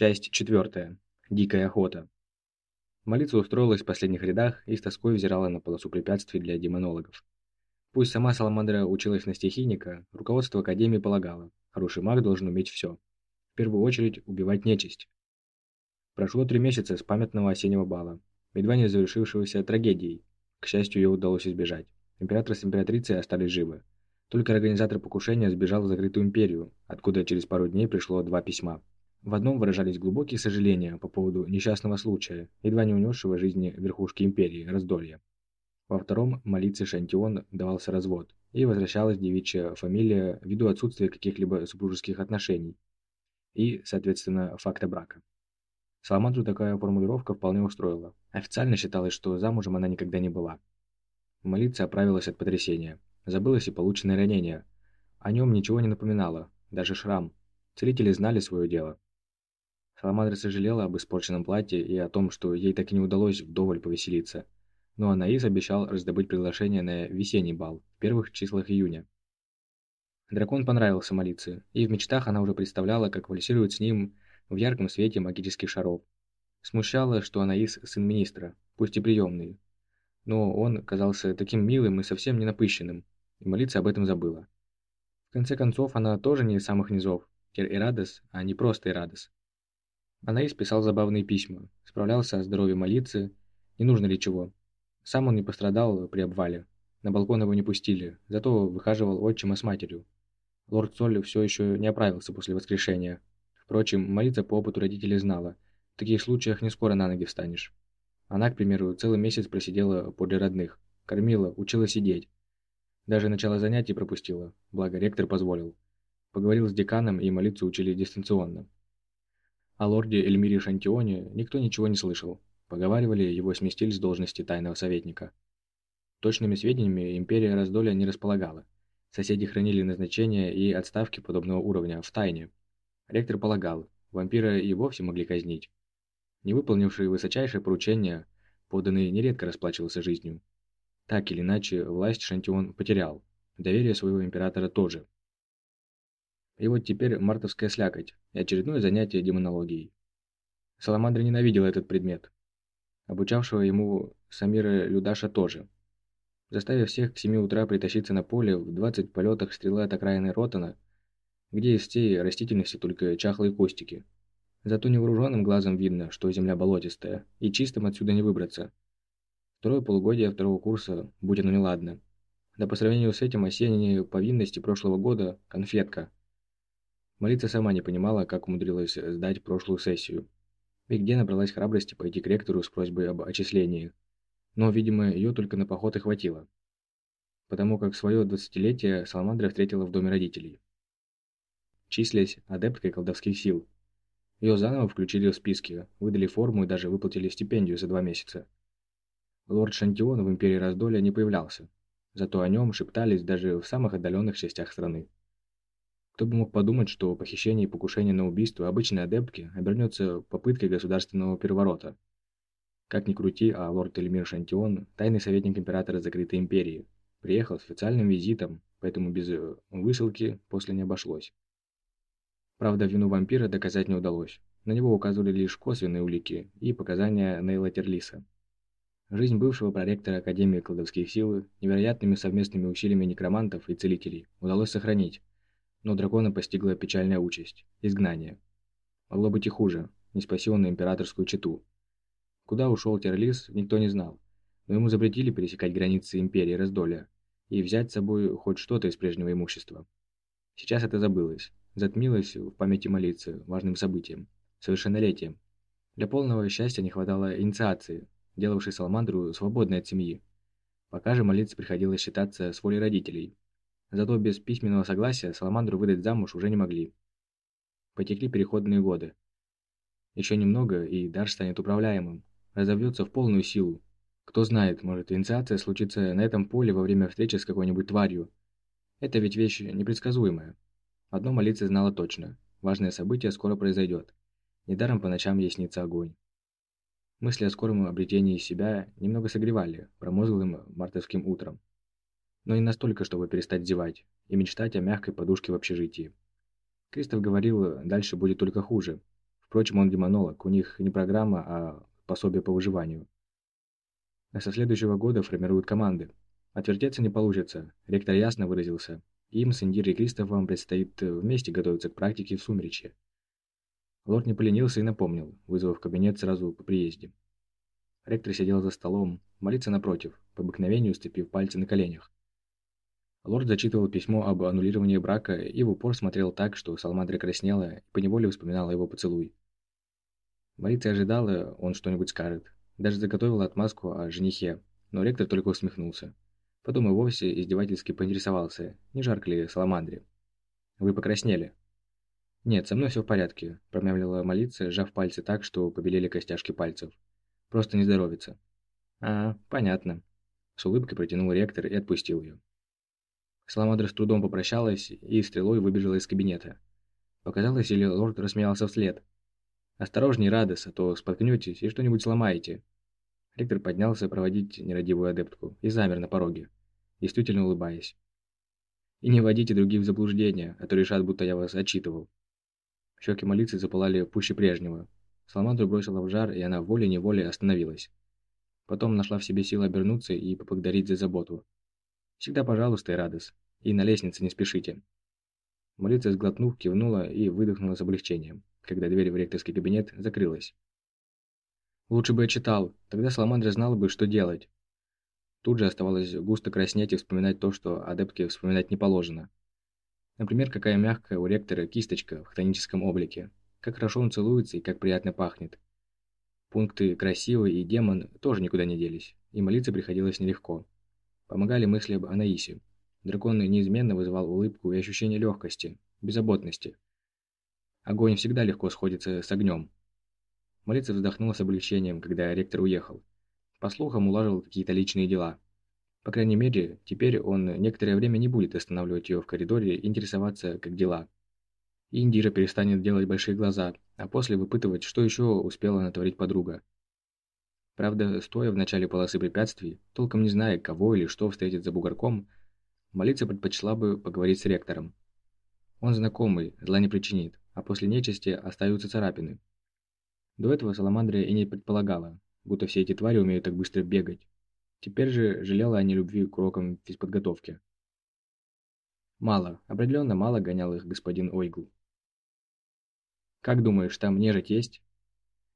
Часть четвертая. Дикая охота. Молиться устроилась в последних рядах и с тоской взирала на полосу препятствий для демонологов. Пусть сама Саламандра училась на стихийника, руководство Академии полагало, хороший маг должен уметь все. В первую очередь убивать нечисть. Прошло три месяца с памятного осеннего бала, едва не завершившегося трагедией. К счастью, ее удалось избежать. Император с императрицей остались живы. Только организатор покушения сбежал в закрытую империю, откуда через пару дней пришло два письма. В одном выражались глубокие сожаления по поводу несчастного случая, едва не унесшего жизни верхушки империи, раздолья. Во втором молиться Шантион давался развод, и возвращалась девичья фамилия ввиду отсутствия каких-либо супружеских отношений и, соответственно, факта брака. Саламандру такая формулировка вполне устроила. Официально считалось, что замужем она никогда не была. Молиться оправилась от потрясения. Забылось и полученное ранение. О нем ничего не напоминало, даже шрам. Целители знали свое дело. Саламандра сожалела об испорченном платье и о том, что ей так и не удалось вдоволь повеселиться. Но Анаис обещал раздобыть приглашение на весенний бал в первых числах июня. Дракон понравился Малице, и в мечтах она уже представляла, как вальсирует с ним в ярком свете магических шаров. Смущало, что Анаис сын министра, пусть и приемный. Но он казался таким милым и совсем не напыщенным, и молиться об этом забыла. В конце концов, она тоже не из самых низов, Кер Ирадес, а не просто Ирадес. Анаис писал забавные письма, справлялся о здоровье молиться, не нужно ли чего. Сам он не пострадал при обвале. На балкон его не пустили, зато выхаживал отчима с матерью. Лорд Солли все еще не оправился после воскрешения. Впрочем, молиться по опыту родителей знала. В таких случаях не скоро на ноги встанешь. Она, к примеру, целый месяц просидела подле родных. Кормила, учила сидеть. Даже начало занятий пропустила, благо ректор позволил. Поговорил с деканом и молиться учили дистанционно. О лорде Эльмире Шантионе никто ничего не слышал. Поговаривали, его сместили с должности тайного советника. Точными сведениями империя раздоля не располагала. Соседи хранили назначения и отставки подобного уровня в тайне. Ректор полагал, вампира и вовсе могли казнить. Не выполнивший высочайшее поручение, поданный нередко расплачивался жизнью. Так или иначе, власть Шантион потерял. Доверие своего императора тоже. И вот теперь мартовская слякоть и очередное занятие демонологией. Саламандра ненавидела этот предмет. Обучавшего ему Самира Людаша тоже. Заставив всех к 7 утра притащиться на поле в 20 полетах стрелы от окраины Ротана, где из всей растительности только чахлые кустики. Зато невооруженным глазом видно, что земля болотистая, и чистым отсюда не выбраться. Второе полугодие второго курса, будь оно неладно. Да по сравнению с этим осенние повинности прошлого года – конфетка – Молиться сама не понимала, как умудрилась сдать прошлую сессию. И где набралась храбрости пойти к ректору с просьбой об отчислении. Но, видимо, ее только на поход и хватило. Потому как свое двадцатилетие Саламандра встретила в доме родителей. Числясь адепткой колдовских сил. Ее заново включили в списки, выдали форму и даже выплатили стипендию за два месяца. Лорд Шантион в Империи Раздоля не появлялся. Зато о нем шептались даже в самых отдаленных частях страны. Кто бы мог подумать, что похищение и покушение на убийство обычной адептки обернется попыткой государственного переворота. Как ни крути, а лорд Эльмир Шантион – тайный советник императора Закрытой Империи. Приехал с официальным визитом, поэтому без э, высылки после не обошлось. Правда, вину вампира доказать не удалось. На него указывали лишь косвенные улики и показания Нейла Терлиса. Жизнь бывшего проректора Академии колдовских сил невероятными совместными усилиями некромантов и целителей удалось сохранить, но дракона постигла печальная участь – изгнание. Могло быть и хуже, не спаси он императорскую чету. Куда ушел Терлис, никто не знал, но ему запретили пересекать границы империи раздолья и взять с собой хоть что-то из прежнего имущества. Сейчас это забылось, затмилось в памяти молиться важным событием – совершеннолетием. Для полного счастья не хватало инициации, делавшей Саламандру свободной от семьи. Пока же молиться приходилось считаться с волей родителей – Зато без письменного согласия Саламандру выдать замуж уже не могли. Потекли переходные годы. Еще немного, и дар станет управляемым, разовьется в полную силу. Кто знает, может инициация случится на этом поле во время встречи с какой-нибудь тварью. Это ведь вещь непредсказуемая. Одно молиться знала точно. Важное событие скоро произойдет. Недаром по ночам ей снится огонь. Мысли о скором обретении себя немного согревали промозглым мартовским утром но не настолько, чтобы перестать зевать и мечтать о мягкой подушке в общежитии. Кристоф говорил, дальше будет только хуже. Впрочем, он демонолог, у них не программа, а пособие по выживанию. А со следующего года формируют команды. Отвертеться не получится, ректор ясно выразился. Им с Индирой Кристофом предстоит э, вместе готовиться к практике в Сумеречье. Лорд не поленился и напомнил, вызвав кабинет сразу по приезде. Ректор сидел за столом, молиться напротив, по обыкновению сцепив пальцы на коленях. Лорд зачитывал письмо об аннулировании брака и в упор смотрел так, что Салмандра краснела и поневоле вспоминала его поцелуй. Молиться ожидала, он что-нибудь скажет. Даже заготовила отмазку о женихе, но ректор только усмехнулся. Потом и вовсе издевательски поинтересовался, не жарко ли Саламандре. «Вы покраснели?» «Нет, со мной все в порядке», – промямлила молиться, сжав пальцы так, что побелели костяшки пальцев. «Просто не здоровится». «А, понятно». С улыбкой протянул ректор и отпустил ее. Саламандра с трудом попрощалась и стрелой выбежала из кабинета. Показалось, или лорд рассмеялся вслед. «Осторожней, Радос, а то споткнетесь и что-нибудь сломаете». Ректор поднялся проводить нерадивую адептку и замер на пороге, действительно улыбаясь. «И не вводите других в заблуждение, а то решат, будто я вас отчитывал». Щеки молитвы запылали пуще прежнего. Саламандру бросила в жар, и она волей-неволей остановилась. Потом нашла в себе силы обернуться и поблагодарить за заботу. «Всегда пожалуйста, Ирадес. И на лестнице не спешите». Молитва, сглотнув, кивнула и выдохнула с облегчением, когда дверь в ректорский кабинет закрылась. «Лучше бы я читал, тогда Саламандра знала бы, что делать». Тут же оставалось густо краснеть и вспоминать то, что адептке вспоминать не положено. Например, какая мягкая у ректора кисточка в хтоническом облике. Как хорошо он целуется и как приятно пахнет. Пункты «красивый» и «демон» тоже никуда не делись, и молиться приходилось нелегко. Помогали мысли об Анаисе. Дракон неизменно вызывал улыбку и ощущение легкости, беззаботности. Огонь всегда легко сходится с огнем. Молиться вздохнула с облегчением, когда ректор уехал. По слухам, улаживал какие-то личные дела. По крайней мере, теперь он некоторое время не будет останавливать ее в коридоре интересоваться, как дела. Индира перестанет делать большие глаза, а после выпытывать, что еще успела натворить подруга. Правда, стоя в начале полосы препятствий, толком не зная, кого или что встретит за бугорком, молиться предпочла бы поговорить с ректором. Он знакомый, зла не причинит, а после нечисти остаются царапины. До этого Саламандра и не предполагала, будто все эти твари умеют так быстро бегать. Теперь же жалела о нелюбви к урокам физподготовки. Мало, определенно мало гонял их господин Ойгл. «Как думаешь, там нежить есть?»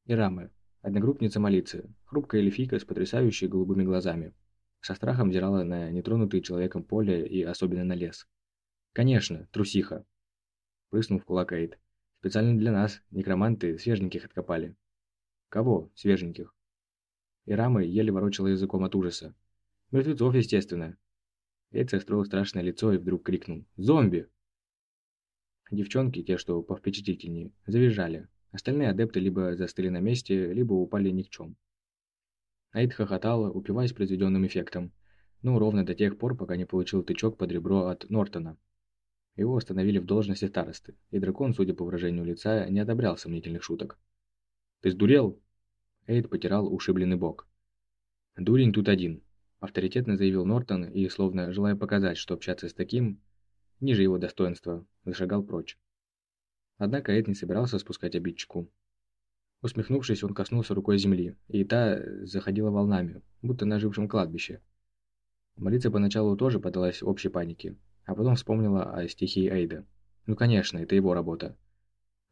«И рамы. Одногруппница молиться, хрупкая эльфийка с потрясающими голубыми глазами. Со страхом взирала на нетронутые человеком поле и особенно на лес. «Конечно, трусиха!» Прыснул в кулак Эйд. «Специально для нас, некроманты, свеженьких откопали». «Кого, свеженьких?» И Рамы еле ворочала языком от ужаса. «Мертвецов, естественно». Эд состроил страшное лицо и вдруг крикнул «Зомби!». Девчонки, те, что повпечатлительнее, завизжали. Остальные адепты либо застыли на месте, либо упали ни в чем. Аид хохотал, упиваясь произведенным эффектом. Ну, ровно до тех пор, пока не получил тычок под ребро от Нортона. Его остановили в должности старосты, и дракон, судя по выражению лица, не одобрял сомнительных шуток. «Ты сдурел?» Эйд потирал ушибленный бок. «Дурень тут один», – авторитетно заявил Нортон и, словно желая показать, что общаться с таким, ниже его достоинства, зашагал прочь. Однако Эйд не собирался спускать обидчику. Усмехнувшись, он коснулся рукой земли, и та заходила волнами, будто на жившем кладбище. Молиться поначалу тоже подалась общей панике, а потом вспомнила о стихии Эйда. Ну конечно, это его работа.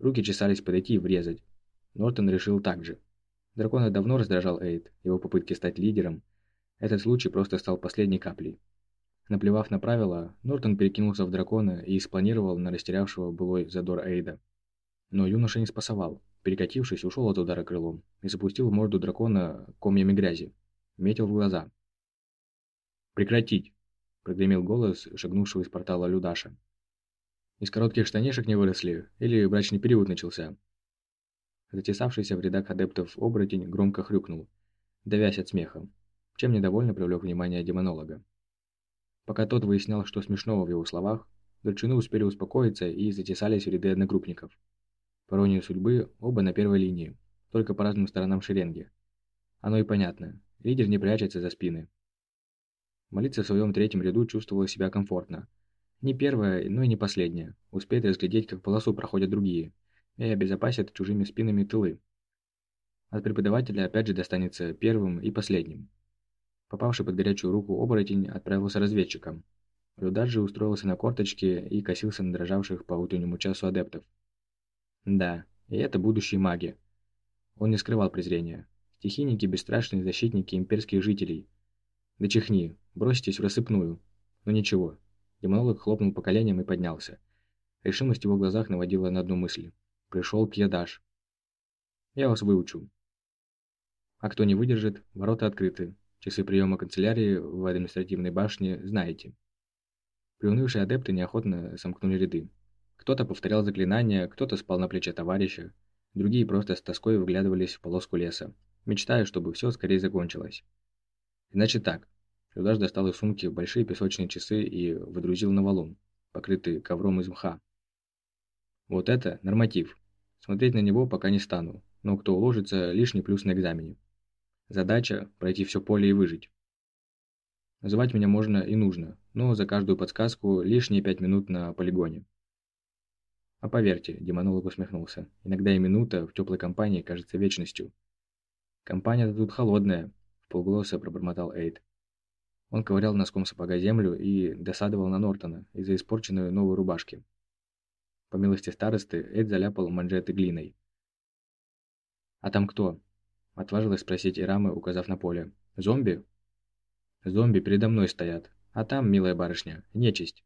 Руки чесались подойти и врезать. Нортон решил так же. Дракона давно раздражал Эйд, его попытки стать лидером. Этот случай просто стал последней каплей. Наплевав на правила, Нортон перекинулся в дракона и спланировал на растерявшего былой задор Эйда. Но юноша не спасовал. Перекатившись, ушел от удара крылом и запустил в морду дракона комьями грязи. Метил в глаза. «Прекратить!» – прогремел голос шагнувшего из портала Людаша. «Из коротких штанишек не выросли, или брачный период начался?» Затесавшийся в рядах адептов оборотень громко хрюкнул, давясь от смеха, чем недовольно привлек внимание демонолога. Пока тот выяснял, что смешного в его словах, дурчины успели успокоиться и затесались в ряды одногруппников. По иронии судьбы, оба на первой линии, только по разным сторонам шеренги. Оно и понятно, лидер не прячется за спины. Молиться в своем третьем ряду чувствовала себя комфортно. Не первая, но и не последняя. Успеет разглядеть, как полосу проходят другие – и обезопасят чужими спинами тылы. От преподавателя опять же достанется первым и последним. Попавший под горячую руку оборотень отправился разведчиком. Людаж же устроился на корточке и косился на дрожавших по утреннему часу адептов. Да, и это будущие маги. Он не скрывал презрения. Стихийники – бесстрашные защитники имперских жителей. Да чихни, броситесь в рассыпную. Но ничего. Демонолог хлопнул по коленям и поднялся. Решимость в его глазах наводила на одну мысль. Пришел Кьядаш. Я вас выучу. А кто не выдержит, ворота открыты. Часы приема канцелярии в административной башне знаете. Приунывшие адепты неохотно сомкнули ряды. Кто-то повторял заклинания, кто-то спал на плече товарища, другие просто с тоской выглядывались в полоску леса, мечтая, чтобы все скорее закончилось. Значит так. Людаш достал из сумки большие песочные часы и выдрузил на валун, покрытый ковром из мха. Вот это норматив. Смотреть на него пока не стану, но кто уложится, лишний плюс на экзамене. Задача – пройти все поле и выжить. Называть меня можно и нужно, но за каждую подсказку лишние пять минут на полигоне. А поверьте, демонолог усмехнулся, иногда и минута в теплой компании кажется вечностью. Компания-то тут холодная, в полголоса пробормотал Эйд. Он ковырял носком сапога землю и досадовал на Нортона из-за испорченной новой рубашки. По милости старосты, Эд заляпал манжеты глиной. «А там кто?» – отважилась спросить Ирамы, указав на поле. «Зомби?» «Зомби передо мной стоят. А там, милая барышня, нечисть.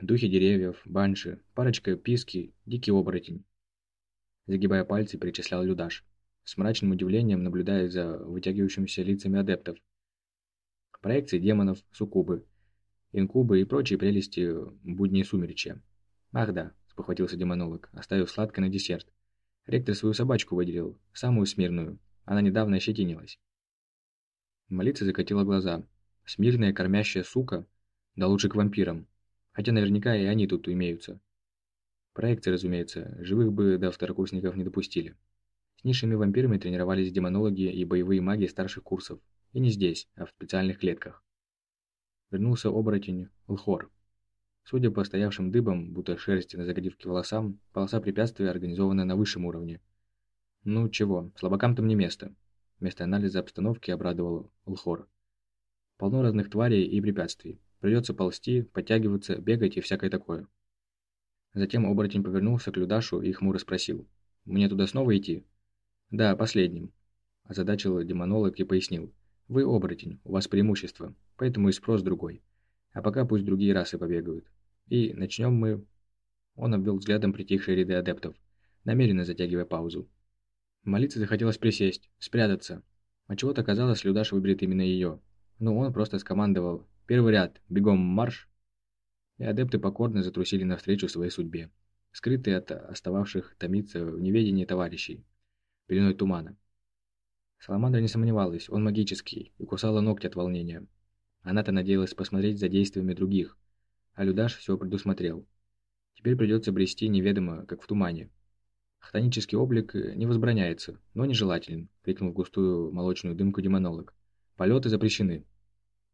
Духи деревьев, банши, парочка писки, дикий оборотень». Загибая пальцы, перечислял Людаш, с мрачным удивлением наблюдая за вытягивающимися лицами адептов. Проекции демонов, суккубы, инкубы и прочие прелести будней сумеречья. Ах да, спохватился демонолог, оставив сладкое на десерт. Ректор свою собачку выделил, самую смирную. Она недавно ощетинилась. Молиться закатила глаза. Смирная кормящая сука? Да лучше к вампирам. Хотя наверняка и они тут имеются. Проекции, разумеется, живых бы до второкурсников не допустили. С низшими вампирами тренировались демонологи и боевые маги старших курсов. И не здесь, а в специальных клетках. Вернулся оборотень Лхор. Судя по стоявшим дыбам, будто шерсти на загривке волосам, полоса препятствия организована на высшем уровне. Ну чего, слабакам там не место. Вместо анализа обстановки обрадовал Лхор. Полно разных тварей и препятствий. Придется ползти, подтягиваться, бегать и всякое такое. Затем оборотень повернулся к Людашу и хмуро спросил. «Мне туда снова идти?» «Да, последним», – озадачил демонолог и пояснил. «Вы оборотень, у вас преимущество, поэтому и спрос другой. А пока пусть другие расы побегают. И начнем мы...» Он обвел взглядом притихшие ряды адептов, намеренно затягивая паузу. Молиться захотелось присесть, спрятаться. А чего-то казалось, Людаш выберет именно ее. Но он просто скомандовал «Первый ряд, бегом марш!» И адепты покорно затрусили навстречу своей судьбе, скрытые от остававших томиться в неведении товарищей, пеленой тумана. Саламандра не сомневалась, он магический, и кусала ногти от волнения. Она-то надеялась посмотреть за действиями других, а Людаш все предусмотрел. Теперь придется брести неведомо, как в тумане. Хтонический облик не возбраняется, но нежелателен, крикнул густую молочную дымку демонолог. Полеты запрещены.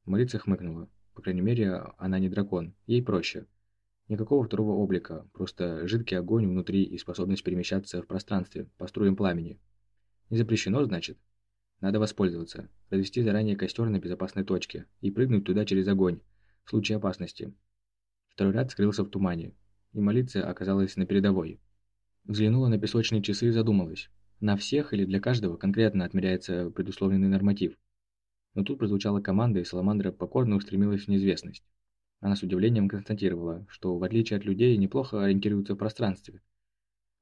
Марица хмыкнула. По крайней мере, она не дракон, ей проще. Никакого второго облика, просто жидкий огонь внутри и способность перемещаться в пространстве по струям пламени. Не запрещено, значит? Надо воспользоваться, развести заранее костер на безопасной точке и прыгнуть туда через огонь, в случае опасности. Второй ряд скрылся в тумане, и молиться оказалась на передовой. Взглянула на песочные часы и задумалась. На всех или для каждого конкретно отмеряется предусловленный норматив. Но тут прозвучала команда, и Саламандра покорно устремилась в неизвестность. Она с удивлением констатировала, что в отличие от людей неплохо ориентируется в пространстве.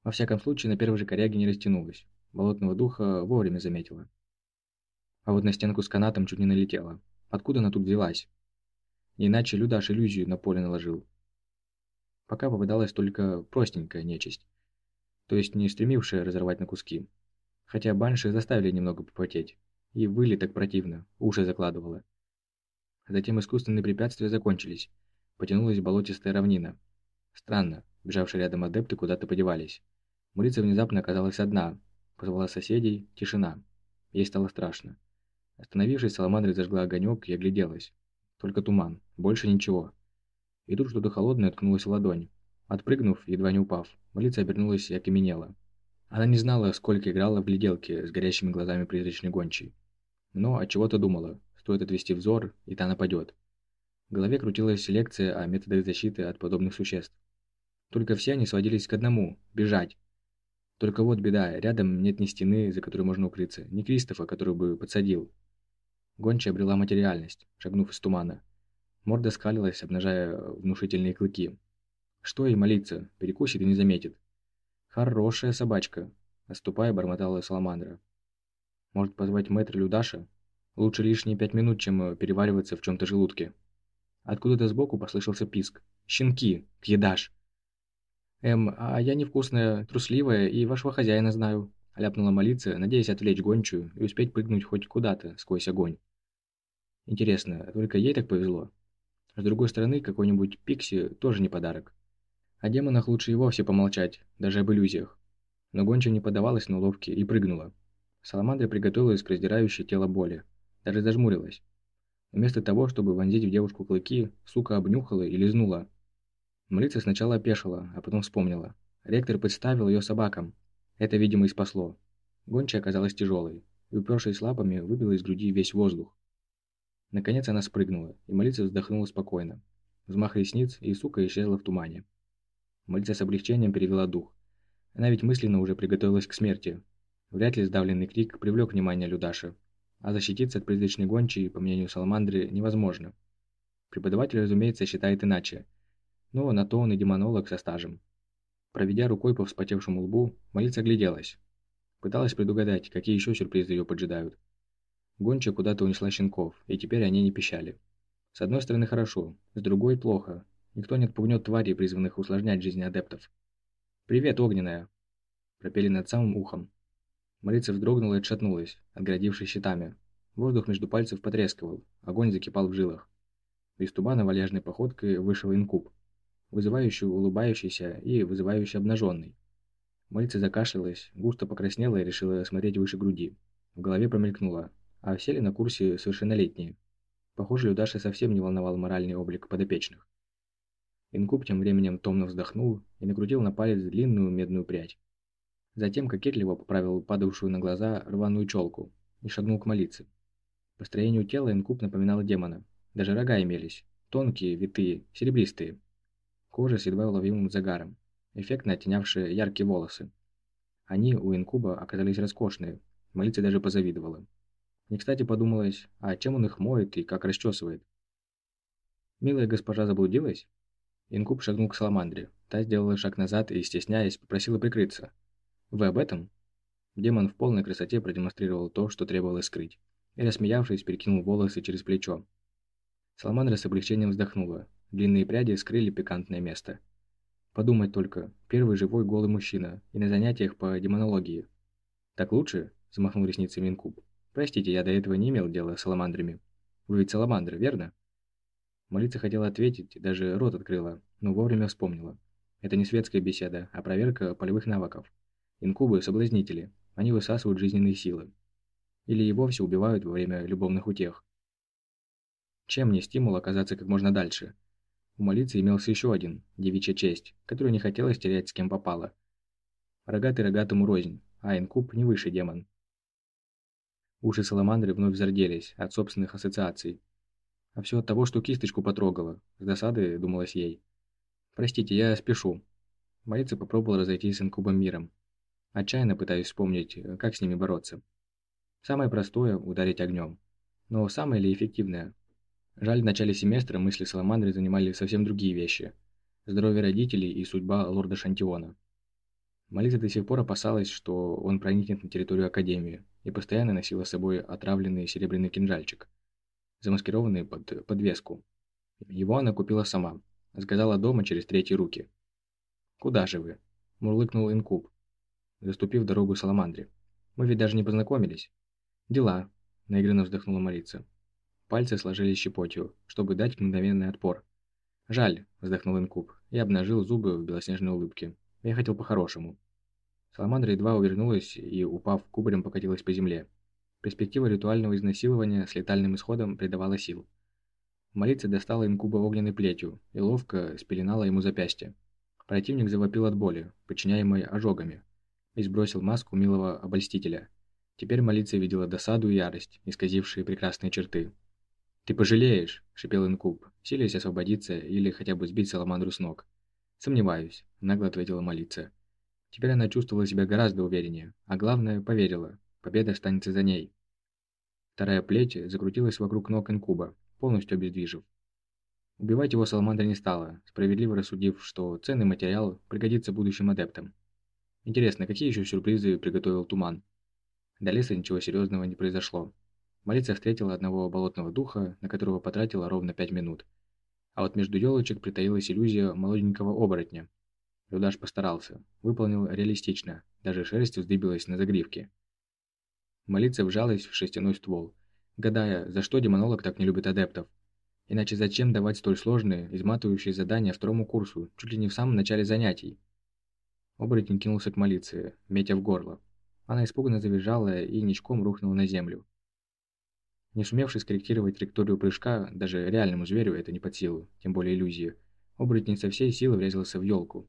Во всяком случае, на первой же коряге не растянулась. Болотного духа вовремя заметила. А вот на стенку с канатом чуть не налетела. Откуда она тут взялась? Иначе Людаш иллюзию на поле наложил. Пока попадалась только простенькая нечисть. То есть не стремившая разорвать на куски. Хотя банши заставили немного попотеть. И выли так противно, уши закладывало. Затем искусственные препятствия закончились. Потянулась болотистая равнина. Странно, бежавшие рядом адепты куда-то подевались. Мурица внезапно оказалась одна. Позвала соседей, тишина. Ей стало страшно. Остановившись, Саламандра зажгла огонек и огляделась. Только туман, больше ничего. И тут что-то холодное ткнулось в ладонь. Отпрыгнув, едва не упав, молиться обернулась и окаменела. Она не знала, сколько играла в гляделки с горящими глазами призрачной гончей. Но от чего то думала, стоит отвести взор, и та нападет. В голове крутилась лекция о методах защиты от подобных существ. Только все они сводились к одному – бежать. Только вот беда, рядом нет ни стены, за которой можно укрыться, ни Кристофа, который бы подсадил. Гончая обрела материальность, шагнув из тумана. Морда скалилась, обнажая внушительные клыки. Что ей молиться, перекусит и не заметит. «Хорошая собачка», – наступая, бормотала Саламандра. «Может позвать мэтра Людаша? Лучше лишние пять минут, чем перевариваться в чем-то желудке». Откуда-то сбоку послышался писк. «Щенки! Кьедаш!» «Эм, а я невкусная, трусливая и вашего хозяина знаю», – ляпнула молиться, надеясь отвлечь гончую и успеть прыгнуть хоть куда-то сквозь огонь. Интересно, только ей так повезло? С другой стороны, какой-нибудь Пикси тоже не подарок. О демонах лучше и вовсе помолчать, даже об иллюзиях. Но гончая не поддавалась на уловки и прыгнула. Саламандра приготовилась к раздирающей тело боли. Даже зажмурилась. Вместо того, чтобы вонзить в девушку клыки, сука обнюхала и лизнула. Млица сначала опешила, а потом вспомнила. Ректор представил ее собакам. Это, видимо, и спасло. Гончая оказалась тяжелой, и, упершись лапами, выбила из груди весь воздух. Наконец она спрыгнула, и Молица вздохнула спокойно. Взмах ресниц, и сука исчезла в тумане. Молица с облегчением перевела дух. Она ведь мысленно уже приготовилась к смерти. Вряд ли сдавленный крик привлек внимание Людаши, а защититься от призрачной гончей, по мнению Саламандры, невозможно. Преподаватель, разумеется, считает иначе, но на то он и демонолог со стажем. Проведя рукой по вспотевшему лбу, молиться огляделась. Пыталась предугадать, какие еще сюрпризы ее поджидают. Гонча куда-то унесла щенков, и теперь они не пищали. С одной стороны хорошо, с другой плохо. Никто не отпугнет тварей, призванных усложнять жизнь адептов. «Привет, огненная!» Пропели над самым ухом. Молица вздрогнула и отшатнулась, отгородившись щитами. Воздух между пальцев потрескивал, огонь закипал в жилах. Из тумана вальяжной походкой вышел инкуб, вызывающий улыбающийся и вызывающий обнаженный. Молица закашлялась, густо покраснела и решила смотреть выше груди. В голове промелькнуло, а все ли на курсе совершеннолетние? Похоже, Людаша совсем не волновал моральный облик подопечных. Инкуб тем временем томно вздохнул и накрутил на палец длинную медную прядь. Затем кокетливо поправил падавшую на глаза рваную челку и шагнул к молиться. По строению тела инкуб напоминал демона. Даже рога имелись. Тонкие, витые, серебристые. Кожа с едва уловимым загаром, эффектно оттенявшие яркие волосы. Они у инкуба оказались роскошные. Молиться даже позавидовала. Не кстати подумалось, а чем он их моет и как расчесывает? Милая госпожа заблудилась? Инкуб шагнул к Саламандре. Та сделала шаг назад и, стесняясь, попросила прикрыться. «Вы об этом?» Демон в полной красоте продемонстрировал то, что требовалось скрыть, и, рассмеявшись, перекинул волосы через плечо. Саламандра с облегчением вздохнула. Длинные пряди скрыли пикантное место. Подумать только, первый живой голый мужчина, и на занятиях по демонологии. «Так лучше?» – замахнул ресницами инкуб. «Простите, я до этого не имел дела с саламандрами. Вы ведь саламандры, верно?» Молиться хотела ответить, даже рот открыла, но вовремя вспомнила. Это не светская беседа, а проверка полевых навыков. Инкубы – соблазнители, они высасывают жизненные силы. Или и вовсе убивают во время любовных утех. Чем не стимул оказаться как можно дальше? У молиться имелся еще один – девичья честь, которую не хотелось терять с кем попало. Рогатый рогатому рознь, а инкуб не выше демон. Уши саламандры вновь зарделись от собственных ассоциаций. А все от того, что кисточку потрогала. С досады думалось ей. «Простите, я спешу». Молиться попробовал разойтись с инкубом миром. Отчаянно пытаюсь вспомнить, э, как с ними бороться. Самое простое – ударить огнем. Но самое ли эффективное? Жаль, в начале семестра мысли Саламандры занимали совсем другие вещи. Здоровье родителей и судьба лорда Шантиона. Мализа до сих пор опасалась, что он проникнет на территорию Академии, и постоянно носила с собой отравленный серебряный кинжальчик, замаскированный под подвеску. Его она купила сама, сказала дома через третьи руки. «Куда же вы?» – мурлыкнул инкуб, заступив дорогу Саламандре. «Мы ведь даже не познакомились». «Дела», – наигранно вздохнула Марица. Пальцы сложились щепотью, чтобы дать мгновенный отпор. «Жаль», – вздохнул Инкуб и обнажил зубы в белоснежной улыбке. «Я хотел по-хорошему». Саламандра едва увернулась и, упав кубарем, покатилась по земле. Перспектива ритуального изнасилования с летальным исходом придавала сил. Молиться достала инкуба огненной плетью и ловко спеленала ему запястье. Противник завопил от боли, подчиняемой ожогами, и сбросил маску милого обольстителя. Теперь молиться видела досаду и ярость, исказившие прекрасные черты. «Ты пожалеешь!» – шипел инкуб, силясь освободиться или хотя бы сбить Саламандру с ног. «Сомневаюсь», – нагло ответила молиться. Теперь она чувствовала себя гораздо увереннее, а главное – поверила. Победа останется за ней. Вторая плеть закрутилась вокруг ног инкуба, полностью обездвижив. Убивать его Саламандра не стала, справедливо рассудив, что ценный материал пригодится будущим адептам. Интересно, какие еще сюрпризы приготовил Туман? До леса ничего серьезного не произошло. Молиться встретила одного болотного духа, на которого потратила ровно пять минут. А вот между елочек притаилась иллюзия молоденького оборотня. Людаш постарался, выполнил реалистично, даже шерсть вздыбилась на загривке. Молиться вжалась в шестяной ствол, гадая, за что демонолог так не любит адептов. Иначе зачем давать столь сложные, изматывающие задания второму курсу, чуть ли не в самом начале занятий? Оборотень кинулся к молитве, метя в горло. Она испуганно завизжала и ничком рухнула на землю. Не сумевший скорректировать траекторию прыжка, даже реальному зверю это не под силу, тем более иллюзии, оборотень со всей силы врезался в елку.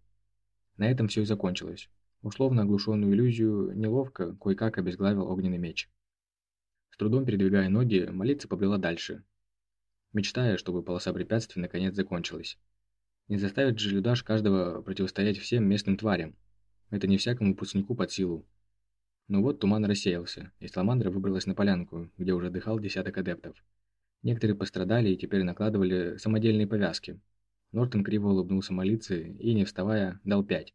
На этом все и закончилось. Условно оглушенную иллюзию неловко, кое-как обезглавил огненный меч. С трудом передвигая ноги, молиться побрела дальше, мечтая, чтобы полоса препятствий наконец закончилась. Не заставит же Людаш каждого противостоять всем местным тварям. Это не всякому выпускнику под силу. Но вот туман рассеялся, и Саламандра выбралась на полянку, где уже дыхал десяток адептов. Некоторые пострадали и теперь накладывали самодельные повязки. Нортон криво улыбнулся молиться и, не вставая, дал пять.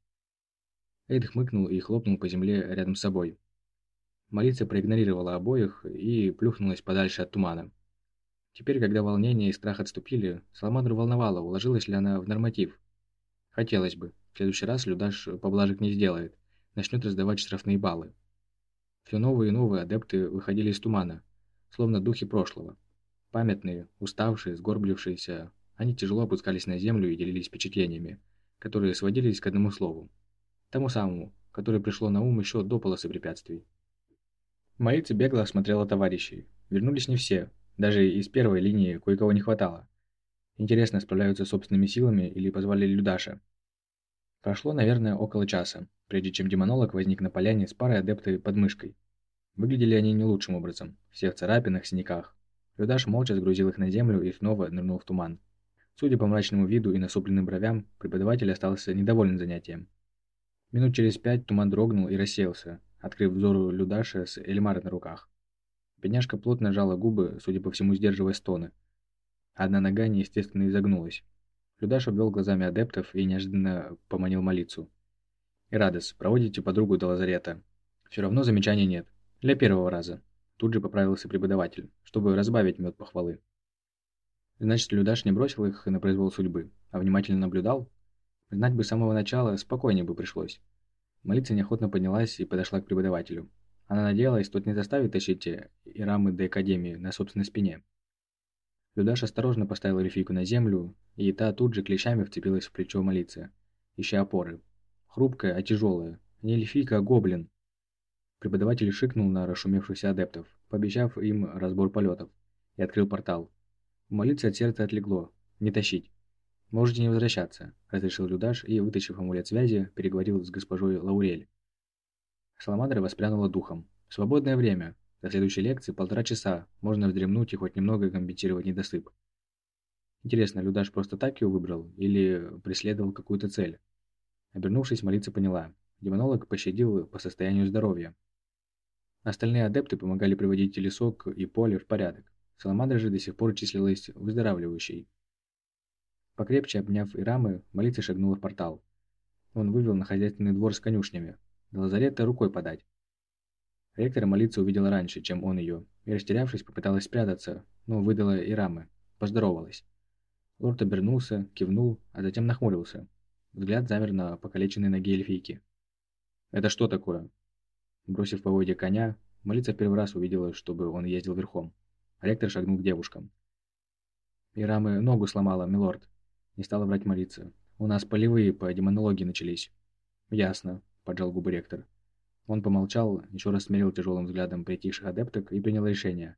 Эйд хмыкнул и хлопнул по земле рядом с собой. Молиться проигнорировала обоих и плюхнулась подальше от тумана. Теперь, когда волнение и страх отступили, Саламандру волновало, уложилась ли она в норматив. Хотелось бы. В следующий раз Людаш поблажек не сделает. Начнет раздавать штрафные баллы. Все новые и новые адепты выходили из тумана, словно духи прошлого. Памятные, уставшие, сгорблившиеся, они тяжело опускались на землю и делились впечатлениями, которые сводились к одному слову. Тому самому, которое пришло на ум еще до полосы препятствий. Марица бегло осмотрела товарищей. Вернулись не все, даже из первой линии кое-кого не хватало. Интересно, справляются собственными силами или позвали Людаша? Прошло, наверное, около часа, прежде чем демонолог возник на поляне с парой адепты под мышкой. Выглядели они не лучшим образом, все в царапинах, синяках. Людаш молча сгрузил их на землю и снова нырнул в туман. Судя по мрачному виду и насупленным бровям, преподаватель остался недоволен занятием. Минут через пять туман дрогнул и рассеялся, открыв взору Людаша с Эльмарой на руках. Бедняжка плотно жала губы, судя по всему, сдерживая стоны. Одна нога неестественно изогнулась. Людаш обвел глазами адептов и неожиданно поманил молиться. «Ирадес, проводите подругу до лазарета. Все равно замечаний нет. Для первого раза». Тут же поправился преподаватель, чтобы разбавить мед похвалы. Значит, Людаш не бросил их на произвол судьбы, а внимательно наблюдал? Знать бы с самого начала, спокойнее бы пришлось. Молиться неохотно поднялась и подошла к преподавателю. Она надеялась, тот не заставит тащить Ирамы до Академии на собственной спине. Людаш осторожно поставил эльфийку на землю, и та тут же клещами вцепилась в плечо молиться, ища опоры. Хрупкая, а тяжелая. Не эльфийка, а гоблин. Преподаватель шикнул на расшумевшихся адептов, пообещав им разбор полетов, и открыл портал. Молиться от сердца отлегло. Не тащить. «Можете не возвращаться», – разрешил Людаш и, вытащив амулет связи, переговорил с госпожой Лаурель. Саламандра воспрянула духом. Свободное время. До следующей лекции полтора часа. Можно вздремнуть и хоть немного компенсировать недосып. Интересно, Людаш просто так его выбрал или преследовал какую-то цель? Обернувшись, молиться поняла. Демонолог пощадил по состоянию здоровья. Остальные адепты помогали приводить телесок и поле в порядок. Саламандра же до сих пор числилась выздоравливающей. Покрепче обняв Ирамы, молиться шагнула в портал. Он вывел на хозяйственный двор с конюшнями, до лазарета рукой подать. Ректора молиться увидела раньше, чем он ее, и, растерявшись, попыталась спрятаться, но выдала и рамы. Поздоровалась. Лорд обернулся, кивнул, а затем нахмурился. Взгляд замер на покалеченной ноге эльфийки. «Это что такое?» Бросив поводья коня, молиться первый раз увидела, чтобы он ездил верхом. Ректор шагнул к девушкам. «И рамы ногу сломала, милорд», — не стала врать молиться. «У нас полевые по демонологии начались». «Ясно», – поджал губы ректор. Он помолчал, еще раз смерил тяжелым взглядом притихших адепток и принял решение.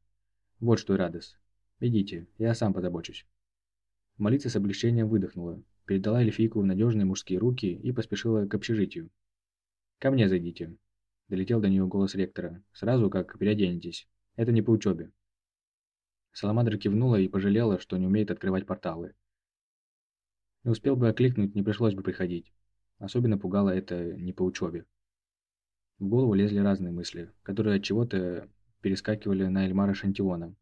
«Вот что, Радос. Идите, я сам позабочусь». Молиться с облегчением выдохнула, передала эльфийку в надежные мужские руки и поспешила к общежитию. «Ко мне зайдите», Долетел до нее голос ректора. «Сразу как переоденетесь. Это не по учебе». Саламандра кивнула и пожалела, что не умеет открывать порталы. Не успел бы окликнуть, не пришлось бы приходить. Особенно пугало это не по учебе. В голову лезли разные мысли, которые от чего-то перескакивали на Эльмара Шантиона.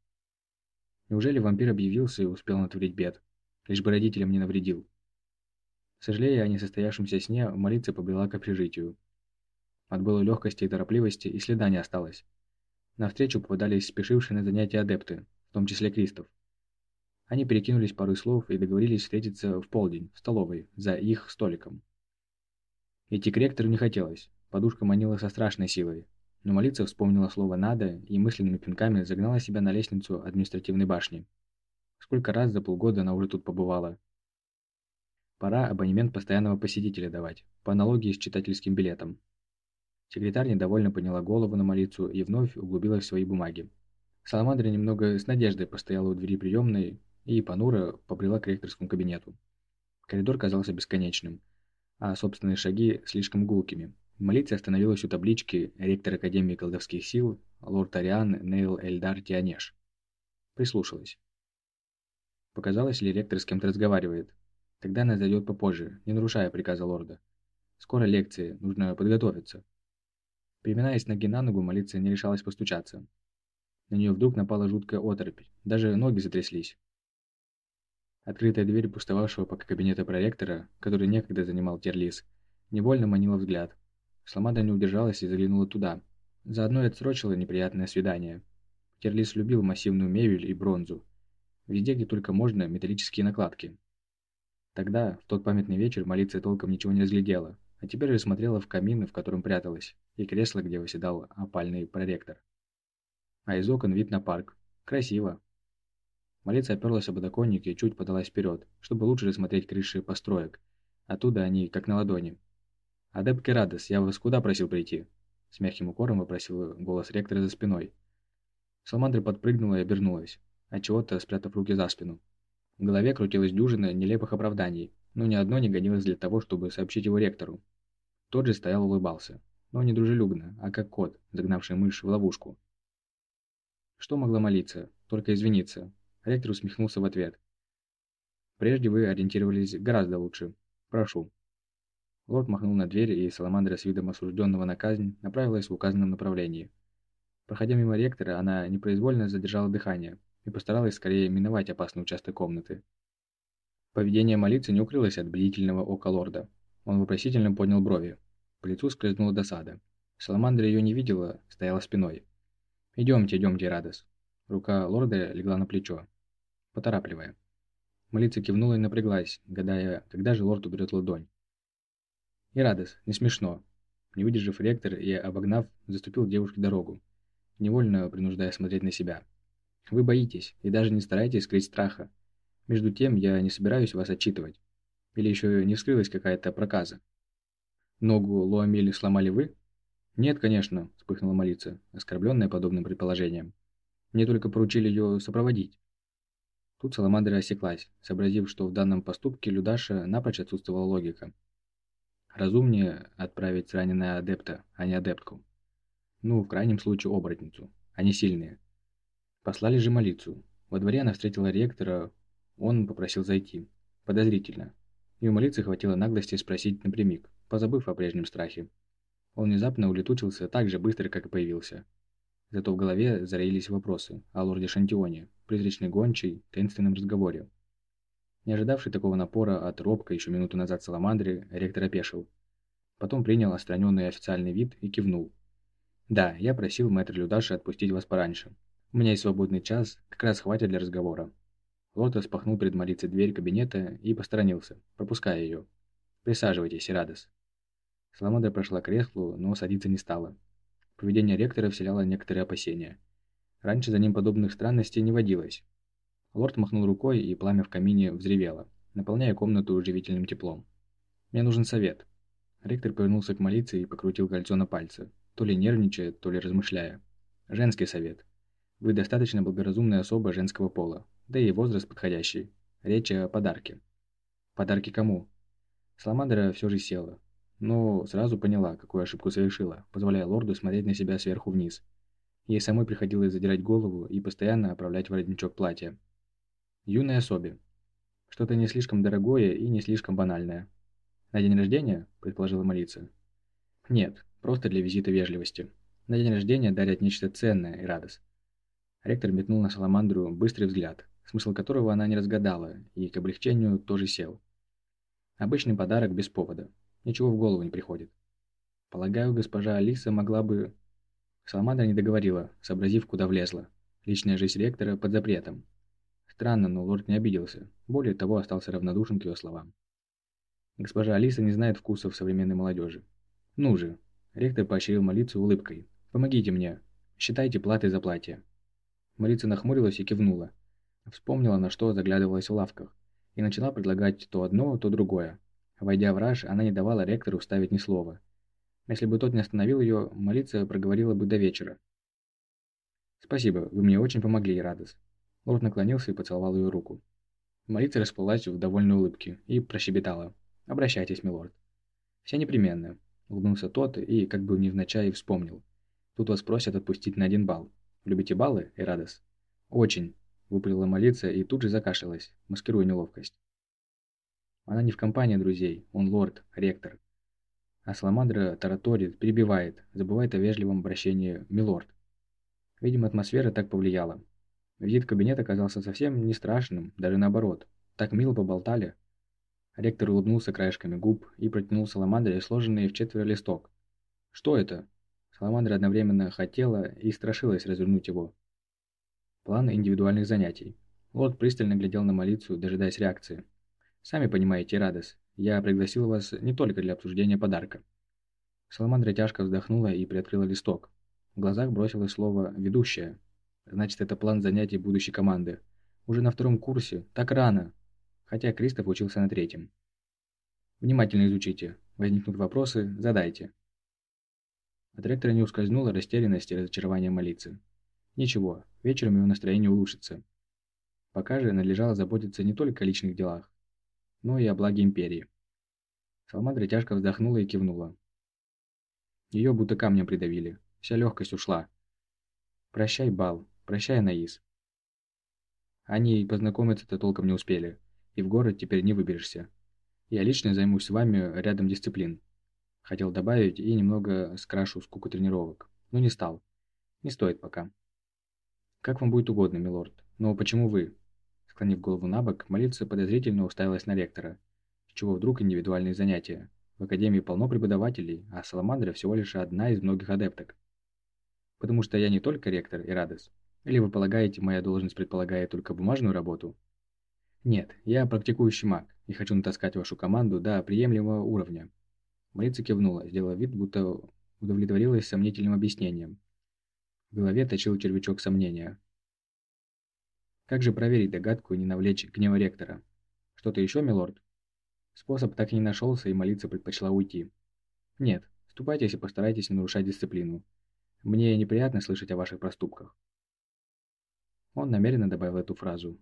Неужели вампир объявился и успел натворить бед? Лишь бы родителям не навредил. Сожалея о несостоявшемся сне, молиться побрела к общежитию. От былой легкости и торопливости и следа не осталось. Навстречу попадались спешившие на занятия адепты, в том числе Кристоф. Они перекинулись пару слов и договорились встретиться в полдень, в столовой, за их столиком. Идти к ректору не хотелось, подушка манила со страшной силой, но молиться вспомнила слово «надо» и мысленными пинками загнала себя на лестницу административной башни. Сколько раз за полгода она уже тут побывала. Пора абонемент постоянного посетителя давать, по аналогии с читательским билетом. Секретарь недовольно подняла голову на молицу и вновь углубилась в свои бумаги. Саламандра немного с надеждой постояла у двери приемной и понуро побрела к ректорскому кабинету. Коридор казался бесконечным, а собственные шаги слишком гулкими. Молиться остановилась у таблички «Ректор Академии колдовских сил лорд Ариан Нейл Эльдар Тианеш». Прислушалась. Показалось ли ректор с кем-то разговаривает? Тогда она зайдет попозже, не нарушая приказа лорда. Скоро лекции, нужно подготовиться. Приминаясь ноги на ногу, молиться не решалась постучаться. На нее вдруг напала жуткая оторопь, даже ноги затряслись. Открытая дверь пустовавшего пока кабинета проректора, который некогда занимал Терлис, невольно манила взгляд. Сломада не удержалась и заглянула туда. Заодно и отсрочила неприятное свидание. Терлис любил массивную мебель и бронзу. Везде, где только можно, металлические накладки. Тогда, в тот памятный вечер, молиться толком ничего не разглядела, а теперь рассмотрела в камин, в котором пряталась, и кресло, где выседал опальный проректор. А из окон вид на парк. Красиво. Молиться оперлась об подоконник и чуть подалась вперед, чтобы лучше рассмотреть крыши построек. Оттуда они как на ладони. «Адепт Керадос, я вас куда просил прийти?» С мягким укором вопросил голос ректора за спиной. Саламандра подпрыгнула и обернулась, отчего-то спрятав руки за спину. В голове крутилась дюжина нелепых оправданий, но ни одно не гонилось для того, чтобы сообщить его ректору. Тот же стоял улыбался, но не дружелюбно, а как кот, загнавший мышь в ловушку. Что могла молиться? Только извиниться. Ректор усмехнулся в ответ. Прежде вы ориентировались гораздо лучше. Прошу. Лорд махнул на дверь, и Саламандра с видом осужденного на казнь направилась в указанном направлении. Проходя мимо ректора, она непроизвольно задержала дыхание и постаралась скорее миновать опасный участок комнаты. Поведение молиться не укрылось от бдительного ока лорда. Он вопросительно поднял брови. По лицу скользнула досада. Саламандра ее не видела, стояла спиной. «Идемте, идемте, Радос». Рука лорда легла на плечо, поторапливая. Молиться кивнула и напряглась, гадая, когда же лорд уберет ладонь. И Радос, не смешно. Не выдержав ректор и обогнав, заступил девушке дорогу, невольно принуждая смотреть на себя. Вы боитесь, и даже не стараетесь скрыть страха. Между тем, я не собираюсь вас отчитывать. Или еще не вскрылась какая-то проказа. Ногу Луамели сломали вы? Нет, конечно, вспыхнула молиться, оскорбленная подобным предположением. Мне только поручили ее сопроводить. Тут Саламандра осеклась, сообразив, что в данном поступке Людаша напрочь отсутствовала логика. Разумнее отправить раненая адепта, а не адептку. Ну, в крайнем случае, оборотницу. Они сильные. Послали же молицу. Во дворе она встретила ректора, он попросил зайти. Подозрительно. И у молицы хватило наглости спросить напрямик, позабыв о прежнем страхе. Он внезапно улетучился так же быстро, как и появился. Зато в голове зароились вопросы о лорде Шантионе, призрачной гончей, таинственном разговоре. Не ожидавший такого напора от робко еще минуту назад Саламандры, ректор опешил. Потом принял отстраненный официальный вид и кивнул. «Да, я просил мэтра Людаши отпустить вас пораньше. У меня есть свободный час, как раз хватит для разговора». Лорд распахнул перед Марицей дверь кабинета и посторонился, пропуская ее. «Присаживайтесь, Ирадос». Саламандра прошла к креслу, но садиться не стала. Поведение ректора вселяло некоторые опасения. Раньше за ним подобных странностей не водилось. Лорд махнул рукой, и пламя в камине взревело, наполняя комнату живительным теплом. «Мне нужен совет». Ректор повернулся к молиться и покрутил кольцо на пальце, то ли нервничая, то ли размышляя. «Женский совет. Вы достаточно благоразумная особа женского пола, да и возраст подходящий. Речь о подарке». «Подарки кому?» Саламандра все же села. Но сразу поняла, какую ошибку совершила, позволяя лорду смотреть на себя сверху вниз. Ей самой приходилось задирать голову и постоянно оправлять воротничок платья. Юной особе. Что-то не слишком дорогое и не слишком банальное. «На день рождения?» – предположила Марица. «Нет, просто для визита вежливости. На день рождения дарят нечто ценное и радость». Ректор метнул на Саламандру быстрый взгляд, смысл которого она не разгадала, и к облегчению тоже сел. Обычный подарок без повода. Ничего в голову не приходит. Полагаю, госпожа Алиса могла бы... Саламандра не договорила, сообразив, куда влезла. Личная жизнь ректора под запретом. Странно, но лорд не обиделся. Более того, остался равнодушен к ее словам. Госпожа Алиса не знает вкусов современной молодежи. Ну же. Ректор поощрил молиться улыбкой. Помогите мне. Считайте платы за платье. Молица нахмурилась и кивнула. Вспомнила, на что заглядывалась в лавках. И начала предлагать то одно, то другое. Войдя в раж, она не давала ректору вставить ни слова. Если бы тот не остановил ее, молиться проговорила бы до вечера. «Спасибо, вы мне очень помогли, Радос». Лорд наклонился и поцеловал ее руку. Молиться расплылась в довольной улыбке и прощебетала. «Обращайтесь, милорд». «Все непременно», — улыбнулся тот и, как бы невзначай, вспомнил. «Тут вас просят отпустить на один балл. Любите баллы, Эрадос?» «Очень», — выпалила молиться и тут же закашлялась, маскируя неловкость. Она не в компании друзей, он лорд, ректор. А Саламандра тараторит, перебивает, забывает о вежливом обращении «милорд». Видимо, атмосфера так повлияла. Визит в кабинет оказался совсем не страшным, даже наоборот. Так мило поболтали. Ректор улыбнулся краешками губ и протянул Саламандре сложенный в четверо листок. «Что это?» Саламандра одновременно хотела и страшилась развернуть его. План индивидуальных занятий. Лорд пристально глядел на молицу, дожидаясь реакции. «Сами понимаете, Радос, я пригласил вас не только для обсуждения подарка». Саламандра тяжко вздохнула и приоткрыла листок. В глазах бросилось слово «ведущая». Значит, это план занятий будущей команды. Уже на втором курсе, так рано хотя Кристоф учился на третьем. Внимательно изучите. Возникнут вопросы, задайте. От ректора не ускользнула растерянность и разочарование молиться. Ничего, вечером его настроение улучшится. Пока же надлежало заботиться не только о личных делах, но и о благе Империи. Салмандра тяжко вздохнула и кивнула. Ее будто камнем придавили, вся легкость ушла. Прощай, Бал, прощай, Анаис. Они познакомиться-то толком не успели и в город теперь не выберешься. Я лично займусь вами рядом дисциплин. Хотел добавить и немного скрашу скуку тренировок, но не стал. Не стоит пока. Как вам будет угодно, милорд. Но почему вы? Склонив голову на бок, молиться подозрительно уставилась на ректора. С чего вдруг индивидуальные занятия? В академии полно преподавателей, а Саламандра всего лишь одна из многих адепток. Потому что я не только ректор и радость. Или вы полагаете, моя должность предполагает только бумажную работу? Нет, я практикующий маг и хочу натаскать вашу команду до приемлемого уровня. Марица кивнула, сделала вид, будто удовлетворилась сомнительным объяснением. В голове точил червячок сомнения. Как же проверить догадку и не навлечь гнева ректора? Что-то еще, милорд? Способ так и не нашелся, и молиться предпочла уйти. Нет, ступайтесь и постарайтесь не нарушать дисциплину. Мне неприятно слышать о ваших проступках. Он намеренно добавил эту фразу,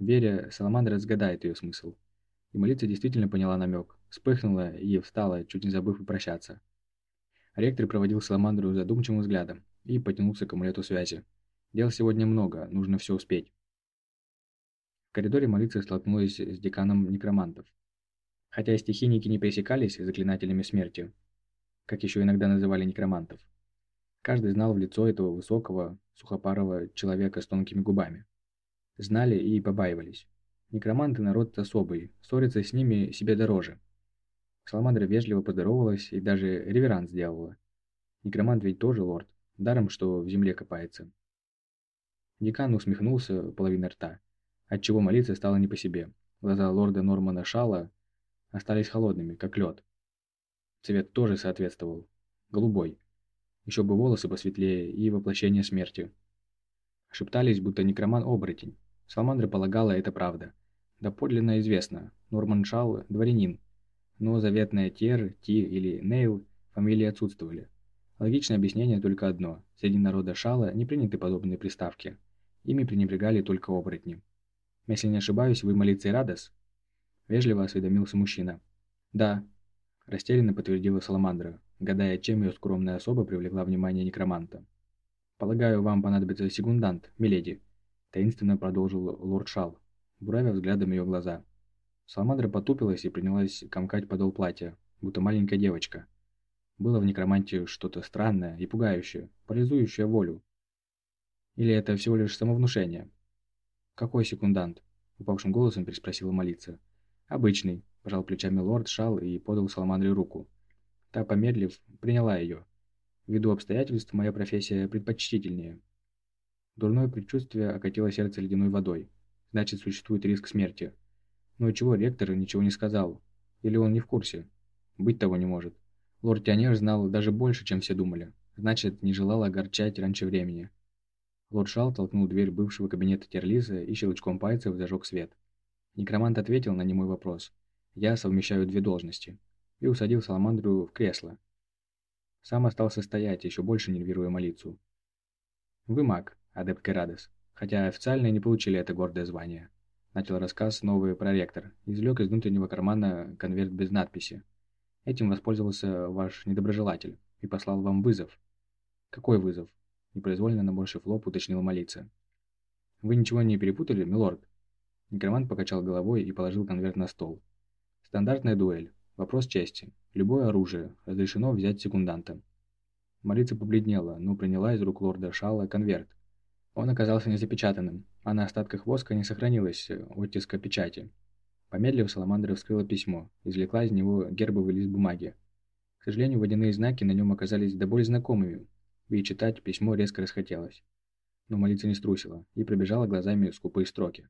Веря, Саламандра разгадает ее смысл. И молиться действительно поняла намек, вспыхнула и встала, чуть не забыв попрощаться. Ректор проводил Саламандру задумчивым взглядом и потянулся к амулету связи. Дел сегодня много, нужно все успеть. В коридоре молиться столкнулась с деканом некромантов. Хотя стихийники не пересекались заклинателями смерти, как еще иногда называли некромантов. Каждый знал в лицо этого высокого, сухопарого человека с тонкими губами знали и побаивались. Некроманты народ особый, ссориться с ними себе дороже. Саламандра вежливо поздоровалась и даже реверанс сделала. Некромант ведь тоже лорд, даром что в земле копается. Декан усмехнулся половиной рта, отчего молиться стало не по себе. Глаза лорда Нормана Шала остались холодными, как лед. Цвет тоже соответствовал. Голубой. Еще бы волосы посветлее и воплощение смерти. Шептались, будто некроман-оборотень. Саламандра полагала, это правда. Да подлинно известно. Норман Шал – дворянин. Но заветная Тер, Ти или Нейл фамилии отсутствовали. Логичное объяснение только одно. Среди народа Шала не приняты подобные приставки. Ими пренебрегали только оборотни. Если не ошибаюсь, вы молиться Радос? Вежливо осведомился мужчина. Да. Растерянно подтвердила Саламандра, гадая, чем ее скромная особа привлекла внимание некроманта. «Полагаю, вам понадобится секундант, миледи», – таинственно продолжил лорд Шал, буравя взглядом ее глаза. Саламандра потупилась и принялась комкать подол платья, будто маленькая девочка. Было в некроманте что-то странное и пугающее, парализующее волю. Или это всего лишь самовнушение? «Какой секундант?» – упавшим голосом переспросила молиться. «Обычный», – пожал плечами лорд Шал и подал Саламандре руку. Та, помедлив, приняла ее. Ввиду обстоятельств, моя профессия предпочтительнее. Дурное предчувствие окатило сердце ледяной водой. Значит, существует риск смерти. Но чего ректор ничего не сказал? Или он не в курсе? Быть того не может. Лорд Тионер знал даже больше, чем все думали. Значит, не желал огорчать раньше времени. Лорд Шал толкнул дверь бывшего кабинета Терлиза и щелчком пальцев зажег свет. Некромант ответил на немой вопрос. «Я совмещаю две должности». И усадил Саламандру в кресло. Сам остался стоять, еще больше нервируя молицу. «Вы маг, адепт Керадес, хотя официально не получили это гордое звание». Начал рассказ новый проректор. Извлек из внутреннего кармана конверт без надписи. Этим воспользовался ваш недоброжелатель и послал вам вызов. Какой вызов? Непроизвольно наборщив лоб, уточнил молиться. «Вы ничего не перепутали, милорд?» Некромант покачал головой и положил конверт на стол. «Стандартная дуэль. Вопрос чести. Любое оружие. Разрешено взять секунданта». Молица побледнела, но приняла из рук лорда Шала конверт. Он оказался незапечатанным, а на остатках воска не сохранилось оттиска печати. Помедлив, Саламандра вскрыла письмо, извлекла из него гербовый лист бумаги. К сожалению, водяные знаки на нем оказались до боли знакомыми, и читать письмо резко расхотелось. Но молиться не струсила и пробежала глазами скупые строки.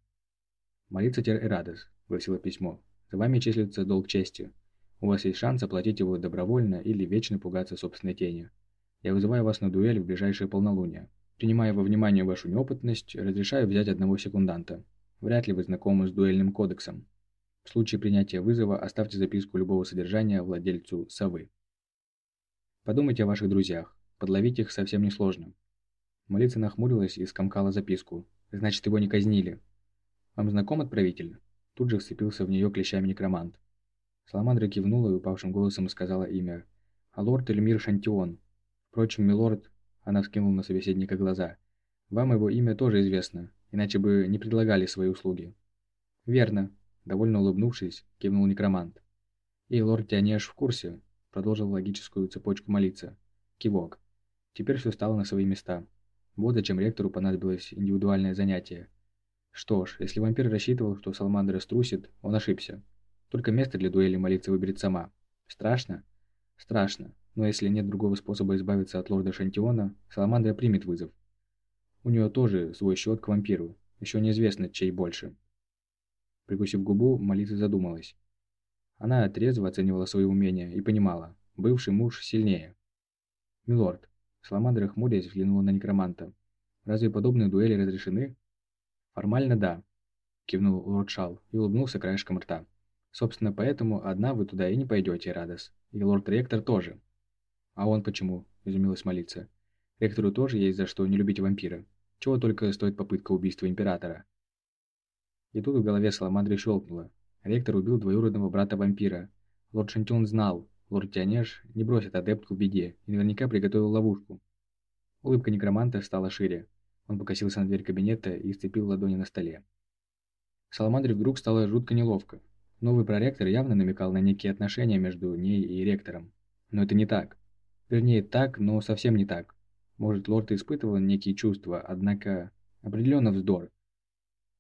«Молиться тер Эрадес», — гласило письмо. «За вами числится долг чести. У вас есть шанс оплатить его добровольно или вечно пугаться собственной тени. Я вызываю вас на дуэль в ближайшее полнолуние. Принимая во внимание вашу неопытность, разрешаю взять одного секунданта. Вряд ли вы знакомы с дуэльным кодексом. В случае принятия вызова оставьте записку любого содержания владельцу совы. Подумайте о ваших друзьях. Подловить их совсем несложно. Молица нахмурилась и скомкала записку. «Значит, его не казнили». «Вам знаком отправитель?» Тут же вцепился в нее клещами некромант. Саламандра кивнула и упавшим голосом сказала имя. «А лорд Эльмир Шантион. Впрочем, милорд...» Она вскинула на собеседника глаза. «Вам его имя тоже известно, иначе бы не предлагали свои услуги». «Верно», — довольно улыбнувшись, кивнул некромант. «И лорд Тианеш в курсе?» — продолжил логическую цепочку молиться. Кивок. Теперь все стало на свои места. Вот зачем ректору понадобилось индивидуальное занятие. Что ж, если вампир рассчитывал, что Саламандра струсит, он ошибся. Только место для дуэли молиться выберет сама. Страшно? Страшно. Но если нет другого способа избавиться от лорда Шантиона, Саламандра примет вызов. У нее тоже свой счет к вампиру. Еще неизвестно, чей больше. Прикусив губу, молиться задумалась. Она трезво оценивала свои умения и понимала, бывший муж сильнее. «Милорд, Саламандра хмурясь взглянула на некроманта. «Разве подобные дуэли разрешены?» «Формально да», – кивнул лорд Шал и улыбнулся краешком рта. «Собственно, поэтому одна вы туда и не пойдете, Радос. И лорд-ректор тоже». «А он почему?» – изумилась молиться. «Ректору тоже есть за что не любить вампира. Чего только стоит попытка убийства императора». И тут в голове Саламандры щелкнуло. Ректор убил двоюродного брата вампира. Лорд Шантюн знал, Лорд Тианеш не бросит адептку в беде и наверняка приготовил ловушку. Улыбка некроманта стала шире. Он покосился на дверь кабинета и сцепил ладони на столе. Саламандре вдруг стало жутко неловко. Новый проректор явно намекал на некие отношения между ней и ректором. Но это не так. Вернее, так, но совсем не так. Может, лорд испытывал некие чувства, однако определенно вздор.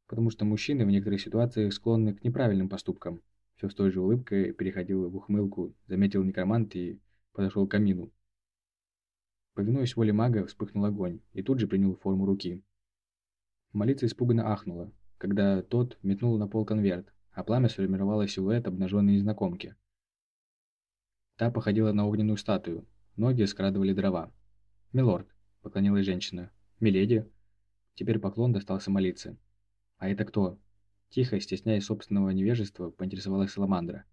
Потому что мужчины в некоторых ситуациях склонны к неправильным поступкам все с той же улыбкой переходил в ухмылку, заметил некромант и подошел к камину. Повинуясь воле мага, вспыхнул огонь и тут же принял форму руки. Молица испуганно ахнула, когда тот метнул на пол конверт, а пламя сформировало силуэт обнаженной незнакомки. Та походила на огненную статую, ноги скрадывали дрова. «Милорд», — поклонилась женщина. «Миледи». Теперь поклон достался молиться. «А это кто?» Тихо, стесняясь собственного невежества, поинтересовалась Саламандра.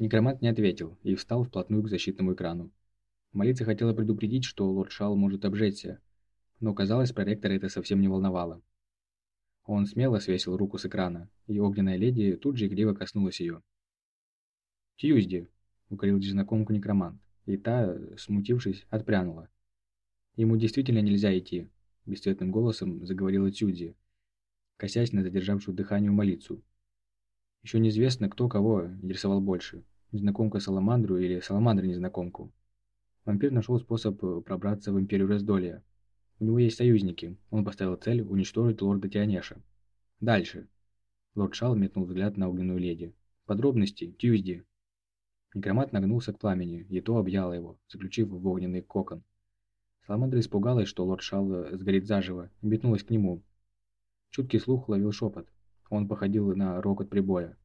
Некромант не ответил и встал вплотную к защитному экрану. Молиться хотела предупредить, что лорд Шал может обжечься, но, казалось, проректора это совсем не волновало. Он смело свесил руку с экрана, и огненная леди тут же игриво коснулась ее. «Тьюзди!» – укорил незнакомку некромант, и та, смутившись, отпрянула. Ему действительно нельзя идти, бесцветным голосом заговорила Тюдзи, косясь на задержавшую дыхание молицу. Еще неизвестно, кто кого интересовал больше, незнакомка Саламандру или Саламандра незнакомку. Вампир нашел способ пробраться в Империю Раздолья. У него есть союзники, он поставил цель уничтожить лорда Тианеша. Дальше. Лорд Шал метнул взгляд на огненную леди. Подробности, Тьюзди. Некромат нагнулся к пламени, и то объяло его, заключив в огненный кокон. Саламандра испугалась, что лорд Шал э, сгорит заживо, и метнулась к нему. Чуткий слух ловил шепот. Он походил на рокот прибоя.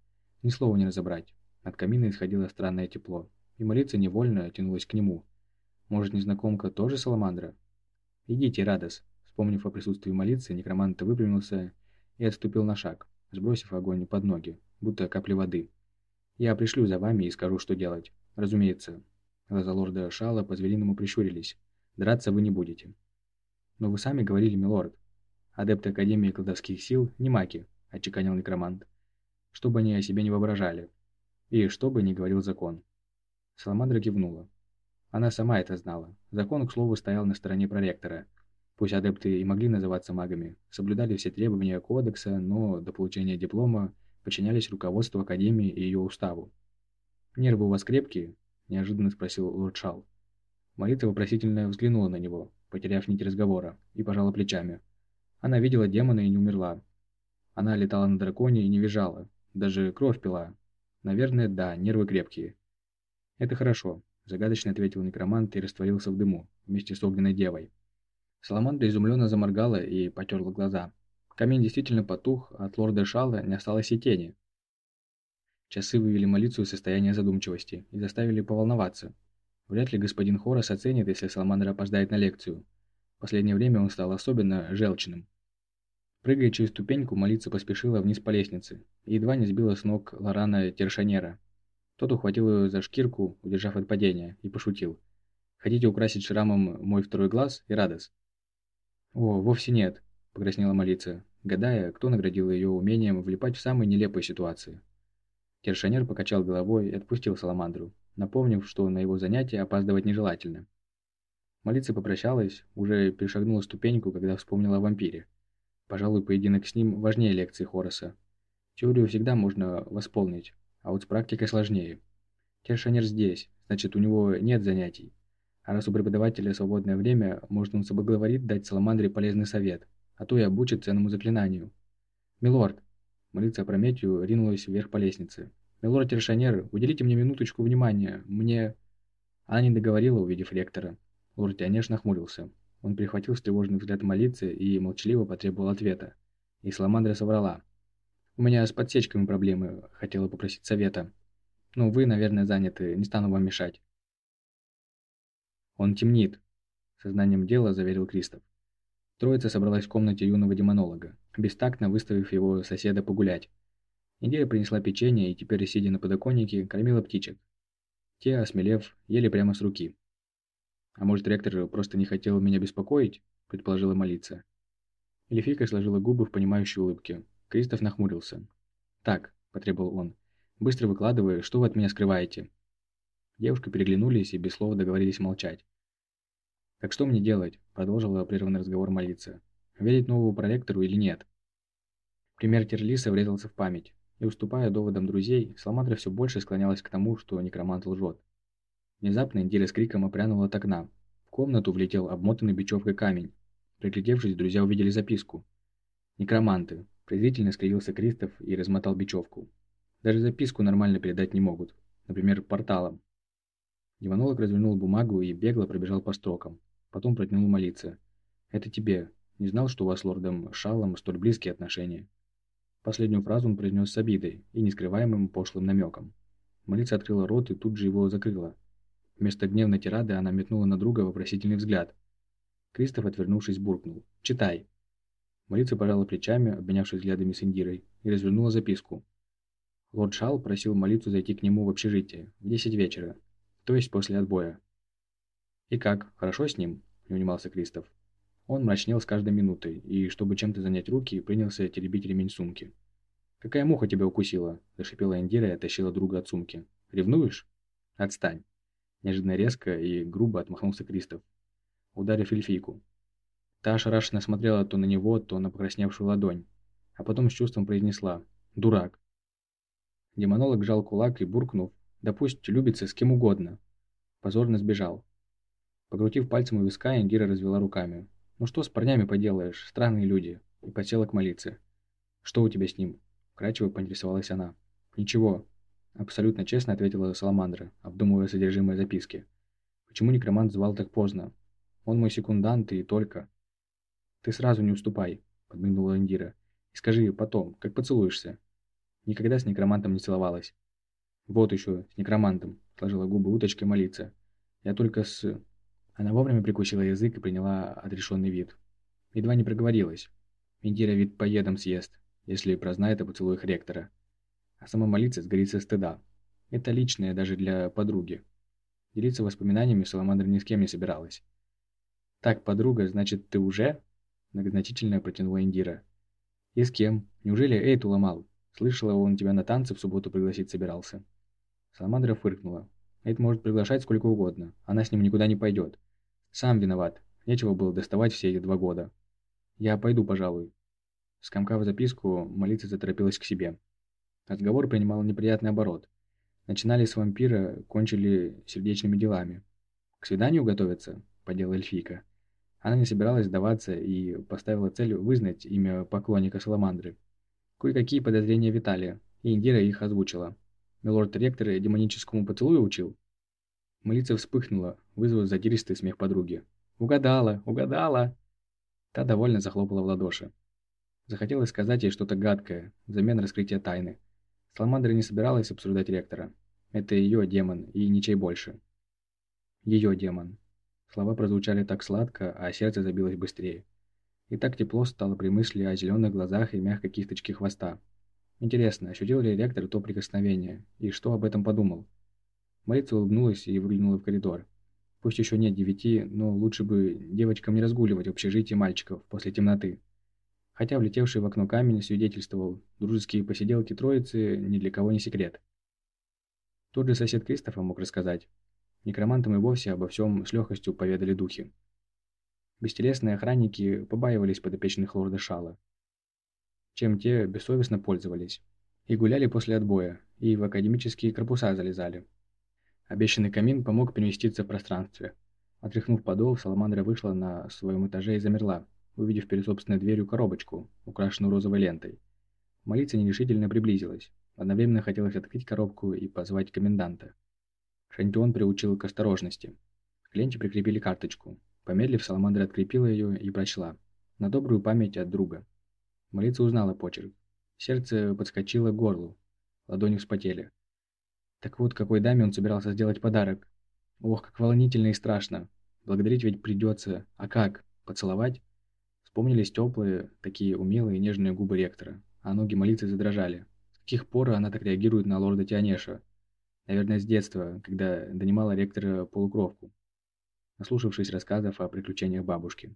Ни слова не разобрать. От камина исходило странное тепло, и молиться невольно тянулась к нему. Может, незнакомка тоже саламандра? «Идите, Радос!» Вспомнив о присутствии молиться, некромант выпрямился и отступил на шаг, сбросив огонь под ноги, будто капли воды. «Я пришлю за вами и скажу, что делать. Разумеется». Глаза лорда Шала по-звериному прищурились. Драться вы не будете. Но вы сами говорили, милорд. Адепты Академии колдовских сил не маки, отчеканил некромант. Чтобы они о себе не воображали. И чтобы не говорил закон. Саламандра кивнула. Она сама это знала. Закон, к слову, стоял на стороне проректора. Пусть адепты и могли называться магами, соблюдали все требования кодекса, но до получения диплома подчинялись руководству Академии и ее уставу. «Нервы у вас крепкие?» – неожиданно спросил лорд Шал. Марита вопросительно взглянула на него, потеряв нить разговора, и пожала плечами. Она видела демона и не умерла. Она летала на драконе и не визжала, даже кровь пила. Наверное, да, нервы крепкие. Это хорошо, загадочно ответил некромант и растворился в дыму, вместе с огненной девой. Саламандра изумленно заморгала и потерла глаза. Камень действительно потух, от лорда Шала не осталось и тени. Часы вывели молицу из состояния задумчивости и заставили поволноваться, Вряд ли господин Хорос оценит, если Саламандра опоздает на лекцию. Последнее время он стал особенно желчным. Прыгая через ступеньку, молиться поспешила вниз по лестнице и едва не сбила с ног Лорана Тершанера. Тот ухватил ее за шкирку, удержав от падения, и пошутил. «Хотите украсить шрамом мой второй глаз и радость?» «О, вовсе нет», – покраснела молиться, гадая, кто наградил ее умением влипать в самые нелепые ситуации. Тершанер покачал головой и отпустил Саламандру, напомнив, что на его занятия опаздывать нежелательно. Молиться попрощалась, уже перешагнула ступеньку, когда вспомнила о вампире. Пожалуй, поединок с ним важнее лекции Хороса. Теорию всегда можно восполнить, а вот с практикой сложнее. Тершанер здесь, значит, у него нет занятий. А раз у преподавателя свободное время, может он соблаговорит дать Саламандре полезный совет, а то и обучит ценному заклинанию. «Милорд!» Молиться опрометью ринулась вверх по лестнице. «Милорд Тершанер, уделите мне минуточку внимания. Мне...» Она не договорила, увидев ректора. Лорд Тианеш нахмурился. Он прихватил встревоженный взгляд молиться и молчаливо потребовал ответа. И Саламандра соврала. «У меня с подсечками проблемы. Хотела попросить совета. Ну, вы, наверное, заняты. Не стану вам мешать». «Он темнит», — сознанием дела заверил Кристоф. Троица собралась в комнате юного демонолога, бестактно выставив его соседа погулять. Неделя принесла печенье и теперь, сидя на подоконнике, кормила птичек. Те, осмелев, ели прямо с руки. «А может, ректор просто не хотел меня беспокоить?» – предположила молиться. Эльфийка сложила губы в понимающей улыбке. Кристоф нахмурился. «Так», – потребовал он, – «быстро выкладывай, что вы от меня скрываете?» Девушка переглянулись и без слова договорились молчать. «Так что мне делать?» – продолжила прерванный разговор молиться. «Верить новому проректору или нет?» Пример Терлиса врезался в память и, уступая доводам друзей, Саламандра все больше склонялась к тому, что некромант лжет. Внезапно Индира с криком опрянула от окна. В комнату влетел обмотанный бечевкой камень. Приглядевшись, друзья увидели записку. «Некроманты», – презрительно скривился Кристоф и размотал бечевку. «Даже записку нормально передать не могут. Например, порталом». Демонолог развернул бумагу и бегло пробежал по строкам. Потом протянул молиться. «Это тебе. Не знал, что у вас с лордом Шалом столь близкие отношения». Последнюю фразу он произнес с обидой и нескрываемым пошлым намеком. Молица открыла рот и тут же его закрыла. Вместо гневной тирады она метнула на друга вопросительный взгляд. Кристоф, отвернувшись, буркнул. «Читай». Молица пожала плечами, обменявшись взглядами с Индирой, и развернула записку. Лорд Шал просил молитву зайти к нему в общежитие в десять вечера, то есть после отбоя. «И как, хорошо с ним?» – не унимался Кристоф. Он мрачнел с каждой минутой, и, чтобы чем-то занять руки, принялся теребить ремень сумки. «Какая муха тебя укусила?» – зашипела Индира и оттащила друга от сумки. «Ревнуешь?» «Отстань!» Неожиданно резко и грубо отмахнулся Кристоф, ударив эльфийку. Та ошарашенно смотрела то на него, то на покрасневшую ладонь, а потом с чувством произнесла «Дурак!». Демонолог жал кулак и, буркнув «Да пусть любится с кем угодно!», позорно сбежал. Покрутив пальцем у виска, Индира развела руками. «Ну что с парнями поделаешь, странные люди!» и подсела к молиться. «Что у тебя с ним?» – вкрадчиво поинтересовалась она. «Ничего», – абсолютно честно ответила Саламандра, обдумывая содержимое записки. «Почему некромант звал так поздно? Он мой секундант и только...» «Ты сразу не уступай», – подмигнула Индира. «И скажи потом, как поцелуешься». Никогда с некромантом не целовалась. «Вот еще, с некромантом», – сложила губы уточкой молиться. «Я только с...» Она вовремя прикусила язык и приняла отрешенный вид. Едва не проговорилась. Индира вид поедом съест, если прознает о поцелуях ректора. А сама молиться сгорит со стыда. Это личное даже для подруги. Делиться воспоминаниями Саламандра ни с кем не собиралась. «Так, подруга, значит, ты уже?» Многозначительно протянула Индира. «И с кем? Неужели Эйт уломал? Слышала, он тебя на танцы в субботу пригласить собирался». Саламандра фыркнула. Эйт может приглашать сколько угодно. Она с ним никуда не пойдет. Сам виноват. Нечего было доставать все эти два года. «Я пойду, пожалуй». Скомкав записку, молиться заторопилась к себе. Разговор принимал неприятный оборот. Начинали с вампира, кончили сердечными делами. «К свиданию готовиться?» – подела эльфийка. Она не собиралась сдаваться и поставила цель вызнать имя поклонника Саламандры. Кое-какие подозрения витали, и Индира их озвучила. Милорд-ректор демоническому поцелую учил? Молица вспыхнула, вызвав задиристый смех подруги. «Угадала! Угадала!» Та довольно захлопала в ладоши. Захотелось сказать ей что-то гадкое, взамен раскрытия тайны. Саламандра не собиралась обсуждать ректора. Это ее демон, и ничей больше. Ее демон. Слова прозвучали так сладко, а сердце забилось быстрее. И так тепло стало при мысли о зеленых глазах и мягкой кисточке хвоста. Интересно, ощутил ли ректор то прикосновение, и что об этом подумал? Молитва улыбнулась и выглянула в коридор. Пусть еще нет девяти, но лучше бы девочкам не разгуливать в общежитии мальчиков после темноты. Хотя влетевший в окно камень свидетельствовал, дружеские посиделки троицы ни для кого не секрет. Тот же сосед Кристофа мог рассказать. Некромантам и вовсе обо всем с легкостью поведали духи. Бестелесные охранники побаивались подопечных лорда Шала, чем те бессовестно пользовались. И гуляли после отбоя, и в академические корпуса залезали. Обещанный камин помог переместиться в пространстве. Отряхнув подол, Саламандра вышла на своем этаже и замерла, увидев перед собственной дверью коробочку, украшенную розовой лентой. Молиться нерешительно приблизилась. Одновременно хотелось открыть коробку и позвать коменданта. Шантион приучил к осторожности. К ленте прикрепили карточку. Помедлив, Саламандра открепила ее и прочла. На добрую память от друга. Молиться узнала почерк. Сердце подскочило к горлу. Ладони вспотели. Так вот, какой даме он собирался сделать подарок. Ох, как волнительно и страшно. Благодарить ведь придется. А как? Поцеловать? Вспомнились теплые, такие умелые нежные губы ректора, а ноги молитвы задрожали. С каких пор она так реагирует на лорда Тианеша? Наверное, с детства, когда донимала ректора полукровку, наслушавшись рассказов о приключениях бабушки.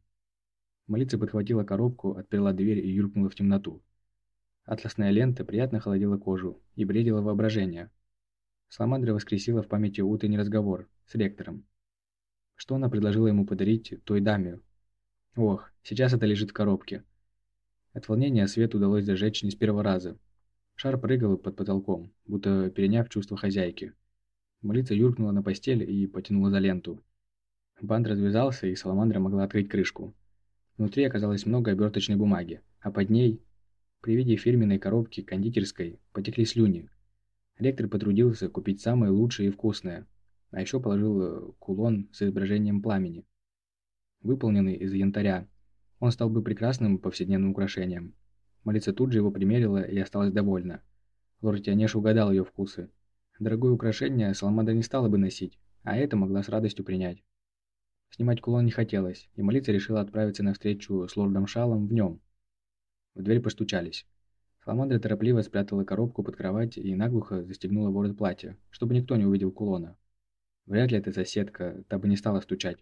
Молитва подхватила коробку, отперла дверь и юркнула в темноту. Атласная лента приятно холодила кожу и бредила воображение – Саламандра воскресила в памяти утренний разговор с ректором. Что она предложила ему подарить той даме? Ох, сейчас это лежит в коробке. От волнения свет удалось зажечь не с первого раза. Шар прыгал под потолком, будто переняв чувство хозяйки. Молица юркнула на постель и потянула за ленту. Бант развязался, и Саламандра могла открыть крышку. Внутри оказалось много оберточной бумаги, а под ней, при виде фирменной коробки кондитерской, потекли слюни, Ректор потрудился купить самое лучшее и вкусное, а еще положил э, кулон с изображением пламени. Выполненный из янтаря, он стал бы прекрасным повседневным украшением. Молица тут же его примерила и осталась довольна. Лорд Тианеш угадал ее вкусы. Дорогое украшение Саламандра не стала бы носить, а это могла с радостью принять. Снимать кулон не хотелось, и Молица решила отправиться на встречу с лордом Шалом в нем. В дверь постучались. Саламандра торопливо спрятала коробку под кровать и наглухо застегнула ворот платья, чтобы никто не увидел кулона. Вряд ли эта соседка, та бы не стала стучать.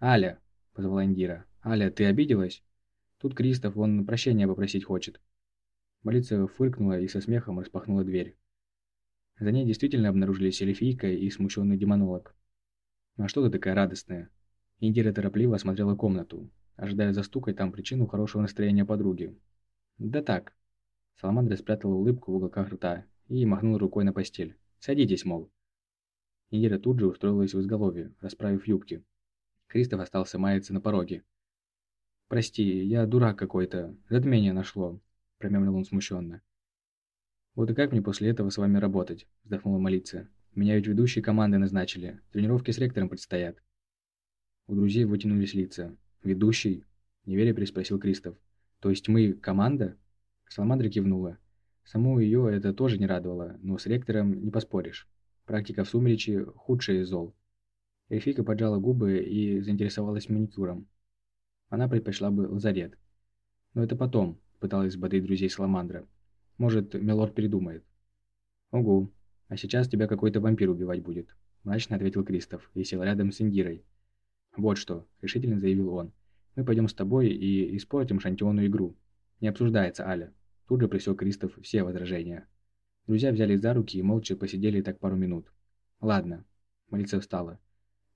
«Аля!» – позвала Индира. «Аля, ты обиделась? Тут Кристоф, он прощения попросить хочет». Молица фыркнула и со смехом распахнула дверь. За ней действительно обнаружились эльфийка и смущенный демонолог. «А что ты такая радостная?» Индира торопливо осмотрела комнату, ожидая застукать там причину хорошего настроения подруги. «Да так». Саламандра спрятала улыбку в уголках рта и махнула рукой на постель. «Садитесь, мол». Индира тут же устроилась в изголовье, расправив юбки. Кристоф остался маяться на пороге. «Прости, я дурак какой-то. Затмение нашло», – промямлил он смущенно. «Вот и как мне после этого с вами работать?» – вздохнула молиться. «Меня ведь ведущие команды назначили. Тренировки с ректором предстоят». У друзей вытянулись лица. «Ведущий?» – неверя переспросил Кристоф. «То есть мы команда?» Саламандра кивнула. Саму ее это тоже не радовало, но с ректором не поспоришь. Практика в сумеречи – худшая из зол. Эльфийка поджала губы и заинтересовалась маникюром. Она предпочла бы лазарет. Но это потом, пыталась взбодрить друзей Саламандра. Может, Милорд передумает. «Ого, а сейчас тебя какой-то вампир убивать будет», – мрачно ответил Кристоф и сел рядом с Индирой. «Вот что», – решительно заявил он. «Мы пойдем с тобой и испортим Шантиону игру. Не обсуждается, Аля». Тут же присек Кристоф все возражения. Друзья взялись за руки и молча посидели так пару минут. «Ладно». Молица встала.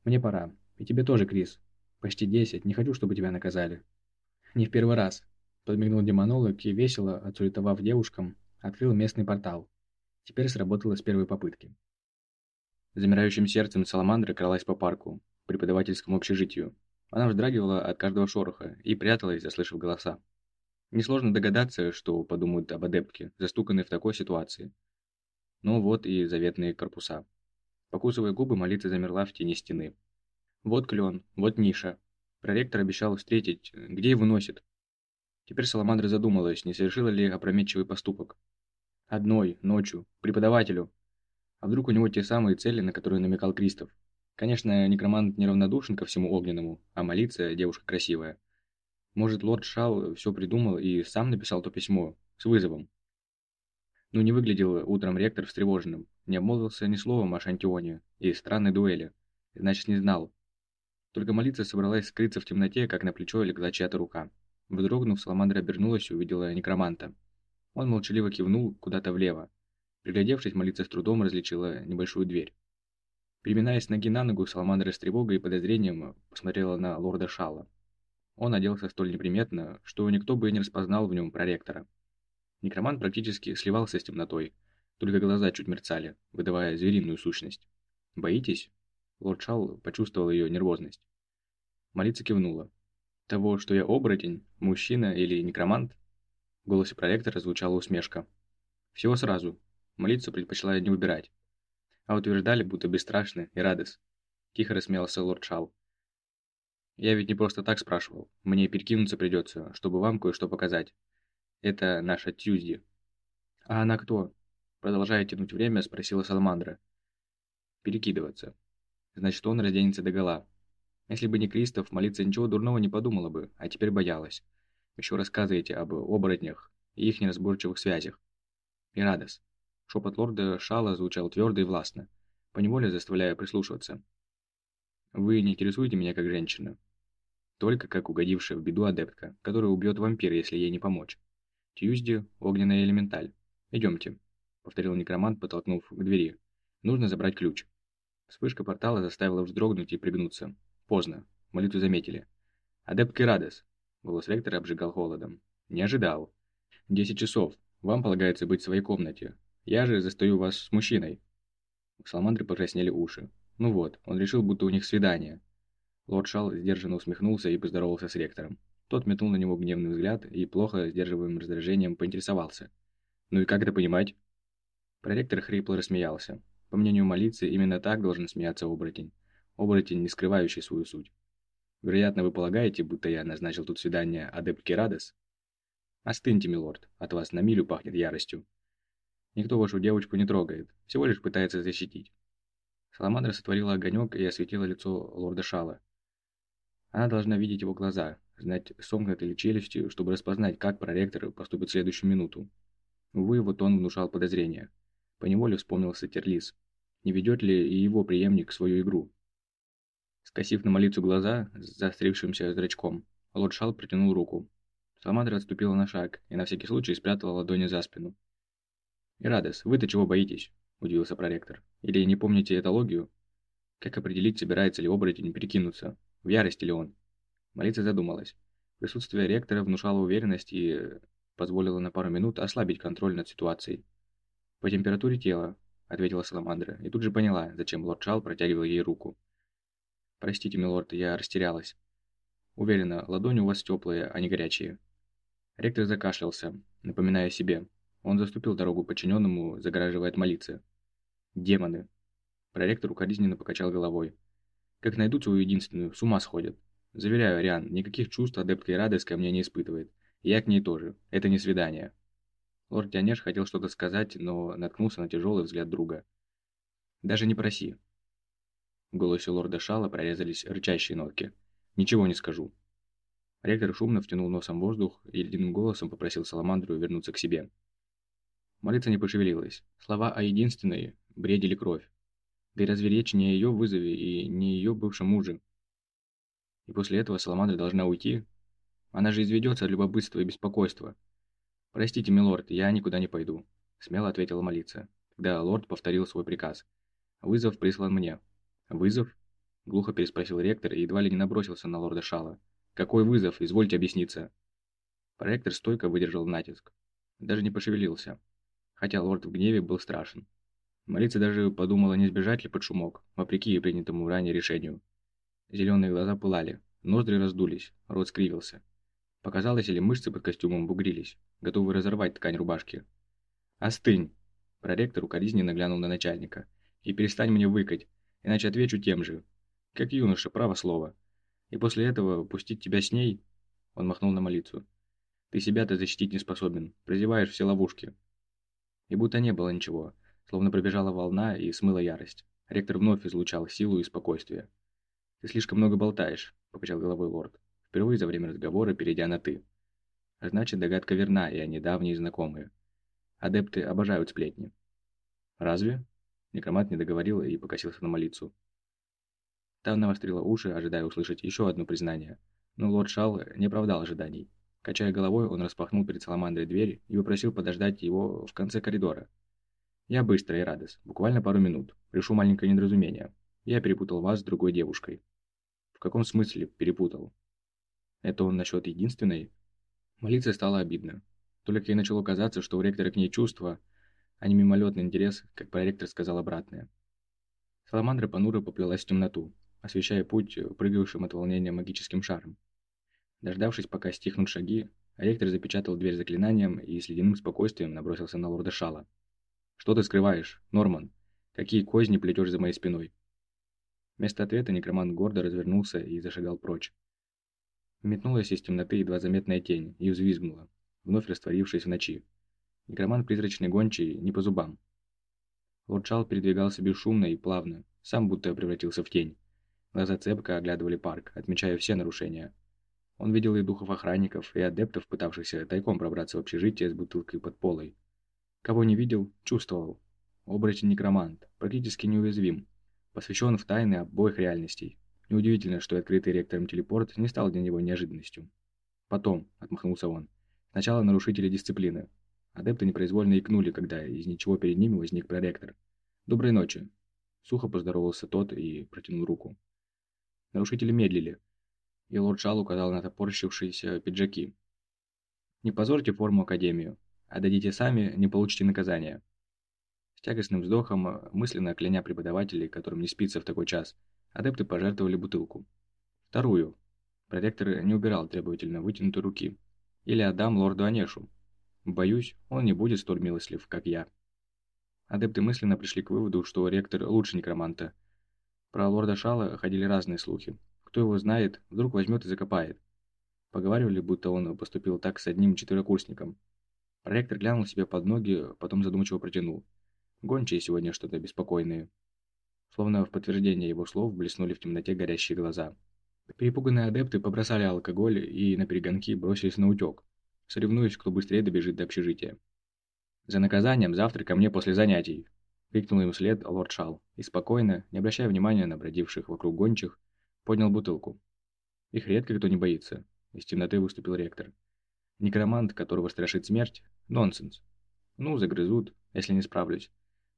«Мне пора. И тебе тоже, Крис. Почти десять. Не хочу, чтобы тебя наказали». «Не в первый раз», – подмигнул демонолог и, весело, отсулетовав девушкам, открыл местный портал. Теперь сработало с первой попытки. Замирающим сердцем Саламандра кралась по парку, преподавательскому общежитию. Она вздрагивала от каждого шороха и пряталась, заслышав голоса. Несложно догадаться, что подумают об адептке, застуканной в такой ситуации. Ну вот и заветные корпуса. Покусывая губы, молиться замерла в тени стены. Вот клен, вот ниша. Проректор обещал встретить, где его носит. Теперь Саламандра задумалась, не совершила ли опрометчивый поступок. Одной, ночью, преподавателю. А вдруг у него те самые цели, на которые намекал Кристоф? Конечно, некромант неравнодушен ко всему огненному, а молиться девушка красивая. Может, лорд Шал все придумал и сам написал то письмо, с вызовом. Но ну, не выглядел утром ректор встревоженным, не обмолвился ни словом о Шантионе и странной дуэли, значит, не знал. Только молиться собралась скрыться в темноте, как на плечо легла чья-то рука. Вздрогнув, Саламандра обернулась и увидела некроманта. Он молчаливо кивнул куда-то влево. Приглядевшись, молиться с трудом различила небольшую дверь. Переминаясь ноги на ногу, Саламандра с тревогой и подозрением посмотрела на лорда Шала. Он оделся столь неприметно, что никто бы и не распознал в нем проректора. Некромант практически сливался с темнотой, только глаза чуть мерцали, выдавая звериную сущность. «Боитесь?» Лорд Шал почувствовал ее нервозность. Молица кивнула. «Того, что я оборотень, мужчина или некромант?» В голосе проректора звучала усмешка. «Всего сразу. Молиться предпочла не выбирать а утверждали, будто бесстрашны и радость. Тихо рассмеялся лорд Шал. Я ведь не просто так спрашивал. Мне перекинуться придется, чтобы вам кое-что показать. Это наша Тьюзди. А она кто? Продолжая тянуть время, спросила Саламандра. Перекидываться. Значит, он разденется догола. Если бы не Кристоф, молиться ничего дурного не подумала бы, а теперь боялась. Еще рассказываете об оборотнях и их неразборчивых связях. И. Шепот лорда Шала звучал твердо и властно, поневоле заставляя прислушиваться. «Вы не интересуете меня как женщина. Только как угодившая в беду адептка, которая убьет вампира, если ей не помочь. Тьюзди – огненная элементаль. Идемте», – повторил некромант, подтолкнув к двери. «Нужно забрать ключ». Вспышка портала заставила вздрогнуть и пригнуться. Поздно. Молитву заметили. «Адепт Керадес!» Голос ректора обжигал холодом. «Не ожидал. Десять часов. Вам полагается быть в своей комнате. Я же застаю вас с мужчиной». Саламандры покраснели уши. Ну вот, он решил, будто у них свидание. Лорд Шал сдержанно усмехнулся и поздоровался с ректором. Тот метнул на него гневный взгляд и, плохо сдерживаемым раздражением, поинтересовался. «Ну и как это понимать?» Проректор хрипло рассмеялся. По мнению молиться, именно так должен смеяться оборотень. Оборотень, не скрывающий свою суть. Вероятно, вы полагаете, будто я назначил тут свидание адепт Керадес? Остыньте, милорд, от вас на милю пахнет яростью. Никто вашу девочку не трогает, всего лишь пытается защитить. Саламандра сотворила огонек и осветила лицо лорда Шала. Она должна видеть его глаза, знать, сомкнуты ли челюстью, чтобы распознать, как проректор поступит в следующую минуту. Увы, вот он внушал подозрения. Поневоле вспомнился Терлис. Не ведет ли и его преемник свою игру? Скосив на молицу глаза с заострившимся зрачком, лорд Шал протянул руку. Саламандра отступила на шаг и на всякий случай спрятала ладони за спину. «Ирадес, вы-то чего боитесь? удивился проректор. «Или не помните этологию? Как определить, собирается ли оборотень перекинуться? В ярости ли он?» Молиться задумалась. Присутствие ректора внушало уверенность и позволило на пару минут ослабить контроль над ситуацией. «По температуре тела», — ответила Саламандра, и тут же поняла, зачем лорд Шал протягивал ей руку. «Простите, милорд, я растерялась. Уверена, ладони у вас теплые, а не горячие». Ректор закашлялся, напоминая себе. Он заступил дорогу подчиненному, загораживая от молиться. «Демоны!» Проректор укоризненно покачал головой. «Как найдут свою единственную, с ума сходят. Заверяю, Ариан, никаких чувств адептка Ирадес ко мне не испытывает. Я к ней тоже. Это не свидание». Лорд Дионеш хотел что-то сказать, но наткнулся на тяжелый взгляд друга. «Даже не проси». В голосе лорда Шала прорезались рычащие нотки. «Ничего не скажу». Ректор шумно втянул носом воздух и ледяным голосом попросил Саламандру вернуться к себе. Молиться не пошевелилась. Слова о единственной бредили кровь. Да и разве речь не о ее вызове и не ее бывшем муже? И после этого Саламандра должна уйти? Она же изведется от любопытства и беспокойства. «Простите, милорд, я никуда не пойду», – смело ответила молиться, когда лорд повторил свой приказ. «Вызов прислан мне». «Вызов?» – глухо переспросил ректор и едва ли не набросился на лорда Шала. «Какой вызов? Извольте объясниться». Проректор стойко выдержал натиск. Даже не пошевелился хотя лорд в гневе был страшен. Молиться даже подумала, не сбежать ли под шумок, вопреки принятому ранее решению. Зеленые глаза пылали, ноздри раздулись, рот скривился. Показалось, или мышцы под костюмом бугрились, готовые разорвать ткань рубашки. «Остынь!» Проректор укоризненно глянул на начальника. «И перестань мне выкать, иначе отвечу тем же. Как юноша, право слово. И после этого пустить тебя с ней...» Он махнул на молицу. «Ты себя-то защитить не способен, прозеваешь все ловушки. И будто не было ничего, словно пробежала волна и смыла ярость. Ректор вновь излучал силу и спокойствие. «Ты слишком много болтаешь», – покачал головой лорд, впервые за время разговора перейдя на «ты». А значит, догадка верна, и они давние знакомые. Адепты обожают сплетни. «Разве?» Некромат не договорил и покосился на молицу. Та навострила уши, ожидая услышать еще одно признание. Но лорд Шал не оправдал ожиданий. Качая головой, он распахнул перед Саламандрой дверь и попросил подождать его в конце коридора. «Я быстро и радость, буквально пару минут. Решу маленькое недоразумение. Я перепутал вас с другой девушкой». «В каком смысле перепутал?» «Это он насчет единственной?» Молиться стало обидно. Только ей начало казаться, что у ректора к ней чувства, а не мимолетный интерес, как проректор сказал обратное. Саламандра понуро поплелась в темноту, освещая путь прыгавшим от волнения магическим шаром. Дождавшись, пока стихнут шаги, ректор запечатал дверь заклинанием и с ледяным спокойствием набросился на лорда Шала. «Что ты скрываешь, Норман? Какие козни плетешь за моей спиной?» Вместо ответа некромант гордо развернулся и зашагал прочь. Метнулась из темноты едва заметная тень и взвизгнула, вновь растворившись в ночи. Некромант призрачный гончий не по зубам. Лорд Шал передвигался бесшумно и плавно, сам будто превратился в тень. Глаза цепко оглядывали парк, отмечая все нарушения. Он видел и духов охранников, и адептов, пытавшихся тайком пробраться в общежитие с бутылкой под полой. Кого не видел, чувствовал. Оборотень-некромант, практически неуязвим, посвящен в тайны обоих реальностей. Неудивительно, что открытый ректором телепорт не стал для него неожиданностью. Потом, отмахнулся он, сначала нарушители дисциплины. Адепты непроизвольно икнули, когда из ничего перед ними возник проректор. «Доброй ночи!» Сухо поздоровался тот и протянул руку. Нарушители медлили, и лорд Шал указал на топорщившиеся пиджаки. «Не позорьте форму Академию, а дадите сами, не получите наказания». Тягостным вздохом, мысленно кляня преподавателей, которым не спится в такой час, адепты пожертвовали бутылку. Вторую. Проректор не убирал требовательно вытянутой руки. Или отдам лорду Анешу. Боюсь, он не будет столь милостлив, как я. Адепты мысленно пришли к выводу, что ректор лучше некроманта. Про лорда Шала ходили разные слухи. Кто его знает, вдруг возьмет и закопает. Поговаривали, будто он поступил так с одним четверокурсником. Проректор глянул себе под ноги, потом задумчиво протянул. Гончие сегодня что-то беспокойные. Словно в подтверждение его слов блеснули в темноте горящие глаза. Перепуганные адепты побросали алкоголь и на перегонки бросились на утек, соревнуясь, кто быстрее добежит до общежития. «За наказанием завтра ко мне после занятий!» — крикнул им вслед лорд Шал, и спокойно, не обращая внимания на бродивших вокруг гончих, Поднял бутылку. Их редко кто не боится. Из темноты выступил ректор. Некромант, которого страшит смерть? Нонсенс. Ну, загрызут, если не справлюсь.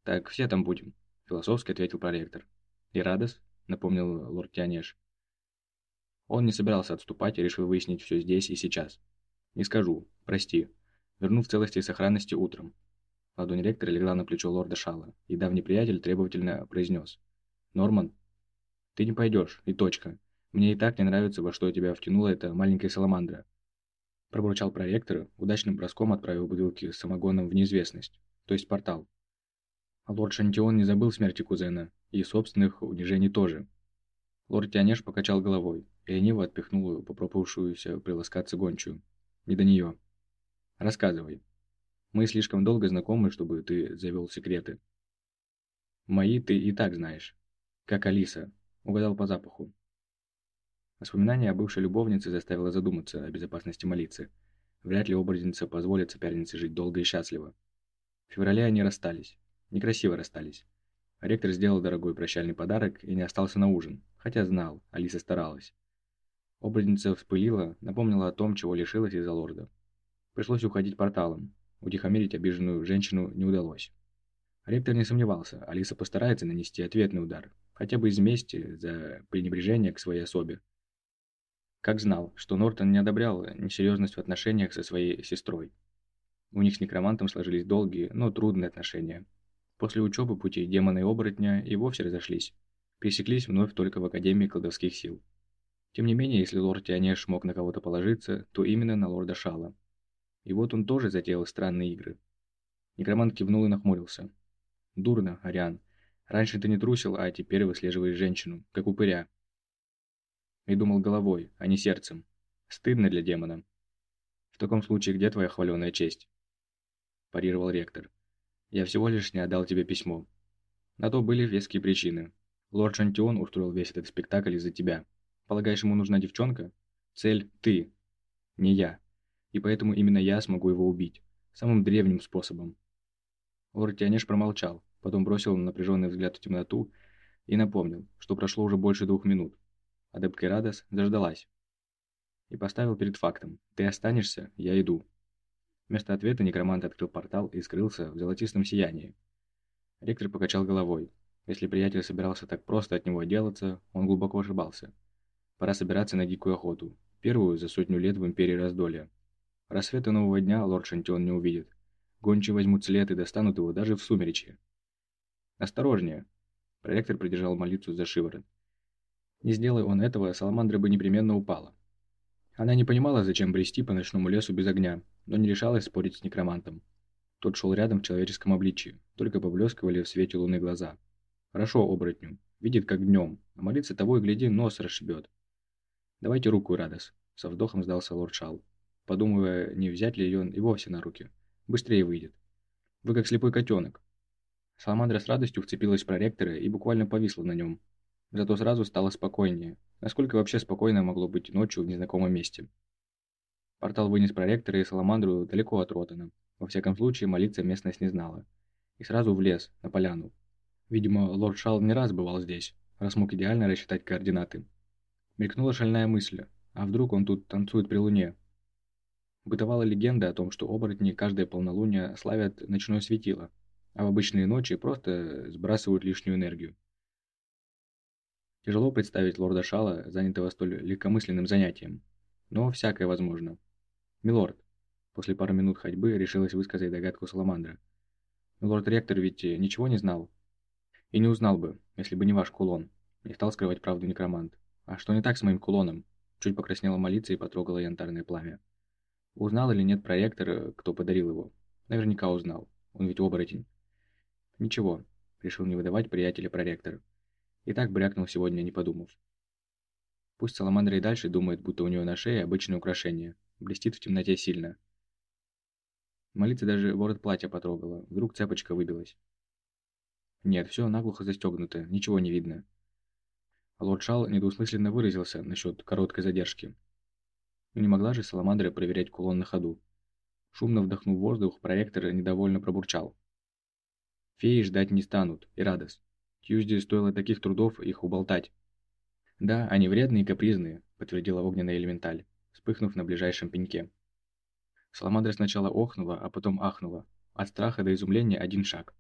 «Так все там будем», – философски ответил проректор. «И Радос?» – напомнил лорд Тианеш. Он не собирался отступать и решил выяснить все здесь и сейчас. «Не скажу. Прости. Верну в целости и сохранности утром». Ладонь ректора легла на плечо лорда Шала, и давний приятель требовательно произнес. «Норман, ты не пойдешь, и точка. Мне и так не нравится, во что тебя втянула эта маленькая саламандра». Пробурчал проректор, удачным броском отправил бутылки с самогоном в неизвестность, то есть портал. А лорд Шантион не забыл смерти кузена, и собственных унижений тоже. Лорд Тианеш покачал головой и лениво отпихнул попробовавшуюся приласкаться гончую. Не до нее. Рассказывай. Мы слишком долго знакомы, чтобы ты завел секреты. Мои ты и так знаешь. Как Алиса. Угадал по запаху. Воспоминание о бывшей любовнице заставило задуматься о безопасности молиться. Вряд ли оборотница позволит сопернице жить долго и счастливо. В феврале они расстались. Некрасиво расстались. Ректор сделал дорогой прощальный подарок и не остался на ужин, хотя знал, Алиса старалась. Оборотница вспылила, напомнила о том, чего лишилась из-за лорда. Пришлось уходить порталом. Утихомирить обиженную женщину не удалось. Ректор не сомневался, Алиса постарается нанести ответный удар, хотя бы из мести за пренебрежение к своей особе. Как знал, что Нортон не одобрял несерьезность в отношениях со своей сестрой. У них с некромантом сложились долгие, но трудные отношения. После учебы пути демона и оборотня и вовсе разошлись. Пересеклись вновь только в Академии колдовских сил. Тем не менее, если лорд Тианеш мог на кого-то положиться, то именно на лорда Шала. И вот он тоже затеял странные игры. Некромант кивнул и нахмурился. «Дурно, Ариан. Раньше ты не трусил, а теперь выслеживаешь женщину, как упыря и думал головой, а не сердцем. Стыдно для демона. В таком случае, где твоя хваленая честь? Парировал ректор. Я всего лишь не отдал тебе письмо. На то были веские причины. Лорд Шантион устроил весь этот спектакль из-за тебя. Полагаешь, ему нужна девчонка? Цель – ты, не я. И поэтому именно я смогу его убить. Самым древним способом. Лорд Тианеш промолчал, потом бросил напряженный взгляд в темноту и напомнил, что прошло уже больше двух минут. Адепт Радос дождалась. И поставил перед фактом. «Ты останешься, я иду». Вместо ответа некромант открыл портал и скрылся в золотистом сиянии. Ректор покачал головой. Если приятель собирался так просто от него отделаться, он глубоко ошибался. Пора собираться на дикую охоту. Первую за сотню лет в Империи Раздолья. Рассвета нового дня лорд Шантион не увидит. Гончие возьмут след и достанут его даже в сумеречье. «Осторожнее!» Проректор придержал молитву за шиворот. Не сделай он этого, Саламандра бы непременно упала. Она не понимала, зачем брести по ночному лесу без огня, но не решалась спорить с некромантом. Тот шел рядом в человеческом обличии, только поблескивали в свете луны глаза. Хорошо оборотню, видит как днем, а молиться того и гляди, нос расшибет. «Давайте руку, Радос», — со вздохом сдался лорд Шал, подумывая, не взять ли ее и вовсе на руки. Быстрее выйдет. «Вы как слепой котенок». Саламандра с радостью вцепилась в проректора и буквально повисла на нем, Зато сразу стало спокойнее. Насколько вообще спокойно могло быть ночью в незнакомом месте. Портал вынес проректора и Саламандру далеко от Ротана. Во всяком случае, молиться местность не знала. И сразу в лес, на поляну. Видимо, лорд Шал не раз бывал здесь, раз мог идеально рассчитать координаты. Мелькнула шальная мысль, а вдруг он тут танцует при луне? Бытовала легенда о том, что оборотни каждое полнолуние славят ночное светило, а в обычные ночи просто сбрасывают лишнюю энергию. Тяжело представить лорда Шала, занятого столь легкомысленным занятием. Но всякое возможно. «Милорд», после пары минут ходьбы решилась высказать догадку Саламандра. «Милорд-ректор ведь ничего не знал?» «И не узнал бы, если бы не ваш кулон», не стал скрывать правду некромант. «А что не так с моим кулоном?» Чуть покраснела молиться и потрогала янтарное пламя. Узнал или нет проектор, кто подарил его? Наверняка узнал. Он ведь оборотень. Ничего, решил не выдавать приятеля проректор. И так брякнул сегодня, не подумав. Пусть Саламандра и дальше думает, будто у нее на шее обычное украшение. Блестит в темноте сильно. Молиться даже ворот платья потрогала. Вдруг цепочка выбилась. Нет, все наглухо застегнуто, ничего не видно. Лорд Шал недвусмысленно выразился насчет короткой задержки. Но не могла же Саламандра проверять кулон на ходу. Шумно вдохнув воздух, проектор недовольно пробурчал. Феи ждать не станут, и радость. Тьюзди стоило таких трудов их уболтать. «Да, они вредные и капризные», — подтвердила огненная элементаль, вспыхнув на ближайшем пеньке. Саламандра сначала охнула, а потом ахнула. От страха до изумления один шаг.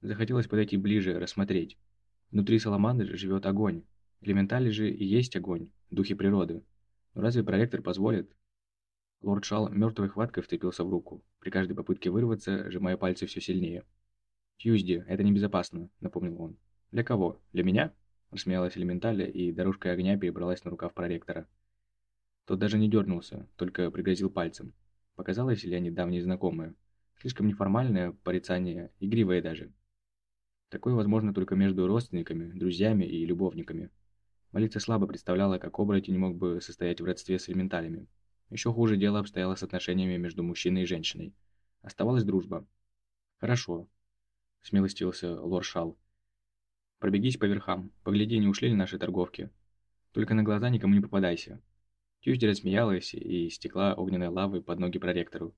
Захотелось подойти ближе, рассмотреть. Внутри саламандры живет огонь. Элементали же и есть огонь, духи природы. Но разве проректор позволит? Лорд Шал мертвой хваткой вцепился в руку, при каждой попытке вырваться, сжимая пальцы все сильнее. «Тьюзди, это небезопасно», — напомнил он. «Для кого? Для меня?» — рассмеялась элементаля, и дорожка огня перебралась на рукав проректора. Тот даже не дернулся, только пригрозил пальцем. Показалось ли они давние знакомые? Слишком неформальное порицание, игривое даже. Такое возможно только между родственниками, друзьями и любовниками. Молиться слабо представляла, как оборотень мог бы состоять в родстве с элементалями. Еще хуже дело обстояло с отношениями между мужчиной и женщиной. Оставалась дружба. «Хорошо», — смелостился лор Шал. «Пробегись по верхам, погляди, не ушли ли наши торговки. Только на глаза никому не попадайся». Тьюзди рассмеялась и стекла огненной лавы под ноги проректору.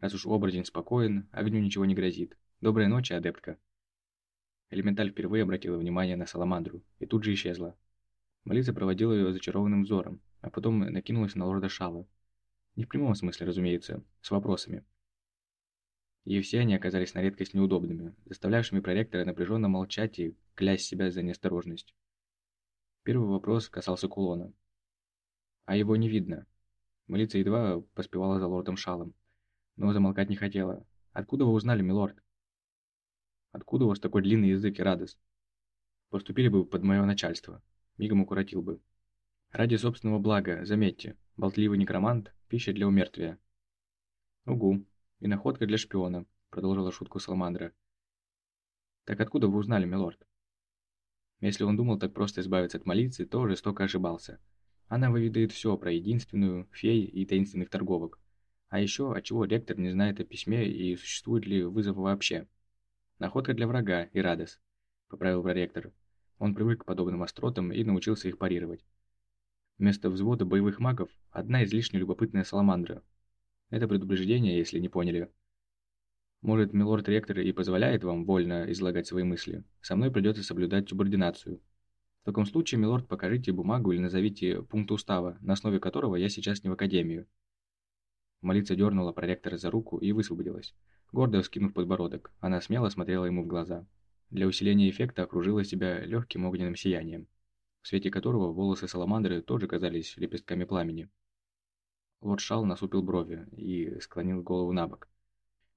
Раз уж оборотень спокоен, огню ничего не грозит. Доброй ночи, адептка. Элементаль впервые обратила внимание на Саламандру и тут же исчезла. Молиса проводила ее зачарованным взором, а потом накинулась на лорда Шала. Не в прямом смысле, разумеется, с вопросами. И все они оказались на редкость неудобными, заставлявшими проректора напряженно молчать и клясть себя за неосторожность. Первый вопрос касался кулона. А его не видно. Молиться едва поспевала за лордом Шалом, но замолкать не хотела. «Откуда вы узнали, милорд?» «Откуда у вас такой длинный язык, и радость?» «Поступили бы под мое начальство. Мигом укоротил бы. Ради собственного блага, заметьте, болтливый некромант – пища для умертвия». «Угу. И находка для шпиона», – продолжила шутку Салмандра. «Так откуда вы узнали, милорд?» Если он думал так просто избавиться от молитвы, то жестоко ошибался. Она выведает все про единственную, фей и таинственных торговок. А еще, отчего ректор не знает о письме и существует ли вызов вообще. Находка для врага, Ирадес, поправил проректор. Он привык к подобным остротам и научился их парировать. Вместо взвода боевых магов – одна излишне любопытная саламандра. Это предупреждение, если не поняли. Может, милорд-ректор и позволяет вам вольно излагать свои мысли. Со мной придется соблюдать субординацию. В таком случае, милорд, покажите бумагу или назовите пункт устава, на основе которого я сейчас не в академию. Молица дернула проректора за руку и высвободилась. Гордо вскинув подбородок, она смело смотрела ему в глаза. Для усиления эффекта окружила себя легким огненным сиянием, в свете которого волосы саламандры тоже казались лепестками пламени. Лорд Шал насупил брови и склонил голову на бок.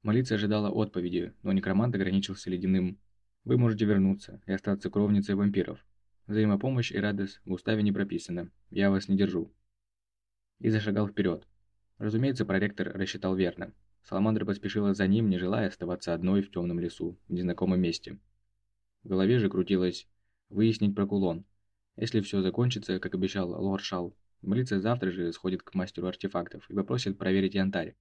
Молица ожидала отповеди, но некромант ограничился ледяным «Вы можете вернуться и остаться кровницей вампиров. Взаимопомощь и радость в уставе не прописано. Я вас не держу». И зашагал вперед, Разумеется, проректор рассчитал верно. Саламандра поспешила за ним, не желая оставаться одной в темном лесу, в незнакомом месте. В голове же крутилось выяснить про кулон. Если все закончится, как обещал лорд Шал, Млица завтра же сходит к мастеру артефактов и попросит проверить янтарь.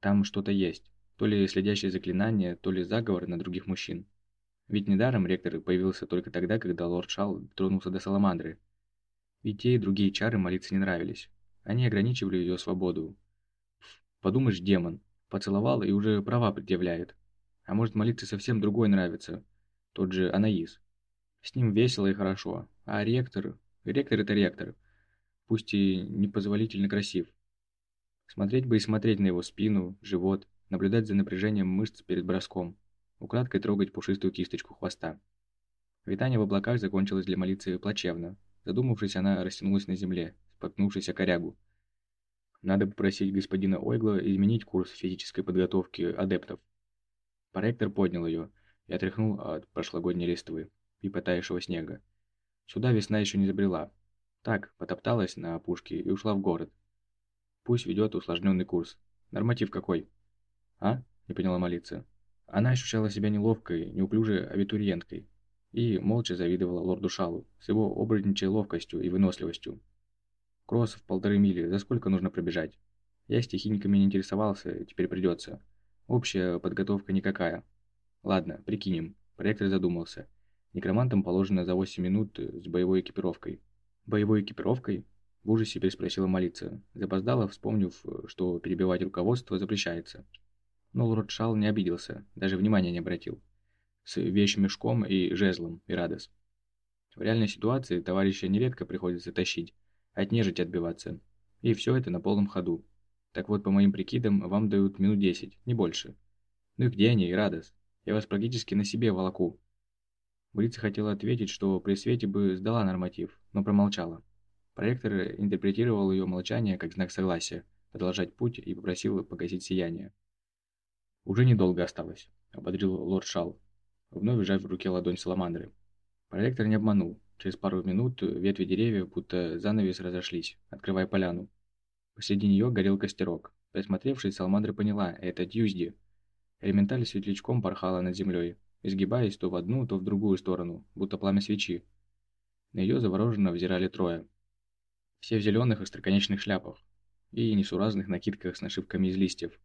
Там что-то есть. То ли следящее заклинание, то ли заговор на других мужчин. Ведь недаром ректор появился только тогда, когда лорд Шал тронулся до Саламандры. И те, и другие чары молиться не нравились. Они ограничивали ее свободу. Подумаешь, демон. Поцеловал и уже права предъявляет. А может молиться совсем другой нравится. Тот же Анаис. С ним весело и хорошо. А ректор... Ректор это ректор. Пусть и непозволительно красив. Смотреть бы и смотреть на его спину, живот, наблюдать за напряжением мышц перед броском, украдкой трогать пушистую кисточку хвоста. Витание в облаках закончилось для молитвы плачевно. Задумавшись, она растянулась на земле, споткнувшись о корягу. Надо попросить господина Ойгла изменить курс физической подготовки адептов. Проректор поднял ее и отряхнул от прошлогодней листвы и потаявшего снега. Сюда весна еще не забрела. Так, потопталась на опушке и ушла в город. Пусть ведет усложненный курс. Норматив какой? А? Не поняла молиться. Она ощущала себя неловкой, неуклюжей абитуриенткой и молча завидовала лорду Шалу с его оборотничей ловкостью и выносливостью. Кросс в полторы мили, за сколько нужно пробежать? Я стихийниками не интересовался, теперь придется. Общая подготовка никакая. Ладно, прикинем. Проектор задумался. Некромантам положено за 8 минут с боевой экипировкой. Боевой экипировкой? В ужасе переспросила молиться, запоздала, вспомнив, что перебивать руководство запрещается. Но лорд Шал не обиделся, даже внимания не обратил. С вещмешком и жезлом, и радость. В реальной ситуации товарища нередко приходится тащить, от нежити отбиваться. И все это на полном ходу. Так вот, по моим прикидам, вам дают минут 10, не больше. Ну и где они, и Радос? Я вас практически на себе волоку». Брица хотела ответить, что при свете бы сдала норматив, но промолчала. Проектор интерпретировал ее молчание как знак согласия продолжать путь и попросил погасить сияние. «Уже недолго осталось», — ободрил лорд Шал, вновь сжав в руке ладонь Саламандры. Проектор не обманул. Через пару минут ветви деревьев будто занавес разошлись, открывая поляну. Посреди нее горел костерок. Присмотревшись, Саламандра поняла – это Тьюзди. Элементаль светлячком порхала над землей, изгибаясь то в одну, то в другую сторону, будто пламя свечи. На ее завороженно взирали трое. Все в зеленых остроконечных шляпах и несуразных накидках с нашивками из листьев.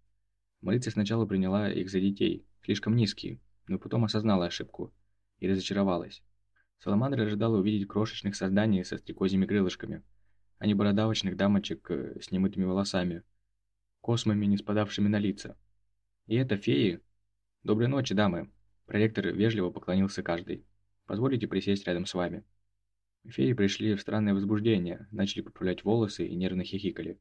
Молиться сначала приняла их за детей, слишком низкие, но потом осознала ошибку и разочаровалась. Саламандра ожидала увидеть крошечных созданий со стрекозьими крылышками, а не бородавочных дамочек э, с немытыми волосами, космами, не спадавшими на лица. И это феи. Доброй ночи, дамы. Проректор вежливо поклонился каждой. Позволите присесть рядом с вами. Феи пришли в странное возбуждение, начали поправлять волосы и нервно хихикали.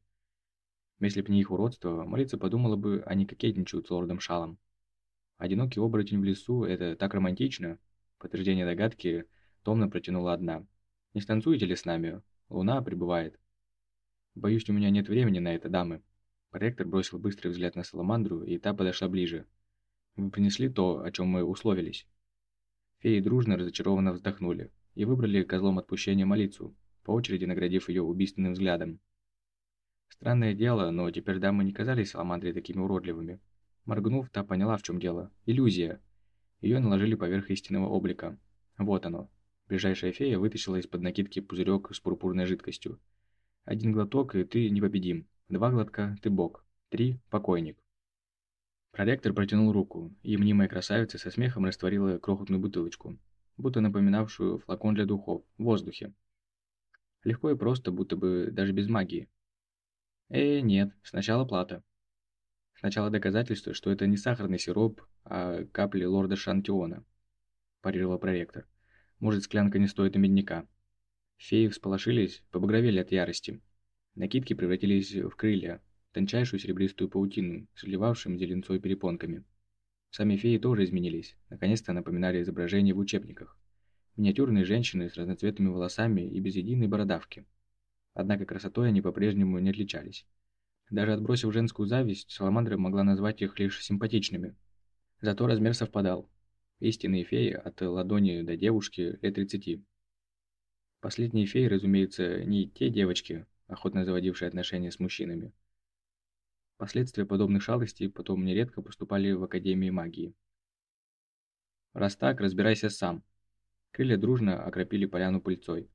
Если б не их уродство, молиться подумала бы, они кокетничают с лордом Шалом. Одинокий оборотень в лесу – это так романтично. Подтверждение догадки Томно протянула одна. «Не станцуете ли с нами? Луна прибывает». «Боюсь, у меня нет времени на это, дамы». Проректор бросил быстрый взгляд на Саламандру, и та подошла ближе. «Вы принесли то, о чем мы условились». Феи дружно разочарованно вздохнули и выбрали козлом отпущения молицу, по очереди наградив ее убийственным взглядом. Странное дело, но теперь дамы не казались Саламандре такими уродливыми. Моргнув, та поняла, в чем дело. Иллюзия. Ее наложили поверх истинного облика. Вот оно. Ближайшая фея вытащила из-под накидки пузырек с пурпурной жидкостью. Один глоток, и ты непобедим. Два глотка – ты бог. Три – покойник. Проректор протянул руку, и мнимая красавица со смехом растворила крохотную бутылочку, будто напоминавшую флакон для духов, в воздухе. Легко и просто, будто бы даже без магии. Э, нет, сначала плата. Сначала доказательство, что это не сахарный сироп, а капли лорда Шантиона, парировал проректор. Может, склянка не стоит и медника. Феи всполошились, побагровели от ярости. Накидки превратились в крылья, тончайшую серебристую паутину, сливавшим зеленцой перепонками. Сами феи тоже изменились, наконец-то напоминали изображения в учебниках. Миниатюрные женщины с разноцветными волосами и без единой бородавки. Однако красотой они по-прежнему не отличались. Даже отбросив женскую зависть, Саламандра могла назвать их лишь симпатичными. Зато размер совпадал. Истинные феи от ладони до девушки лет 30. Последние феи, разумеется, не те девочки, охотно заводившие отношения с мужчинами. Последствия подобных шалостей потом нередко поступали в Академии магии. «Раз так, разбирайся сам». Крылья дружно окропили поляну пыльцой.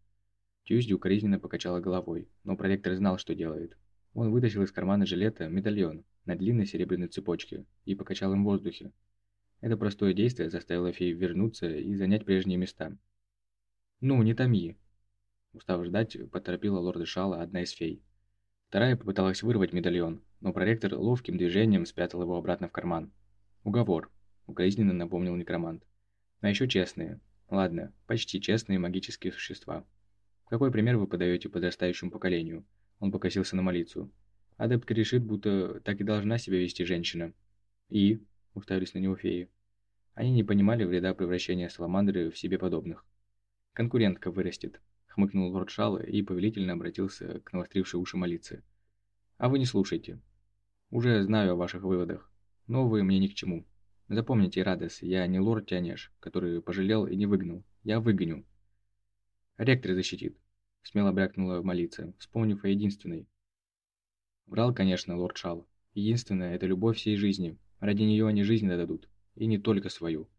Тьюзди укоризненно покачала головой, но проректор знал, что делает. Он вытащил из кармана жилета медальон на длинной серебряной цепочке и покачал им в воздухе, это простое действие заставило фею вернуться и занять прежние места. «Ну, не томи!» Устав ждать, поторопила лорда Шала одна из фей. Вторая попыталась вырвать медальон, но проректор ловким движением спрятал его обратно в карман. «Уговор», — укоризненно напомнил некромант. «А еще честные. Ладно, почти честные магические существа. Какой пример вы подаете подрастающему поколению?» Он покосился на молицу. Адептка решит, будто так и должна себя вести женщина. «И?» – уставились на него феи. Они не понимали вреда превращения саламандры в себе подобных. «Конкурентка вырастет», – хмыкнул лорд Шала и повелительно обратился к навострившей уши молиться. «А вы не слушайте. Уже знаю о ваших выводах. Новые мне ни к чему. Запомните, Радес, я не лорд Тянеш, который пожалел и не выгнал. Я выгоню». «Ректор защитит», – смело брякнула молиться, вспомнив о единственной. Врал, конечно, лорд Шал. Единственное – это любовь всей жизни. Ради нее они жизнь отдадут. И не только свою.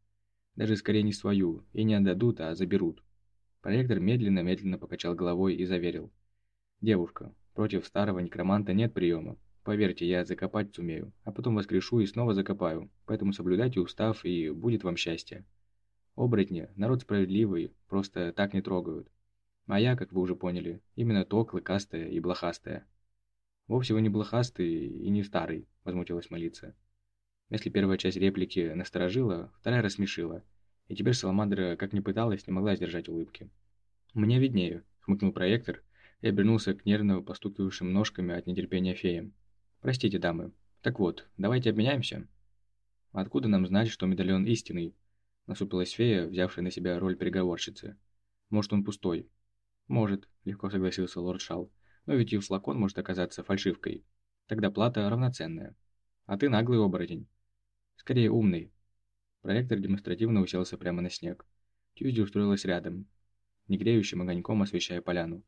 Даже скорее не свою, и не отдадут, а заберут. Проектор медленно-медленно покачал головой и заверил. «Девушка, против старого некроманта нет приема. Поверьте, я закопать сумею, а потом воскрешу и снова закопаю, поэтому соблюдайте устав, и будет вам счастье. Оборотни – народ справедливый, просто так не трогают. А я, как вы уже поняли, именно то клыкастая и блохастая». «Вовсе вы не блохастый и не старый», – возмутилась молиться. Если первая часть реплики насторожила, вторая рассмешила. И теперь Саламандра, как ни пыталась, не могла сдержать улыбки. «Мне виднее», — хмыкнул проектор и обернулся к нервно постукивавшим ножками от нетерпения феям. «Простите, дамы. Так вот, давайте обменяемся». «Откуда нам знать, что медальон истинный?» Насупилась фея, взявшая на себя роль переговорщицы. «Может, он пустой?» «Может», — легко согласился лорд Шал. «Но ведь и флакон может оказаться фальшивкой. Тогда плата равноценная. А ты наглый оборотень. Скорее умный». Проектор демонстративно уселся прямо на снег. Тьюзди устроилась рядом, негреющим огоньком освещая поляну.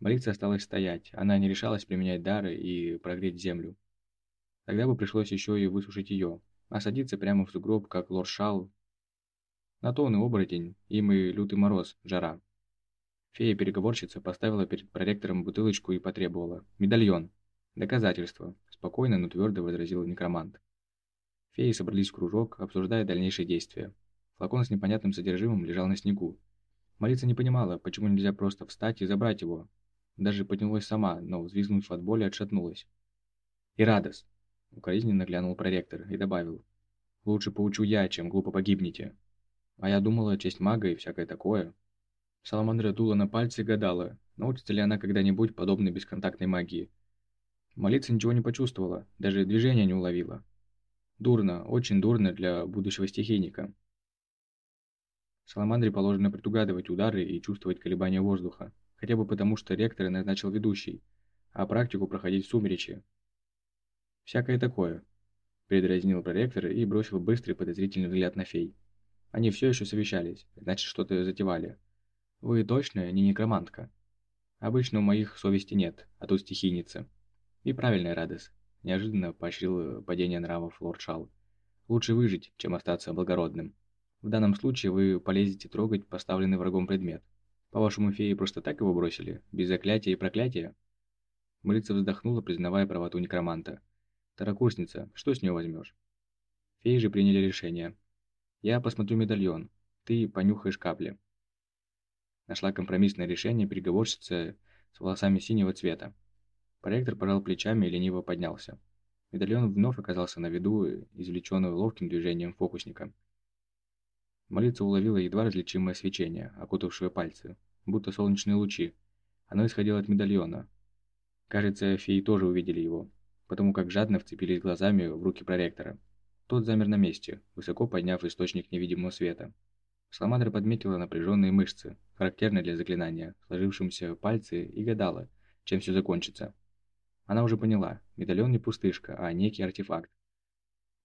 Молиться осталось стоять, она не решалась применять дары и прогреть землю. Тогда бы пришлось еще и высушить ее, а садиться прямо в сугроб, как лорд Шал. На то он и оборотень, им и лютый мороз, жара. Фея-переговорщица поставила перед проректором бутылочку и потребовала. «Медальон!» «Доказательство!» – спокойно, но твердо возразил некромант. Феи собрались в кружок, обсуждая дальнейшие действия. Флакон с непонятным содержимым лежал на снегу. Молиться не понимала, почему нельзя просто встать и забрать его. Даже потянулась сама, но, взвизгнув от боли, отшатнулась. «Ирадос!» – укоризненно глянул проректор и добавил. «Лучше поучу я, чем глупо погибнете. А я думала, честь мага и всякое такое». Саламандра дула на пальцы и гадала, научится ли она когда-нибудь подобной бесконтактной магии. Молиться ничего не почувствовала, даже движения не уловила. Дурно, очень дурно для будущего стихийника. Саламандре положено предугадывать удары и чувствовать колебания воздуха, хотя бы потому, что ректора назначил ведущий, а практику проходить в сумеречье. «Всякое такое», – предразнил проректор и бросил быстрый подозрительный взгляд на фей. Они все еще совещались, значит, что-то затевали. Вы точно не некромантка? Обычно у моих совести нет, а тут стихийница. И правильная Радос. Неожиданно поощрил падение нравов лорд Шал. Лучше выжить, чем остаться благородным. В данном случае вы полезете трогать поставленный врагом предмет. По-вашему, феи просто так его бросили? Без заклятия и проклятия? Мыльца вздохнула, признавая правоту некроманта. Таракурсница, что с нее возьмешь? Феи же приняли решение. Я посмотрю медальон, ты понюхаешь капли. Нашла компромиссное решение переговорщица с волосами синего цвета. Проектор пожал плечами и лениво поднялся. Медальон вновь оказался на виду, извлеченный ловким движением фокусника. Молиться уловила едва различимое свечение, окутавшее пальцы, будто солнечные лучи. Оно исходило от медальона. Кажется, феи тоже увидели его, потому как жадно вцепились глазами в руки проректора. Тот замер на месте, высоко подняв источник невидимого света. Саламандра подметила напряженные мышцы, характерные для заклинания, сложившимся пальцы, и гадала, чем все закончится. Она уже поняла, медальон не пустышка, а некий артефакт.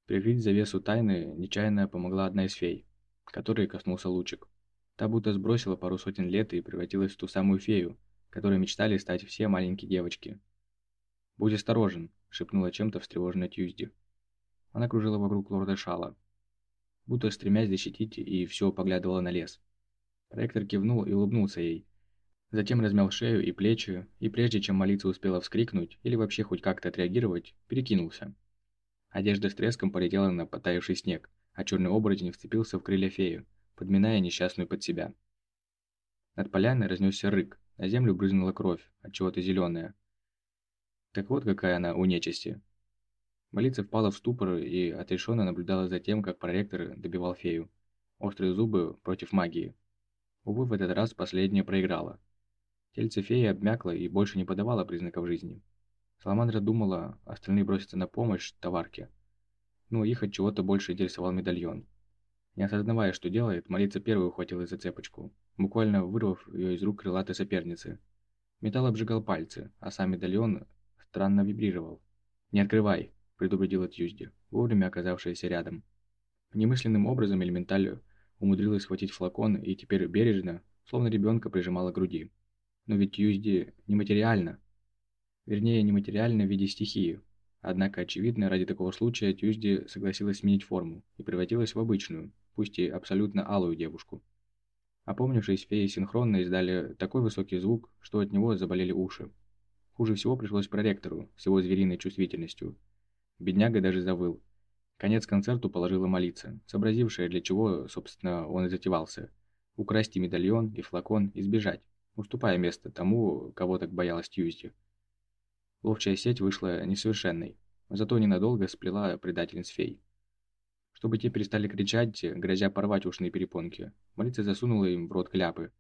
Прикрыть завесу тайны нечаянно помогла одна из фей, которой коснулся лучик. Та будто сбросила пару сотен лет и превратилась в ту самую фею, которой мечтали стать все маленькие девочки. «Будь осторожен», — шепнула чем-то встревоженная Тьюзди. Она кружила вокруг лорда Шала, будто стремясь защитить, и все поглядывала на лес. Проектор кивнул и улыбнулся ей. Затем размял шею и плечи, и прежде чем молиться успела вскрикнуть или вообще хоть как-то отреагировать, перекинулся. Одежда с треском полетела на потаявший снег, а черный оборотень вцепился в крылья фею, подминая несчастную под себя. Над поляной разнесся рык, на землю брызнула кровь, от чего-то зеленая. Так вот какая она у нечисти. Молиться впала в ступор и отрешенно наблюдала за тем, как проректор добивал фею. Острые зубы против магии. Увы, в этот раз последняя проиграла. Тельце феи обмякло и больше не подавало признаков жизни. Саламандра думала, остальные бросятся на помощь товарке. Но их от чего-то больше интересовал медальон. Не осознавая, что делает, молиться первой ухватилась за цепочку, буквально вырвав ее из рук крылатой соперницы. Металл обжигал пальцы, а сам медальон странно вибрировал. «Не открывай!» предупредила Тьюзди, вовремя оказавшаяся рядом. Немысленным образом элементаль умудрилась схватить флакон и теперь бережно, словно ребенка прижимала к груди. Но ведь Тьюзди нематериально. Вернее, нематериально в виде стихии. Однако, очевидно, ради такого случая Тьюзди согласилась сменить форму и превратилась в обычную, пусть и абсолютно алую девушку. Опомнившись, феи синхронно издали такой высокий звук, что от него заболели уши. Хуже всего пришлось проректору с его звериной чувствительностью, Бедняга даже завыл. Конец концерту положила молиться, сообразившая, для чего, собственно, он и затевался. Украсть медальон, и флакон, и сбежать, уступая место тому, кого так боялась Тьюзди. Ловчая сеть вышла несовершенной, зато ненадолго сплела предательниц фей. Чтобы те перестали кричать, грозя порвать ушные перепонки, молиться засунула им в рот кляпы.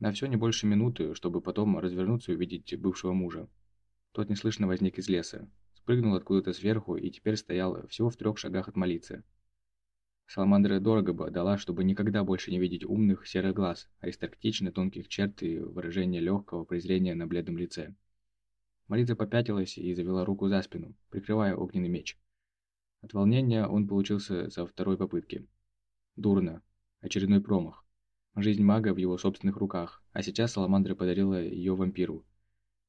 На все не больше минуты, чтобы потом развернуться и увидеть бывшего мужа. Тот неслышно возник из леса, спрыгнул откуда-то сверху и теперь стоял всего в трех шагах от молиться. Саламандра дорого бы отдала, чтобы никогда больше не видеть умных серых глаз, аристократично тонких черт и выражения легкого презрения на бледном лице. Молитва попятилась и завела руку за спину, прикрывая огненный меч. От волнения он получился со второй попытки. Дурно. Очередной промах. Жизнь мага в его собственных руках, а сейчас Саламандра подарила ее вампиру.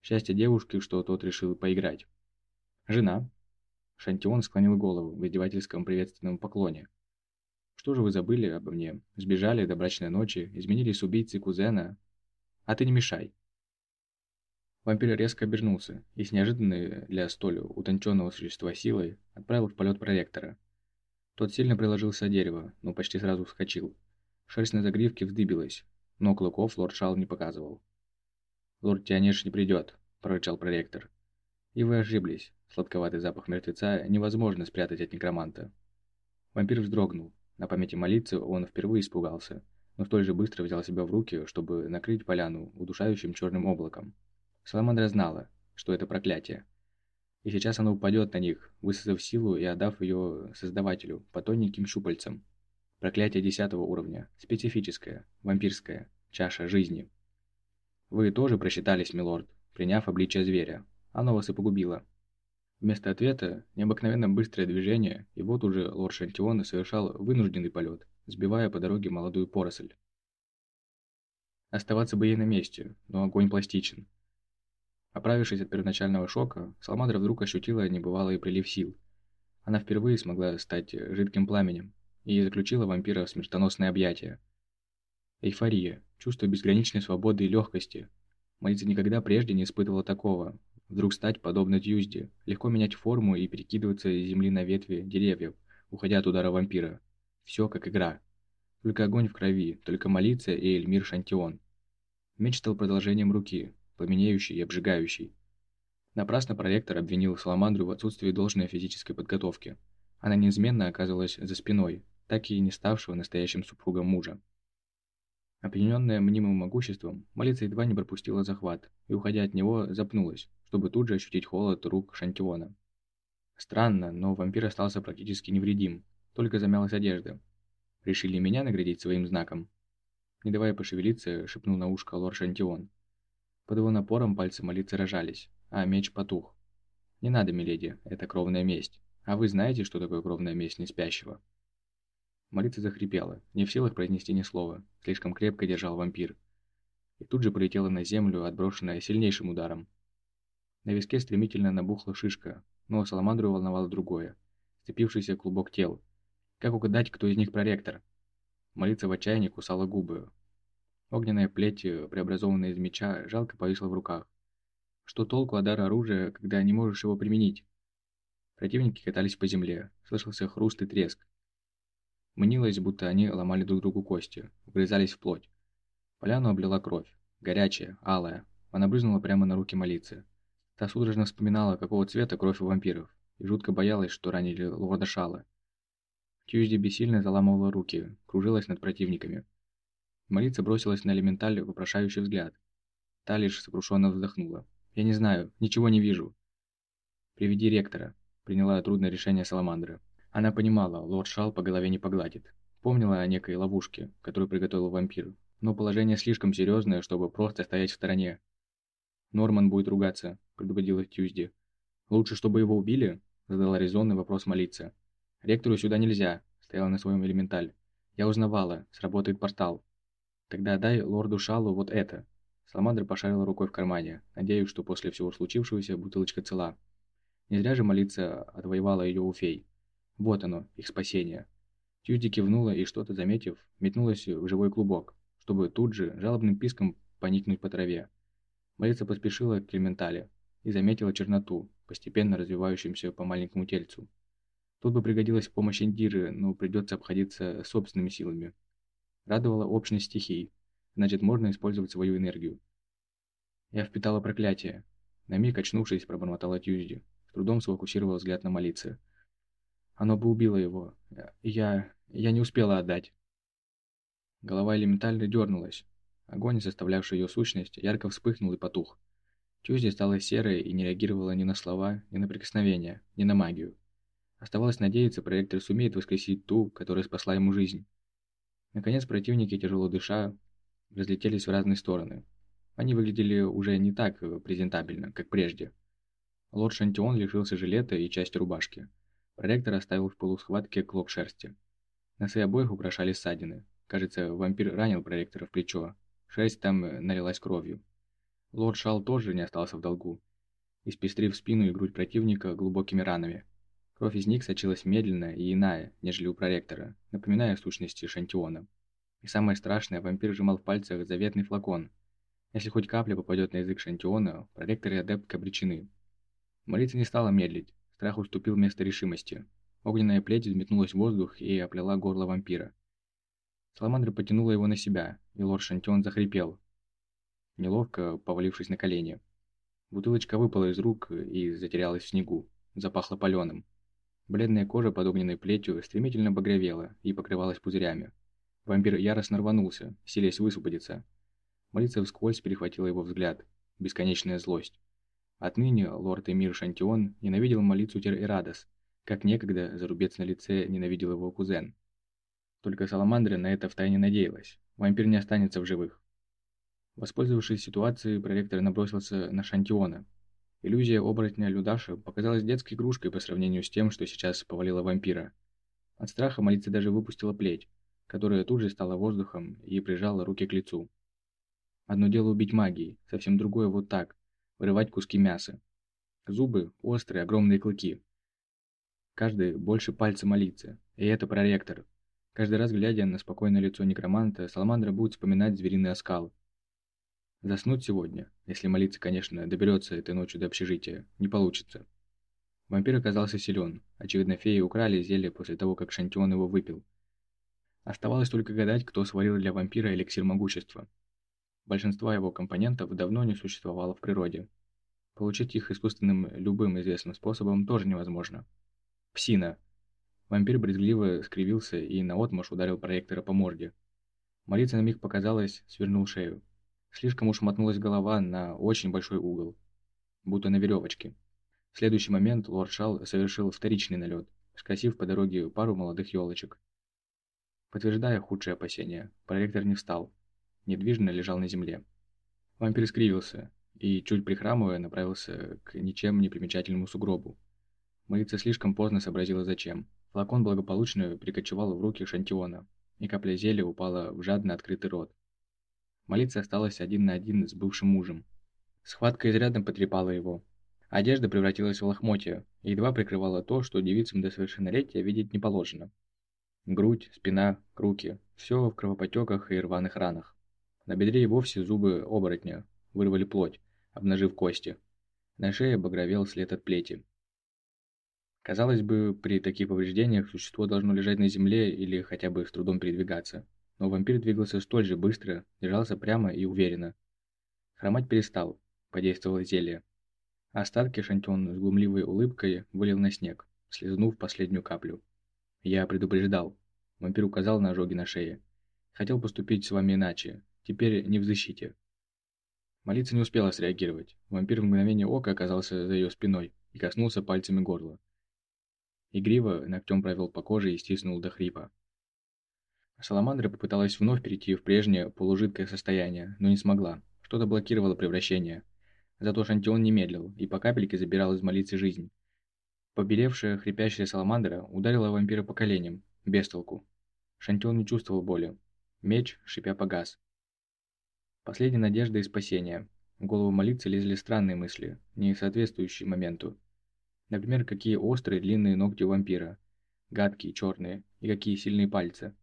Счастье девушки, что тот решил поиграть. «Жена?» Шантион склонил голову в издевательском приветственном поклоне. «Что же вы забыли обо мне? Сбежали до брачной ночи, изменились с убийцей кузена? А ты не мешай!» Вампир резко обернулся и с неожиданной для столь утонченного существа силой отправил в полет проректора. Тот сильно приложился о дерево, но почти сразу вскочил. Шерсть на загривке вздыбилась, но клыков лорд Шал не показывал. «Лорд Тианеш не придет», – прорычал проректор. «И вы ошиблись. Сладковатый запах мертвеца невозможно спрятать от некроманта». Вампир вздрогнул. На памяти молиться он впервые испугался, но столь же быстро взял себя в руки, чтобы накрыть поляну удушающим черным облаком. Саламандра знала, что это проклятие. И сейчас оно упадет на них, высосав силу и отдав ее создавателю по тоненьким щупальцам. Проклятие десятого уровня, специфическое, вампирское, чаша жизни. Вы тоже просчитались, милорд, приняв обличие зверя. Оно вас и погубило. Вместо ответа необыкновенно быстрое движение, и вот уже лорд Шантиона совершал вынужденный полет, сбивая по дороге молодую поросль. Оставаться бы ей на месте, но огонь пластичен. Оправившись от первоначального шока, Салмадра вдруг ощутила небывалый прилив сил. Она впервые смогла стать жидким пламенем и заключила вампира в смертоносное объятие. Эйфория, чувство безграничной свободы и легкости. Молиться никогда прежде не испытывала такого. Вдруг стать подобно Тьюзде, легко менять форму и перекидываться с земли на ветви деревьев, уходя от удара вампира. Все как игра. Только огонь в крови, только молиться и Эльмир Шантион. Меч стал продолжением руки, пламенеющий и обжигающий. Напрасно проректор обвинил Саламандру в отсутствии должной физической подготовки. Она неизменно оказывалась за спиной, так и не ставшего настоящим супругом мужа. Опьяненная мнимым могуществом, молиться едва не пропустила захват и, уходя от него, запнулась, чтобы тут же ощутить холод рук Шантиона. Странно, но вампир остался практически невредим, только замялась одежда. Решили меня наградить своим знаком? Не давая пошевелиться, шепнул на ушко лор Шантион. Под его напором пальцы молиться рожались, а меч потух. «Не надо, миледи, это кровная месть. А вы знаете, что такое кровная месть неспящего?» Молиться захрипела, не в силах произнести ни слова, слишком крепко держал вампир. И тут же полетела на землю, отброшенная сильнейшим ударом. На виске стремительно набухла шишка, но Саламандру волновало другое. Сцепившийся клубок тел. Как угадать, кто из них проректор? Молиться в отчаянии кусала губы, Огненная плеть, преобразованная из меча, жалко повисла в руках. Что толку от дара оружия, когда не можешь его применить? Противники катались по земле, слышался хруст и треск. Мнилось, будто они ломали друг другу кости, вгрызались в плоть. Поляну облила кровь, горячая, алая. Она брызнула прямо на руки молиться. Та судорожно вспоминала, какого цвета кровь у вампиров, и жутко боялась, что ранили лорда Шала. Тьюзди бессильно заламывала руки, кружилась над противниками. Молиться бросилась на элементаль вопрошающий взгляд. Та лишь сокрушенно вздохнула. «Я не знаю, ничего не вижу». «Приведи ректора», — приняла трудное решение Саламандра. Она понимала, лорд Шал по голове не погладит. Помнила о некой ловушке, которую приготовил вампир. Но положение слишком серьезное, чтобы просто стоять в стороне. «Норман будет ругаться», — предупредила Тьюзди. «Лучше, чтобы его убили?» — задала резонный вопрос молиться. «Ректору сюда нельзя», — стояла на своем элементаль. «Я узнавала, сработает портал. Тогда дай лорду Шалу вот это. Саламандра пошарила рукой в кармане, надеясь, что после всего случившегося бутылочка цела. Не зря же молиться отвоевала ее у фей. Вот оно, их спасение. Тьюди кивнула и, что-то заметив, метнулась в живой клубок, чтобы тут же жалобным писком поникнуть по траве. Молиться поспешила к Клементале и заметила черноту, постепенно развивающуюся по маленькому тельцу. Тут бы пригодилась помощь Индиры, но придется обходиться собственными силами. Радовала общность стихий. Значит, можно использовать свою энергию. Я впитала проклятие. На миг очнувшись, пробормотала Тьюзди. С трудом сфокусировал взгляд на молиться. Оно бы убило его. Я... я не успела отдать. Голова элементально дернулась. Огонь, составлявший ее сущность, ярко вспыхнул и потух. Тьюзди стала серой и не реагировала ни на слова, ни на прикосновения, ни на магию. Оставалось надеяться, проектор сумеет воскресить ту, которая спасла ему жизнь. Наконец противники, тяжело дыша, разлетелись в разные стороны. Они выглядели уже не так э, презентабельно, как прежде. Лорд Шантион лишился жилета и части рубашки. Проректор оставил в полусхватке клок шерсти. Носы обоих украшали ссадины. Кажется, вампир ранил проректора в плечо. Шерсть там э, налилась кровью. Лорд Шал тоже не остался в долгу, испестрив спину и грудь противника глубокими ранами. Кровь из них сочилась медленно и иная, нежели у проректора, напоминая сущности Шантиона. И самое страшное, вампир сжимал в пальцах заветный флакон. Если хоть капля попадет на язык Шантиона, проректор и адепт обречены. Молиться не стала медлить, страх уступил место решимости. Огненная плеть взметнулась в воздух и оплела горло вампира. Саламандра потянула его на себя, и лорд Шантион захрипел, неловко повалившись на колени. Бутылочка выпала из рук и затерялась в снегу, запахло паленым. Бледная кожа под огненной плетью стремительно багровела и покрывалась пузырями. Вампир яростно рванулся, силясь высвободиться. Молиться вскользь перехватила его взгляд. Бесконечная злость. Отныне лорд Эмир Шантион ненавидел молицу Тер-Ирадос, как некогда зарубец на лице ненавидел его кузен. Только Саламандра на это втайне надеялась. Вампир не останется в живых. Воспользовавшись ситуацией, проректор набросился на Шантиона, Иллюзия оборотня Людаша показалась детской игрушкой по сравнению с тем, что сейчас повалило вампира. От страха молиться даже выпустила плеть, которая тут же стала воздухом и прижала руки к лицу. Одно дело убить магией, совсем другое вот так, вырывать куски мяса. Зубы – острые, огромные клыки. Каждый больше пальца молиться, и это проректор. Каждый раз, глядя на спокойное лицо некроманта, Саламандра будет вспоминать звериный оскал, Заснуть сегодня, если молиться, конечно, доберется этой ночью до общежития, не получится. Вампир оказался силен. Очевидно, феи украли зелье после того, как Шантион его выпил. Оставалось только гадать, кто сварил для вампира эликсир могущества. Большинство его компонентов давно не существовало в природе. Получить их искусственным любым известным способом тоже невозможно. Псина. Вампир брезгливо скривился и наотмашь ударил проектора по морде. Молиться на миг показалось, свернул шею. Слишком уж мотнулась голова на очень большой угол, будто на веревочке. В следующий момент лорд Шал совершил вторичный налет, скосив по дороге пару молодых елочек. Подтверждая худшие опасения, проректор не встал, недвижно лежал на земле. Вампир скривился и, чуть прихрамывая, направился к ничем не примечательному сугробу. Молиться слишком поздно сообразила зачем. Флакон благополучно прикочевал в руки Шантиона, и капля зелья упала в жадно открытый рот. Молиться осталась один на один с бывшим мужем. Схватка изрядно потрепала его. Одежда превратилась в лохмотья и едва прикрывала то, что девицам до совершеннолетия видеть не положено. Грудь, спина, руки – все в кровопотеках и рваных ранах. На бедре и вовсе зубы оборотня вырвали плоть, обнажив кости. На шее багровел след от плети. Казалось бы, при таких повреждениях существо должно лежать на земле или хотя бы с трудом передвигаться но вампир двигался столь же быстро, держался прямо и уверенно. Хромать перестал, подействовало зелье. Остатки Шантион с глумливой улыбкой вылил на снег, слезнув последнюю каплю. «Я предупреждал». Вампир указал на ожоги на шее. «Хотел поступить с вами иначе. Теперь не в защите». Молиться не успела среагировать. Вампир в мгновение ока оказался за ее спиной и коснулся пальцами горла. Игриво ногтем провел по коже и стиснул до хрипа. Саламандра попыталась вновь перейти в прежнее полужидкое состояние, но не смогла. Что-то блокировало превращение. Зато Шантион не медлил и по капельке забирал из молицы жизнь. Побелевшая, хрипящая Саламандра ударила вампира по коленям, без толку. Шантион не чувствовал боли. Меч, шипя, погас. Последняя надежда и спасение. В голову молиться лезли странные мысли, не соответствующие моменту. Например, какие острые длинные ногти у вампира, гадкие, черные, и какие сильные пальцы.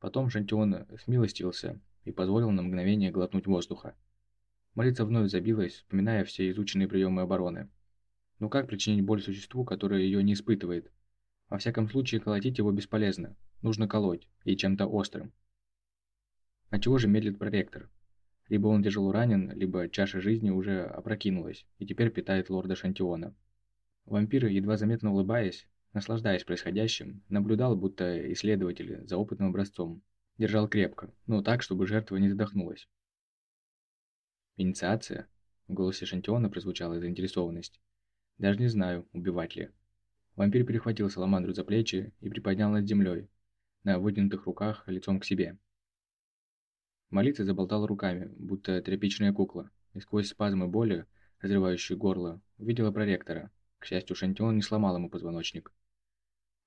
Потом Жантион смилостился и позволил на мгновение глотнуть воздуха. Молиться вновь забилась, вспоминая все изученные приемы обороны. Но как причинить боль существу, которое ее не испытывает? Во всяком случае, колотить его бесполезно. Нужно колоть, и чем-то острым. А чего же медлит проректор? Либо он тяжело ранен, либо чаша жизни уже опрокинулась и теперь питает лорда Шантиона. Вампир, едва заметно улыбаясь, Наслаждаясь происходящим, наблюдал, будто исследователь за опытным образцом. Держал крепко, но так, чтобы жертва не задохнулась. Инициация? В голосе Шантиона прозвучала заинтересованность. «Даже не знаю, убивать ли». Вампир перехватил Саламандру за плечи и приподнял над землей, на вытянутых руках, лицом к себе. Молиться заболтала руками, будто тряпичная кукла, и сквозь спазмы боли, разрывающие горло, увидела проректора. К счастью, Шантион не сломал ему позвоночник.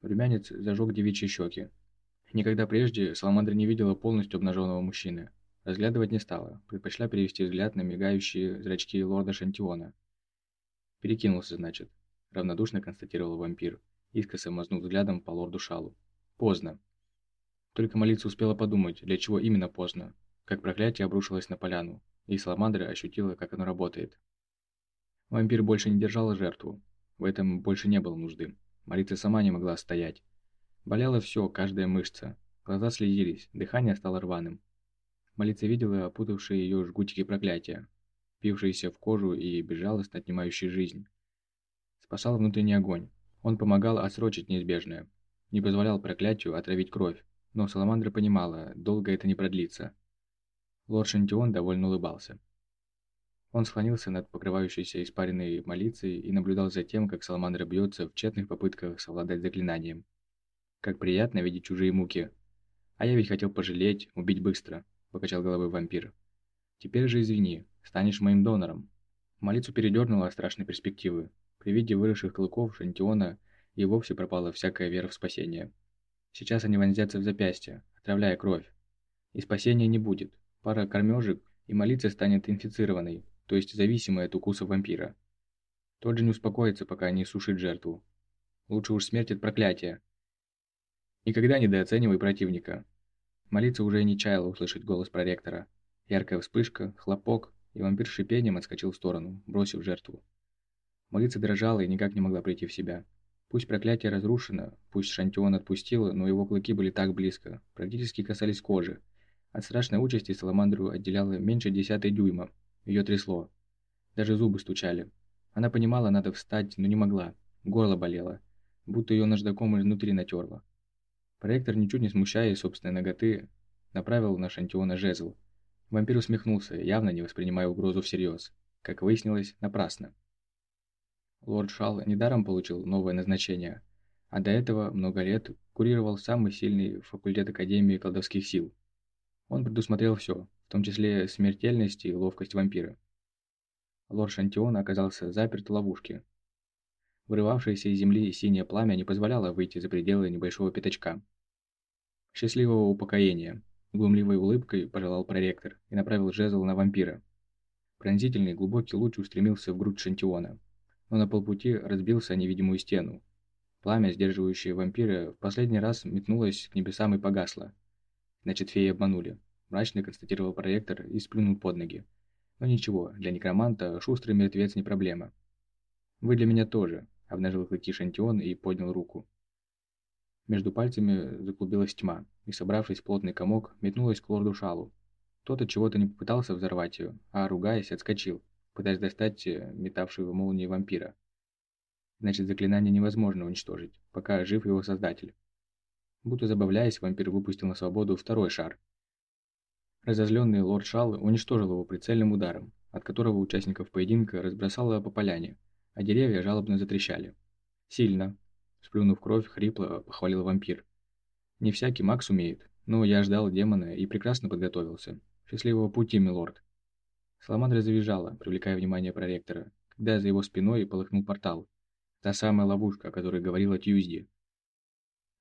Румянец зажег девичьи щеки. Никогда прежде Саламандра не видела полностью обнаженного мужчины. Разглядывать не стала, предпочла перевести взгляд на мигающие зрачки лорда Шантиона. «Перекинулся, значит», — равнодушно констатировал вампир, искоса мазнув взглядом по лорду Шалу. «Поздно». Только молиться успела подумать, для чего именно поздно, как проклятие обрушилось на поляну, и Саламандра ощутила, как оно работает. Вампир больше не держал жертву. В этом больше не было нужды. Молитва сама не могла стоять. Болело все, каждая мышца. Глаза слезились, дыхание стало рваным. Молитва видела опутавшие ее жгутики проклятия, пившиеся в кожу и безжалостно отнимающие жизнь. Спасал внутренний огонь. Он помогал отсрочить неизбежное. Не позволял проклятию отравить кровь. Но Саламандра понимала, долго это не продлится. Лорд Шантион довольно улыбался. Он склонился над покрывающейся испаренной молицей и наблюдал за тем, как Саламандра бьется в тщетных попытках совладать заклинанием. Как приятно видеть чужие муки. А я ведь хотел пожалеть, убить быстро, покачал головой вампир. Теперь же извини, станешь моим донором. Молицу передернула от страшной перспективы. При виде выросших клыков Шантиона и вовсе пропала всякая вера в спасение. Сейчас они вонзятся в запястье, отравляя кровь. И спасения не будет. Пара кормежек, и молиться станет инфицированной, то есть зависимой от укуса вампира. Тот же не успокоится, пока не сушит жертву. Лучше уж смерть от проклятия. Никогда недооценивай противника. Молиться уже не чаяла услышать голос проректора. Яркая вспышка, хлопок, и вампир шипением отскочил в сторону, бросив жертву. Молиться дрожала и никак не могла прийти в себя. Пусть проклятие разрушено, пусть Шантион отпустил, но его клыки были так близко, практически касались кожи. От страшной участи Саламандру отделяло меньше десятой дюйма, ее трясло. Даже зубы стучали. Она понимала, надо встать, но не могла. Горло болело. Будто ее наждаком изнутри натерло. Проектор, ничуть не смущая собственной ноготы, направил на Шантиона жезл. Вампир усмехнулся, явно не воспринимая угрозу всерьез. Как выяснилось, напрасно. Лорд Шал недаром получил новое назначение, а до этого много лет курировал самый сильный факультет Академии колдовских сил. Он предусмотрел все, в том числе смертельность и ловкость вампира. Лорд Шантион оказался заперт в ловушке. Вырывавшееся из земли синее пламя не позволяло выйти за пределы небольшого пятачка. Счастливого упокоения, глумливой улыбкой пожелал проректор и направил жезл на вампира. Пронзительный глубокий луч устремился в грудь Шантиона, но на полпути разбился о невидимую стену. Пламя, сдерживающее вампира, в последний раз метнулось к небесам и погасло. Значит, феи обманули мрачно констатировал проектор и сплюнул под ноги. Но ничего, для некроманта шустрый мертвец не проблема. «Вы для меня тоже», — обнажил клыки Шантион и поднял руку. Между пальцами заклубилась тьма, и, собравшись в плотный комок, метнулась к лорду Шалу. Тот от чего-то не попытался взорвать ее, а, ругаясь, отскочил, пытаясь достать э, метавшего молнии вампира. Значит, заклинание невозможно уничтожить, пока жив его создатель. Будто забавляясь, вампир выпустил на свободу второй шар, Разозленный лорд Шал уничтожил его прицельным ударом, от которого участников поединка разбросало по поляне, а деревья жалобно затрещали. «Сильно!» – сплюнув кровь, хрипло похвалил вампир. «Не всякий маг сумеет, но я ждал демона и прекрасно подготовился. Счастливого пути, милорд!» Саламандра завизжала, привлекая внимание проректора, когда за его спиной полыхнул портал. Та самая ловушка, о которой говорила Тьюзди.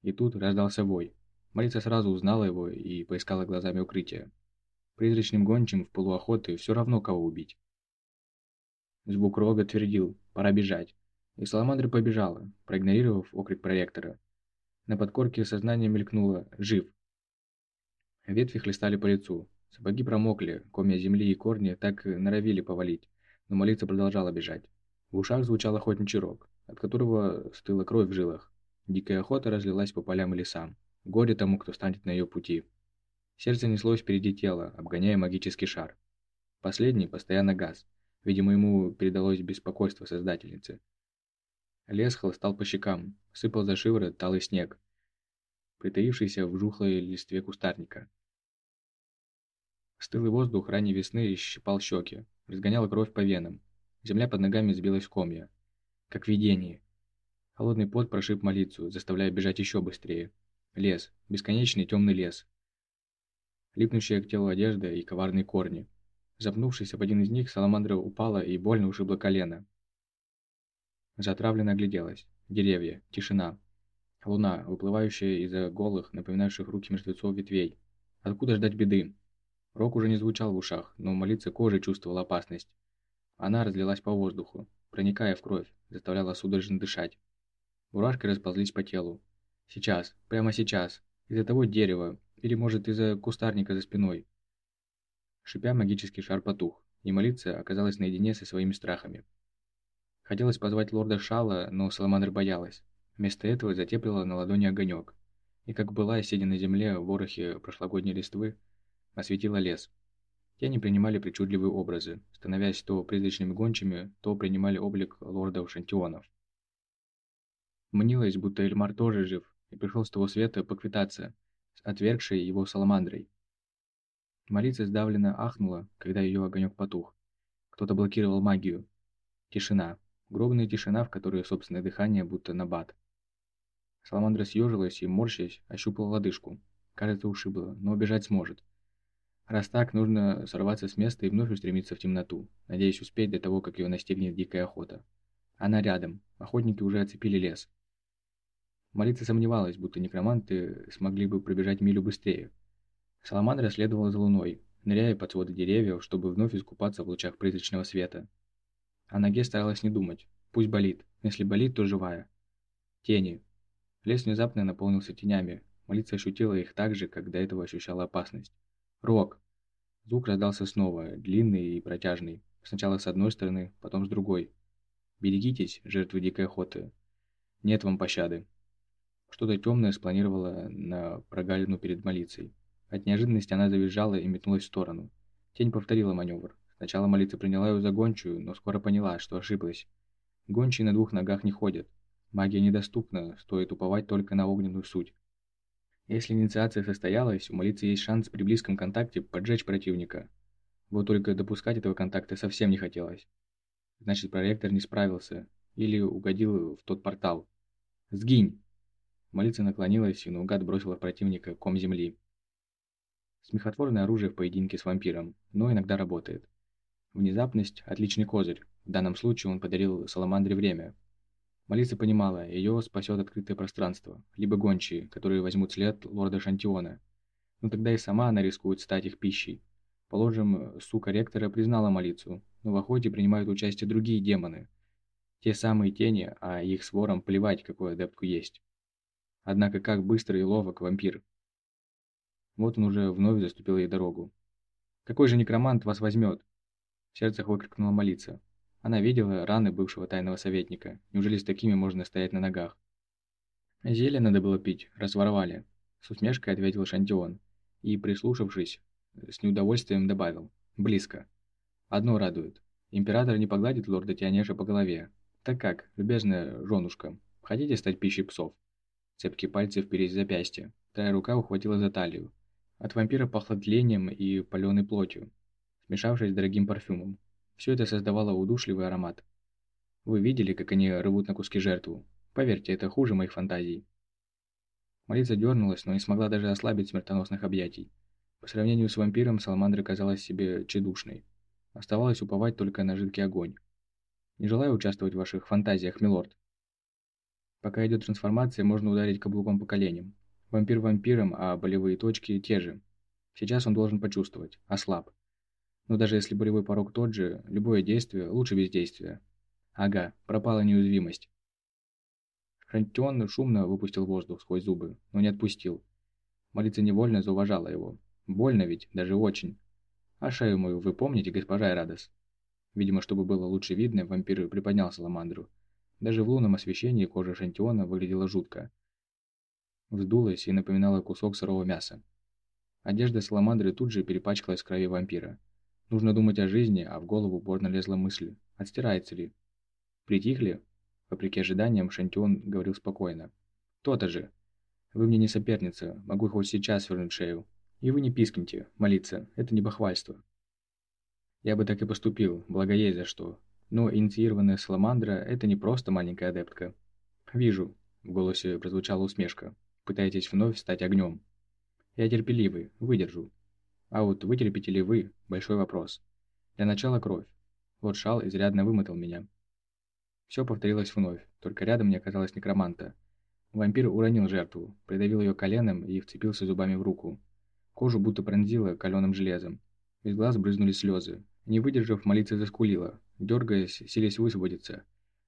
И тут раздался вой. Марица сразу узнала его и поискала глазами укрытия. Призрачным гончим в полуохоты все равно кого убить. Звук рога твердил «пора бежать». И Саламандра побежала, проигнорировав окрик проектора. На подкорке сознания мелькнуло «жив». Ветви хлестали по лицу, сапоги промокли, комья земли и корни так норовили повалить, но молиться продолжала бежать. В ушах звучал охотничий рог, от которого стыла кровь в жилах. Дикая охота разлилась по полям и лесам. Горе тому, кто станет на ее пути. Сердце неслось впереди тела, обгоняя магический шар. Последний постоянно газ. Видимо, ему передалось беспокойство создательницы. Лес хлыстал по щекам, сыпал за шиворот талый снег, притаившийся в жухлой листве кустарника. Стылый воздух ранней весны щипал щеки, разгоняла кровь по венам. Земля под ногами сбилась в комья. Как видение. Холодный пот прошиб молицу, заставляя бежать еще быстрее. Лес. Бесконечный темный лес. Липнущая к телу одежда и коварные корни. Запнувшись об один из них, саламандра упала и больно ушибла колено. Затравленно огляделась. Деревья. Тишина. Луна, выплывающая из-за голых, напоминающих руки мертвецов ветвей. Откуда ждать беды? Рок уже не звучал в ушах, но молиться кожей чувствовала опасность. Она разлилась по воздуху, проникая в кровь, заставляла судорожно дышать. Мурашки расползлись по телу. Сейчас, прямо сейчас, из-за того дерева, или может из-за кустарника за спиной. Шипя, магический шар потух, и молиться оказалась наедине со своими страхами. Хотелось позвать лорда Шала, но Саламандр боялась. Вместо этого затеплила на ладони огонек. И как была, сидя на земле в ворохе прошлогодней листвы, осветила лес. Тени принимали причудливые образы, становясь то призрачными гончими, то принимали облик лордов Шантионов. Мнилось, будто Эльмар тоже жив и пришел с того света поквитаться с отвергшей его саламандрой. Молица сдавленно ахнула, когда ее огонек потух. Кто-то блокировал магию. Тишина. Гробная тишина, в которой собственное дыхание будто набат. Саламандра съежилась и, морщась, ощупала лодыжку. Кажется, ушибла, но убежать сможет. Раз так, нужно сорваться с места и вновь устремиться в темноту, надеясь успеть до того, как ее настигнет дикая охота. Она рядом, охотники уже оцепили лес. Молиться сомневалась, будто некроманты смогли бы пробежать милю быстрее. Саламандра следовала за луной, ныряя под своды деревьев, чтобы вновь искупаться в лучах призрачного света. О ноге старалась не думать. Пусть болит. Если болит, то живая. Тени. Лес внезапно наполнился тенями. Молиться ощутила их так же, как до этого ощущала опасность. Рок. Звук раздался снова, длинный и протяжный. Сначала с одной стороны, потом с другой. Берегитесь, жертвы дикой охоты. Нет вам пощады. Что-то темное спланировало на прогалину перед молицей. От неожиданности она завизжала и метнулась в сторону. Тень повторила маневр. Сначала молитва приняла ее за гончую, но скоро поняла, что ошиблась. Гончие на двух ногах не ходят. Магия недоступна, стоит уповать только на огненную суть. Если инициация состоялась, у молитвы есть шанс при близком контакте поджечь противника. Вот только допускать этого контакта совсем не хотелось. Значит, проректор не справился. Или угодил в тот портал. «Сгинь!» Молитва наклонилась и наугад бросила противника ком земли. Смехотворное оружие в поединке с вампиром, но иногда работает. Внезапность – отличный козырь. В данном случае он подарил Саламандре время. Малиса понимала, ее спасет открытое пространство, либо гончие, которые возьмут след лорда Шантиона. Но тогда и сама она рискует стать их пищей. Положим, сука ректора признала Малицу, но в охоте принимают участие другие демоны. Те самые тени, а их сворам плевать, какой адептку есть. Однако как быстро и ловок вампир. Вот он уже вновь заступил ей дорогу. «Какой же некромант вас возьмет?» В сердцах выкрикнула молиться. Она видела раны бывшего тайного советника. Неужели с такими можно стоять на ногах? Зелье надо было пить, разворовали. С усмешкой ответил Шантион. И, прислушавшись, с неудовольствием добавил. Близко. Одно радует. Император не погладит лорда Тианеша по голове. Так как, любезная женушка, хотите стать пищей псов? Цепкие пальцы впереди запястья. Вторая рука ухватила за талию. От вампира пахло тлением и паленой плотью смешавшись с дорогим парфюмом. Все это создавало удушливый аромат. Вы видели, как они рвут на куски жертву? Поверьте, это хуже моих фантазий. Молица дернулась, но не смогла даже ослабить смертоносных объятий. По сравнению с вампиром, Саламандра казалась себе тщедушной. Оставалось уповать только на жидкий огонь. Не желаю участвовать в ваших фантазиях, милорд. Пока идет трансформация, можно ударить каблуком по коленям. Вампир вампиром, а болевые точки те же. Сейчас он должен почувствовать. Ослаб. Но даже если болевой порог тот же, любое действие лучше бездействия. Ага, пропала неуязвимость. Хантион шумно выпустил воздух сквозь зубы, но не отпустил. Молиться невольно зауважала его. Больно ведь, даже очень. А шею мою вы помните, госпожа Эрадос? Видимо, чтобы было лучше видно, вампир приподнял Саламандру. Даже в лунном освещении кожа Шантиона выглядела жутко. Вздулась и напоминала кусок сырого мяса. Одежда Саламандры тут же перепачкалась в крови вампира. Нужно думать о жизни, а в голову борно лезла мысль, отстирается ли. Притихли? Вопреки ожиданиям, Шантион говорил спокойно. «То-то же. Вы мне не соперница, могу хоть сейчас свернуть шею. И вы не пискните, молиться, это не бахвальство». Я бы так и поступил, благо есть за что. Но инициированная Саламандра – это не просто маленькая адептка. «Вижу», – в голосе прозвучала усмешка. «Пытаетесь вновь стать огнем». «Я терпеливый, выдержу». А вот вытерпите ли вы – большой вопрос. Для начала кровь. Вот шал изрядно вымотал меня. Все повторилось вновь, только рядом не оказалось некроманта. Вампир уронил жертву, придавил ее коленом и вцепился зубами в руку. Кожу будто пронзило каленым железом. Из глаз брызнули слезы. Не выдержав, молиться заскулила, дергаясь, силясь высвободиться.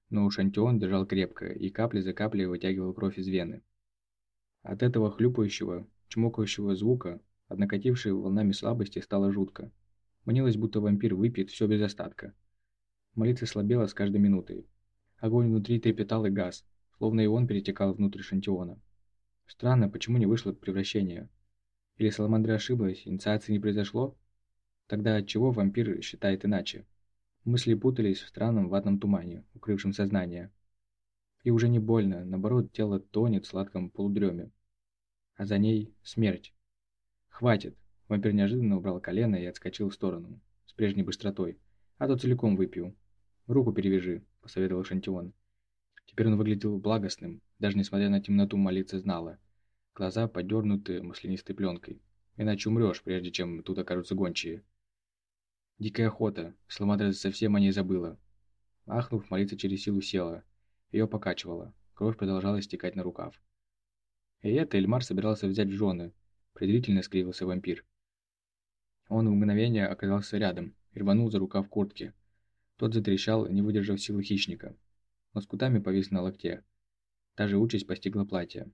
Но Шантион держал крепко и капли за каплей вытягивал кровь из вены. От этого хлюпающего, чмокающего звука, от накатившей волнами слабости, стало жутко. Мнилось, будто вампир выпьет все без остатка. Молиться слабела с каждой минутой. Огонь внутри трепетал и газ, словно и он перетекал внутрь Шантиона. Странно, почему не вышло превращение? Или Саламандра ошиблась, инициации не произошло? Тогда отчего вампир считает иначе? Мысли путались в странном ватном тумане, укрывшем сознание. И уже не больно, наоборот, тело тонет в сладком полудреме. А за ней смерть. «Хватит!» Вампир неожиданно убрал колено и отскочил в сторону, с прежней быстротой. «А то целиком выпью. Руку перевяжи», – посоветовал Шантион. Теперь он выглядел благостным, даже несмотря на темноту молиться знала. Глаза подернуты маслянистой пленкой. Иначе умрешь, прежде чем тут окажутся гончие. Дикая охота. Саламандра совсем о ней забыла. Ахнув, молиться через силу села. Ее покачивало. Кровь продолжала стекать на рукав. И это Эльмар собирался взять в жены. Презрительно скривился вампир. Он в мгновение оказался рядом и рванул за рукав куртки. Тот затрещал, не выдержав силы хищника. Лоскутами повис на локте. Та же участь постигла платье.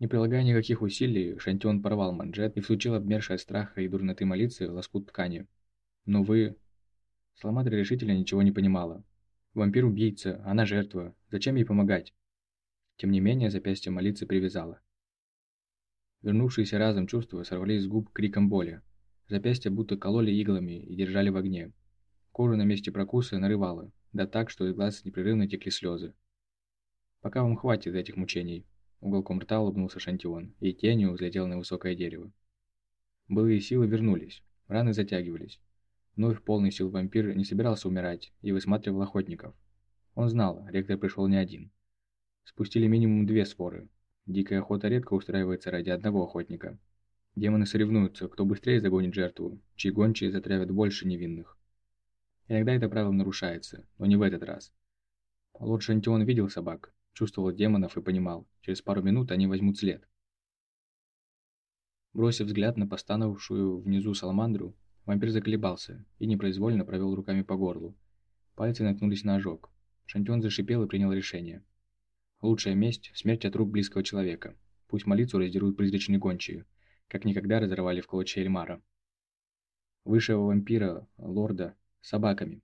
Не прилагая никаких усилий, Шантион порвал манжет и всучил обмерший от страха и дурноты молиться лоскут ткани. «Но вы...» Саламандра решительно ничего не понимала. «Вампир убийца, она жертва. Зачем ей помогать?» Тем не менее, запястье молиться привязала. Вернувшиеся разом чувства сорвались с губ криком боли. Запястья будто кололи иглами и держали в огне. Кожу на месте прокуса нарывало, да так, что из глаз непрерывно текли слезы. «Пока вам хватит этих мучений», Уголком рта улыбнулся Шантион, и тенью взлетел на высокое дерево. Былые силы вернулись, раны затягивались. Вновь полный сил вампир не собирался умирать и высматривал охотников. Он знал, ректор пришел не один. Спустили минимум две своры. Дикая охота редко устраивается ради одного охотника. Демоны соревнуются, кто быстрее загонит жертву, чьи гончие затравят больше невинных. Иногда это правило нарушается, но не в этот раз. Лорд Шантион видел собак, Чувствовал демонов и понимал, через пару минут они возьмут след. Бросив взгляд на постановшую внизу саламандру, вампир заколебался и непроизвольно провел руками по горлу. Пальцы наткнулись на ожог. Шантион зашипел и принял решение. Лучшая месть – смерть от рук близкого человека. Пусть молитву раздерут призрачные гончие, как никогда разорвали в клочья Эльмара. Высшего вампира, лорда, собаками.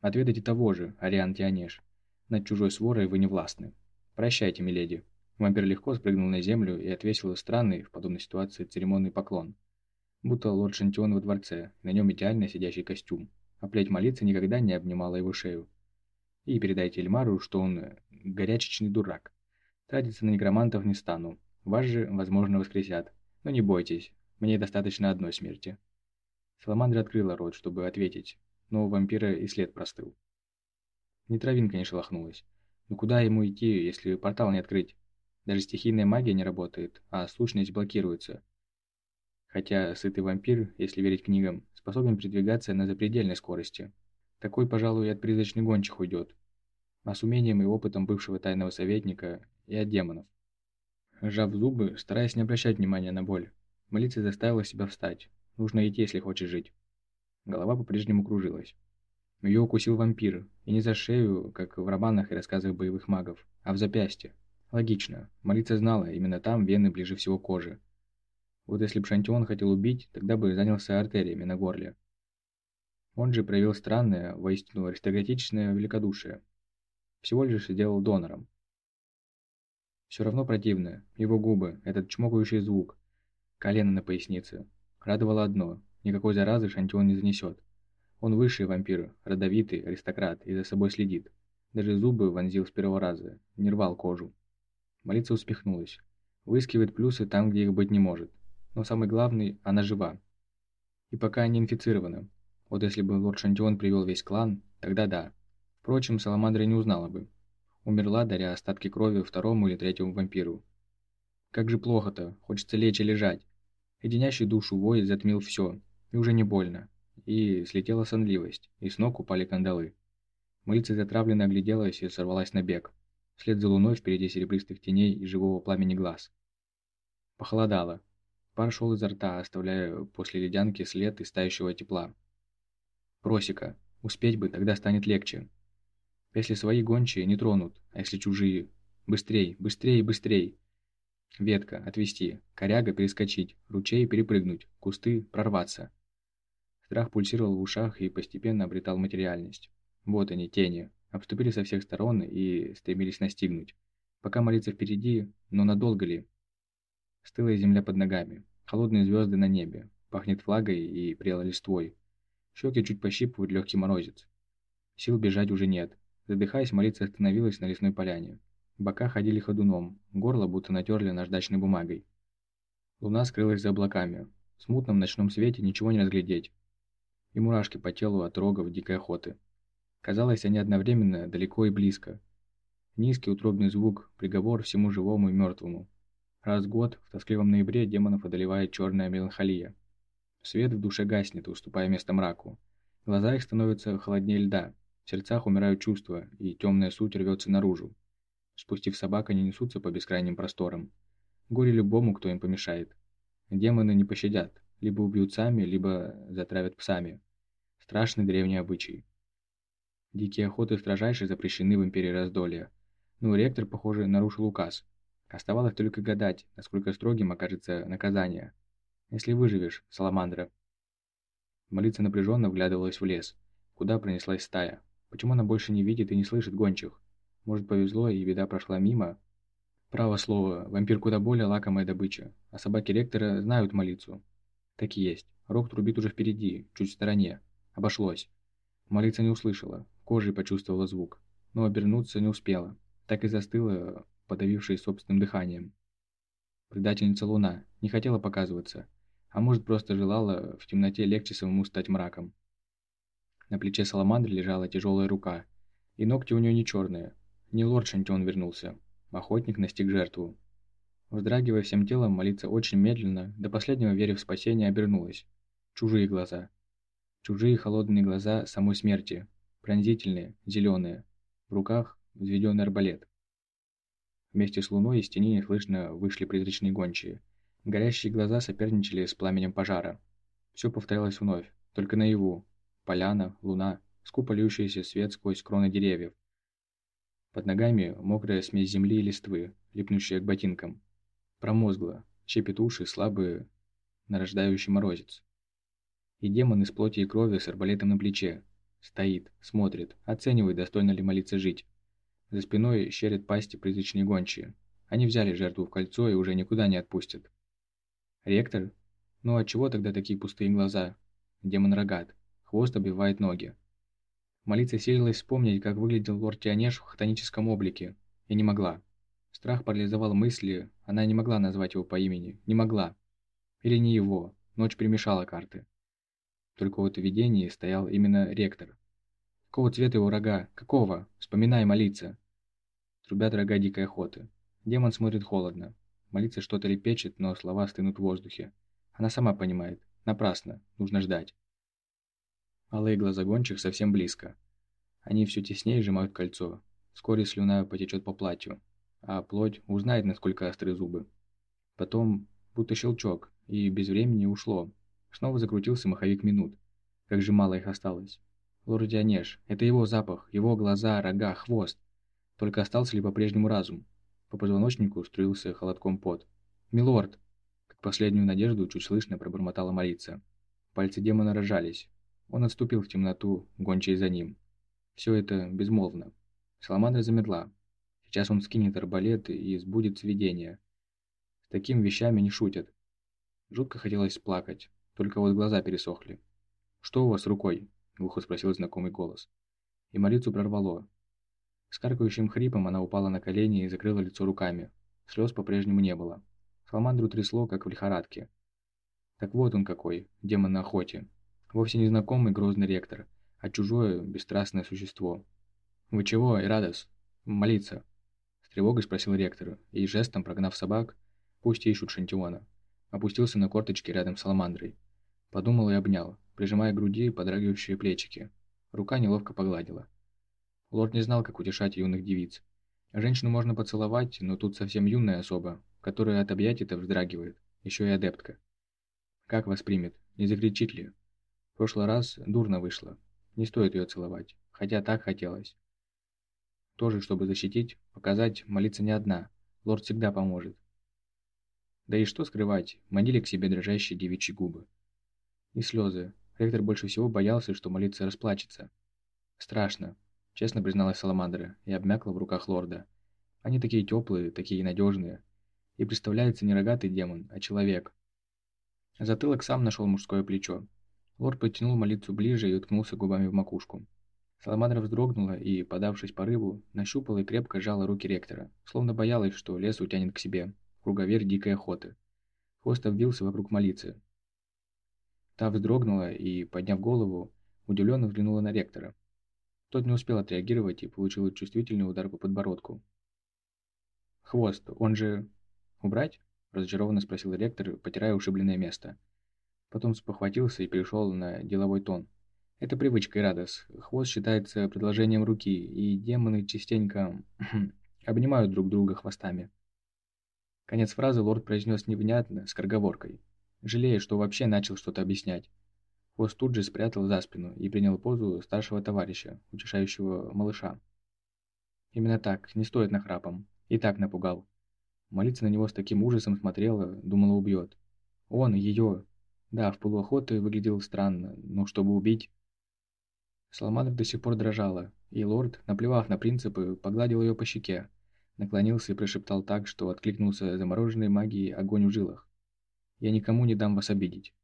Отведайте того же, Ариан Тианеш. Над чужой сворой вы не властны. Прощайте, миледи». Вампир легко спрыгнул на землю и отвесил странный, в подобной ситуации, церемонный поклон. Будто лорд Шантион во дворце, на нем идеально сидящий костюм. А плеть молиться никогда не обнимала его шею. И передайте Эльмару, что он э, горячечный дурак. Тратиться на некромантов не стану. Вас же, возможно, воскресят. Но не бойтесь, мне достаточно одной смерти. Саламандра открыла рот, чтобы ответить, но у вампира и след простыл. Ни травинка не шелохнулась. Но куда ему идти, если портал не открыть? Даже стихийная магия не работает, а сущность блокируется. Хотя сытый вампир, если верить книгам, способен передвигаться на запредельной скорости. Такой, пожалуй, и от призрачных гончих уйдет. А с умением и опытом бывшего тайного советника и от демонов. Сжав зубы, стараясь не обращать внимания на боль, молиться заставила себя встать. Нужно идти, если хочешь жить. Голова по-прежнему кружилась. Ее укусил вампир, и не за шею, как в романах и рассказах боевых магов, а в запястье. Логично, молиться знала, именно там вены ближе всего к коже. Вот если бы Шантион хотел убить, тогда бы занялся артериями на горле. Он же проявил странное, воистину аристократичное великодушие. Всего лишь сделал донором. Все равно противно, его губы, этот чмокающий звук, колено на пояснице. Радовало одно, никакой заразы Шантион не занесет. Он высший вампир, родовитый, аристократ и за собой следит. Даже зубы вонзил с первого раза, не рвал кожу. Молиться успехнулась. Выискивает плюсы там, где их быть не может. Но самый главный, она жива. И пока не инфицирована. Вот если бы лорд Шантион привел весь клан, тогда да. Впрочем, Саламандра не узнала бы. Умерла, даря остатки крови второму или третьему вампиру. Как же плохо-то, хочется лечь и лежать. Леденящий душу вой затмил все, и уже не больно. И слетела сонливость, и с ног упали кандалы. Мыльца затравленно огляделась и сорвалась на бег. Вслед за луной впереди серебристых теней и живого пламени глаз. Похолодало. Пар шел изо рта, оставляя после ледянки след из тающего тепла. Просека. Успеть бы, тогда станет легче. Если свои гончие не тронут, а если чужие? Быстрей, быстрей, быстрей. Ветка, отвести, коряга перескочить, ручей перепрыгнуть, кусты прорваться. Страх пульсировал в ушах и постепенно обретал материальность. Вот они, тени, обступили со всех сторон и стремились настигнуть. Пока молиться впереди, но надолго ли? Стылая земля под ногами, холодные звезды на небе, пахнет флагой и прелой листвой. Щеки чуть пощипывают легкий морозец. Сил бежать уже нет. Задыхаясь, молиться остановилась на лесной поляне. Бока ходили ходуном, горло будто натерли наждачной бумагой. Луна скрылась за облаками. В смутном ночном свете ничего не разглядеть. И мурашки по телу от рогов дикой охоты. Казалось, они одновременно далеко и близко. Низкий утробный звук, приговор всему живому и мертвому. Раз в год, в тоскливом ноябре, демонов одолевает черная меланхолия. Свет в душе гаснет, уступая место мраку. Глаза их становятся холоднее льда, в сердцах умирают чувства, и темная суть рвется наружу. Спустив собак, они несутся по бескрайним просторам. Горе любому, кто им помешает. Демоны не пощадят, либо убьют сами, либо затравят псами. Страшный древний обычай. Дикие охоты строжайше запрещены в Империи Раздолья. Но ректор, похоже, нарушил указ. Оставалось только гадать, насколько строгим окажется наказание. Если выживешь, Саламандра. Молиться напряженно вглядывалась в лес, куда пронеслась стая. Почему она больше не видит и не слышит гончих? Может, повезло, и беда прошла мимо? Право слово, вампир куда более лакомая добыча, а собаки ректора знают молицу. Так и есть. Рог трубит уже впереди, чуть в стороне. Обошлось. Молиться не услышала, кожей почувствовала звук, но обернуться не успела. Так и застыла, подавившись собственным дыханием. Предательница Луна не хотела показываться, а может просто желала в темноте легче самому стать мраком. На плече Саламандры лежала тяжелая рука, и ногти у нее не черные. Не лорд Шантион вернулся. Охотник настиг жертву. Вздрагивая всем телом, молиться очень медленно, до последнего веря в спасение, обернулась. Чужие глаза. Чужие холодные глаза самой смерти. Пронзительные, зеленые. В руках взведенный арбалет. Вместе с луной из тени неслышно вышли призрачные гончие. Горящие глаза соперничали с пламенем пожара. Все повторялось вновь, только наяву, поляна, луна, скупо льющийся свет сквозь кроны деревьев. Под ногами мокрая смесь земли и листвы, липнущая к ботинкам. Промозгло, щепет уши слабый нарождающий морозец. И демон из плоти и крови с арбалетом на плече. Стоит, смотрит, оценивает, достойно ли молиться жить. За спиной щерят пасти призрачные гончие. Они взяли жертву в кольцо и уже никуда не отпустят. Ректор? Ну а чего тогда такие пустые глаза? Демон рогат. Хвост обвивает ноги. Молиться силилась вспомнить, как выглядел лорд Тионеш в хтоническом облике, и не могла. Страх парализовал мысли, она не могла назвать его по имени, не могла. Или не его, ночь примешала карты. Только вот в видении стоял именно ректор. Какого цвета его рога? Какого? Вспоминай молиться. Трубят рога дикой охоты. Демон смотрит холодно. Молиться что-то лепечет, но слова стынут в воздухе. Она сама понимает. Напрасно. Нужно ждать. Алые глаза гончих совсем близко. Они все теснее сжимают кольцо. Вскоре слюна потечет по платью, а плоть узнает, насколько острые зубы. Потом, будто щелчок, и без времени ушло. Снова закрутился маховик минут. Как же мало их осталось. Лорд Дионеж, это его запах, его глаза, рога, хвост. Только остался ли по-прежнему разум? По позвоночнику струился холодком пот. «Милорд!» Как последнюю надежду чуть слышно пробормотала Марица. Пальцы демона разжались. Он отступил в темноту, гончей за ним. Все это безмолвно. Саламандра замерла. Сейчас он скинет арбалет и сбудет сведения. С такими вещами не шутят. Жутко хотелось плакать, только вот глаза пересохли. «Что у вас с рукой?» – глухо спросил знакомый голос. И Марицу прорвало. С каркающим хрипом она упала на колени и закрыла лицо руками. Слез по-прежнему не было. Саламандру трясло, как в лихорадке. Так вот он какой, демон на охоте. Вовсе не знакомый грозный ректор, а чужое бесстрастное существо. «Вы чего, Ирадос? Молиться?» Тревогой спросил ректор, и жестом, прогнав собак, пусть ищут Шантиона, опустился на корточки рядом с Саламандрой. Подумал и обнял, прижимая к груди подрагивающие плечики. Рука неловко погладила. Лорд не знал, как утешать юных девиц. Женщину можно поцеловать, но тут совсем юная особа, которая от объятий-то вздрагивает, еще и адептка. Как воспримет? Не закричит ли? В прошлый раз дурно вышло. Не стоит ее целовать, хотя так хотелось. Тоже, чтобы защитить, показать, молиться не одна. Лорд всегда поможет. Да и что скрывать, манили к себе дрожащие девичьи губы. И слезы. Ректор больше всего боялся, что молиться расплачется. Страшно, честно призналась Саламандра и обмякла в руках лорда. Они такие теплые, такие надежные. И представляется не рогатый демон, а человек. Затылок сам нашел мужское плечо. Лорд подтянул молитву ближе и уткнулся губами в макушку. Саламандра вздрогнула и, подавшись по рыбу, нащупала и крепко сжала руки ректора, словно боялась, что лес утянет к себе, круговерь дикой охоты. Хвост обвился вокруг молицы. Та вздрогнула и, подняв голову, удивленно взглянула на ректора. Тот не успел отреагировать и получил чувствительный удар по подбородку. «Хвост, он же...» «Убрать?» – разочарованно спросил ректор, потирая ушибленное место. Потом спохватился и перешел на деловой тон. «Это привычка, Радос. Хвост считается предложением руки, и демоны частенько обнимают друг друга хвостами». Конец фразы лорд произнес невнятно, с корговоркой, жалея, что вообще начал что-то объяснять. Хвост тут же спрятал за спину и принял позу старшего товарища, утешающего малыша. Именно так, не стоит нахрапом. И так напугал. Молиться на него с таким ужасом смотрела, думала убьет. Он, ее. Да, в полуохоты выглядел странно, но чтобы убить... Саламандра до сих пор дрожала, и лорд, наплевав на принципы, погладил ее по щеке, наклонился и прошептал так, что откликнулся замороженной магией огонь в жилах. «Я никому не дам вас обидеть».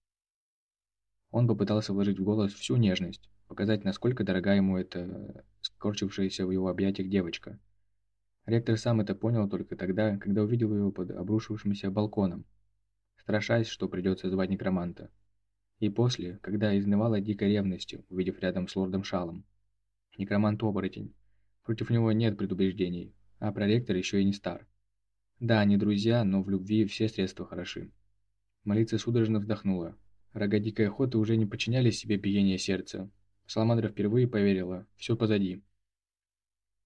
Он попытался вложить в голос всю нежность, показать, насколько дорога ему эта скорчившаяся в его объятиях девочка. Ректор сам это понял только тогда, когда увидел его под обрушившимся балконом, страшась, что придется звать некроманта. И после, когда изнывала дикой ревностью, увидев рядом с лордом Шалом. Некромант-оборотень. Против него нет предубеждений, а проректор еще и не стар. Да, они друзья, но в любви все средства хороши. Молиться судорожно вздохнула, Рога дикой охоты уже не подчиняли себе биение сердца. Саламандра впервые поверила, все позади.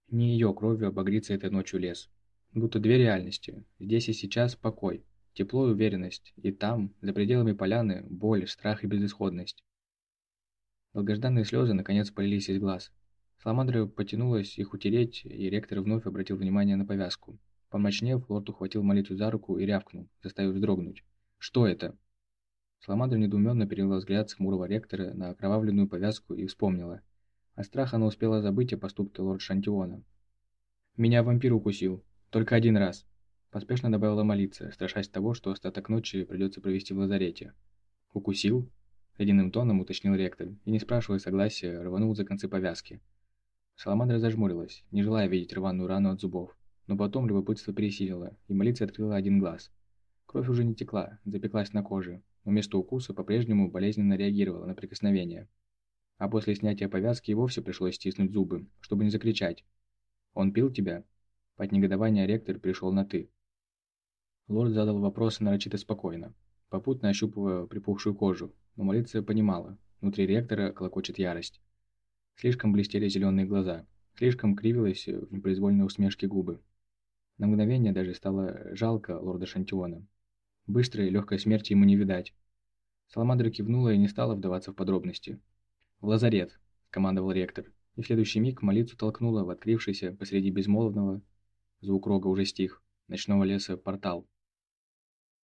Не ее кровью обогрится этой ночью лес. Будто две реальности. Здесь и сейчас покой, тепло и уверенность. И там, за пределами поляны, боль, страх и безысходность. Долгожданные слезы наконец полились из глаз. Саламандра потянулась их утереть, и ректор вновь обратил внимание на повязку. Помочнев, лорд ухватил молитву за руку и рявкнул, заставив вздрогнуть. «Что это?» Саламандра недоуменно перевела взгляд с хмурого ректора на окровавленную повязку и вспомнила. От страха она успела забыть о поступке лорда Шантиона. «Меня вампир укусил. Только один раз», – поспешно добавила молиться, страшась того, что остаток ночи придется провести в лазарете. «Укусил?» – ледяным тоном уточнил ректор, и, не спрашивая согласия, рванул за концы повязки. Саламандра зажмурилась, не желая видеть рваную рану от зубов, но потом любопытство пересилило, и молиться открыла один глаз. Кровь уже не текла, запеклась на коже, но место укуса по-прежнему болезненно реагировало на прикосновение. А после снятия повязки и вовсе пришлось стиснуть зубы, чтобы не закричать. «Он пил тебя?» Под негодование ректор пришел на «ты». Лорд задал вопросы нарочито спокойно, попутно ощупывая припухшую кожу, но молиться понимала, внутри ректора клокочет ярость. Слишком блестели зеленые глаза, слишком кривилась в непроизвольной усмешке губы. На мгновение даже стало жалко лорда Шантиона, Быстрой легкой смерти ему не видать. Саламандра кивнула и не стала вдаваться в подробности. «В лазарет», – командовал ректор, и в следующий миг молитву толкнула в открывшийся посреди безмолвного, звук рога уже стих, ночного леса портал.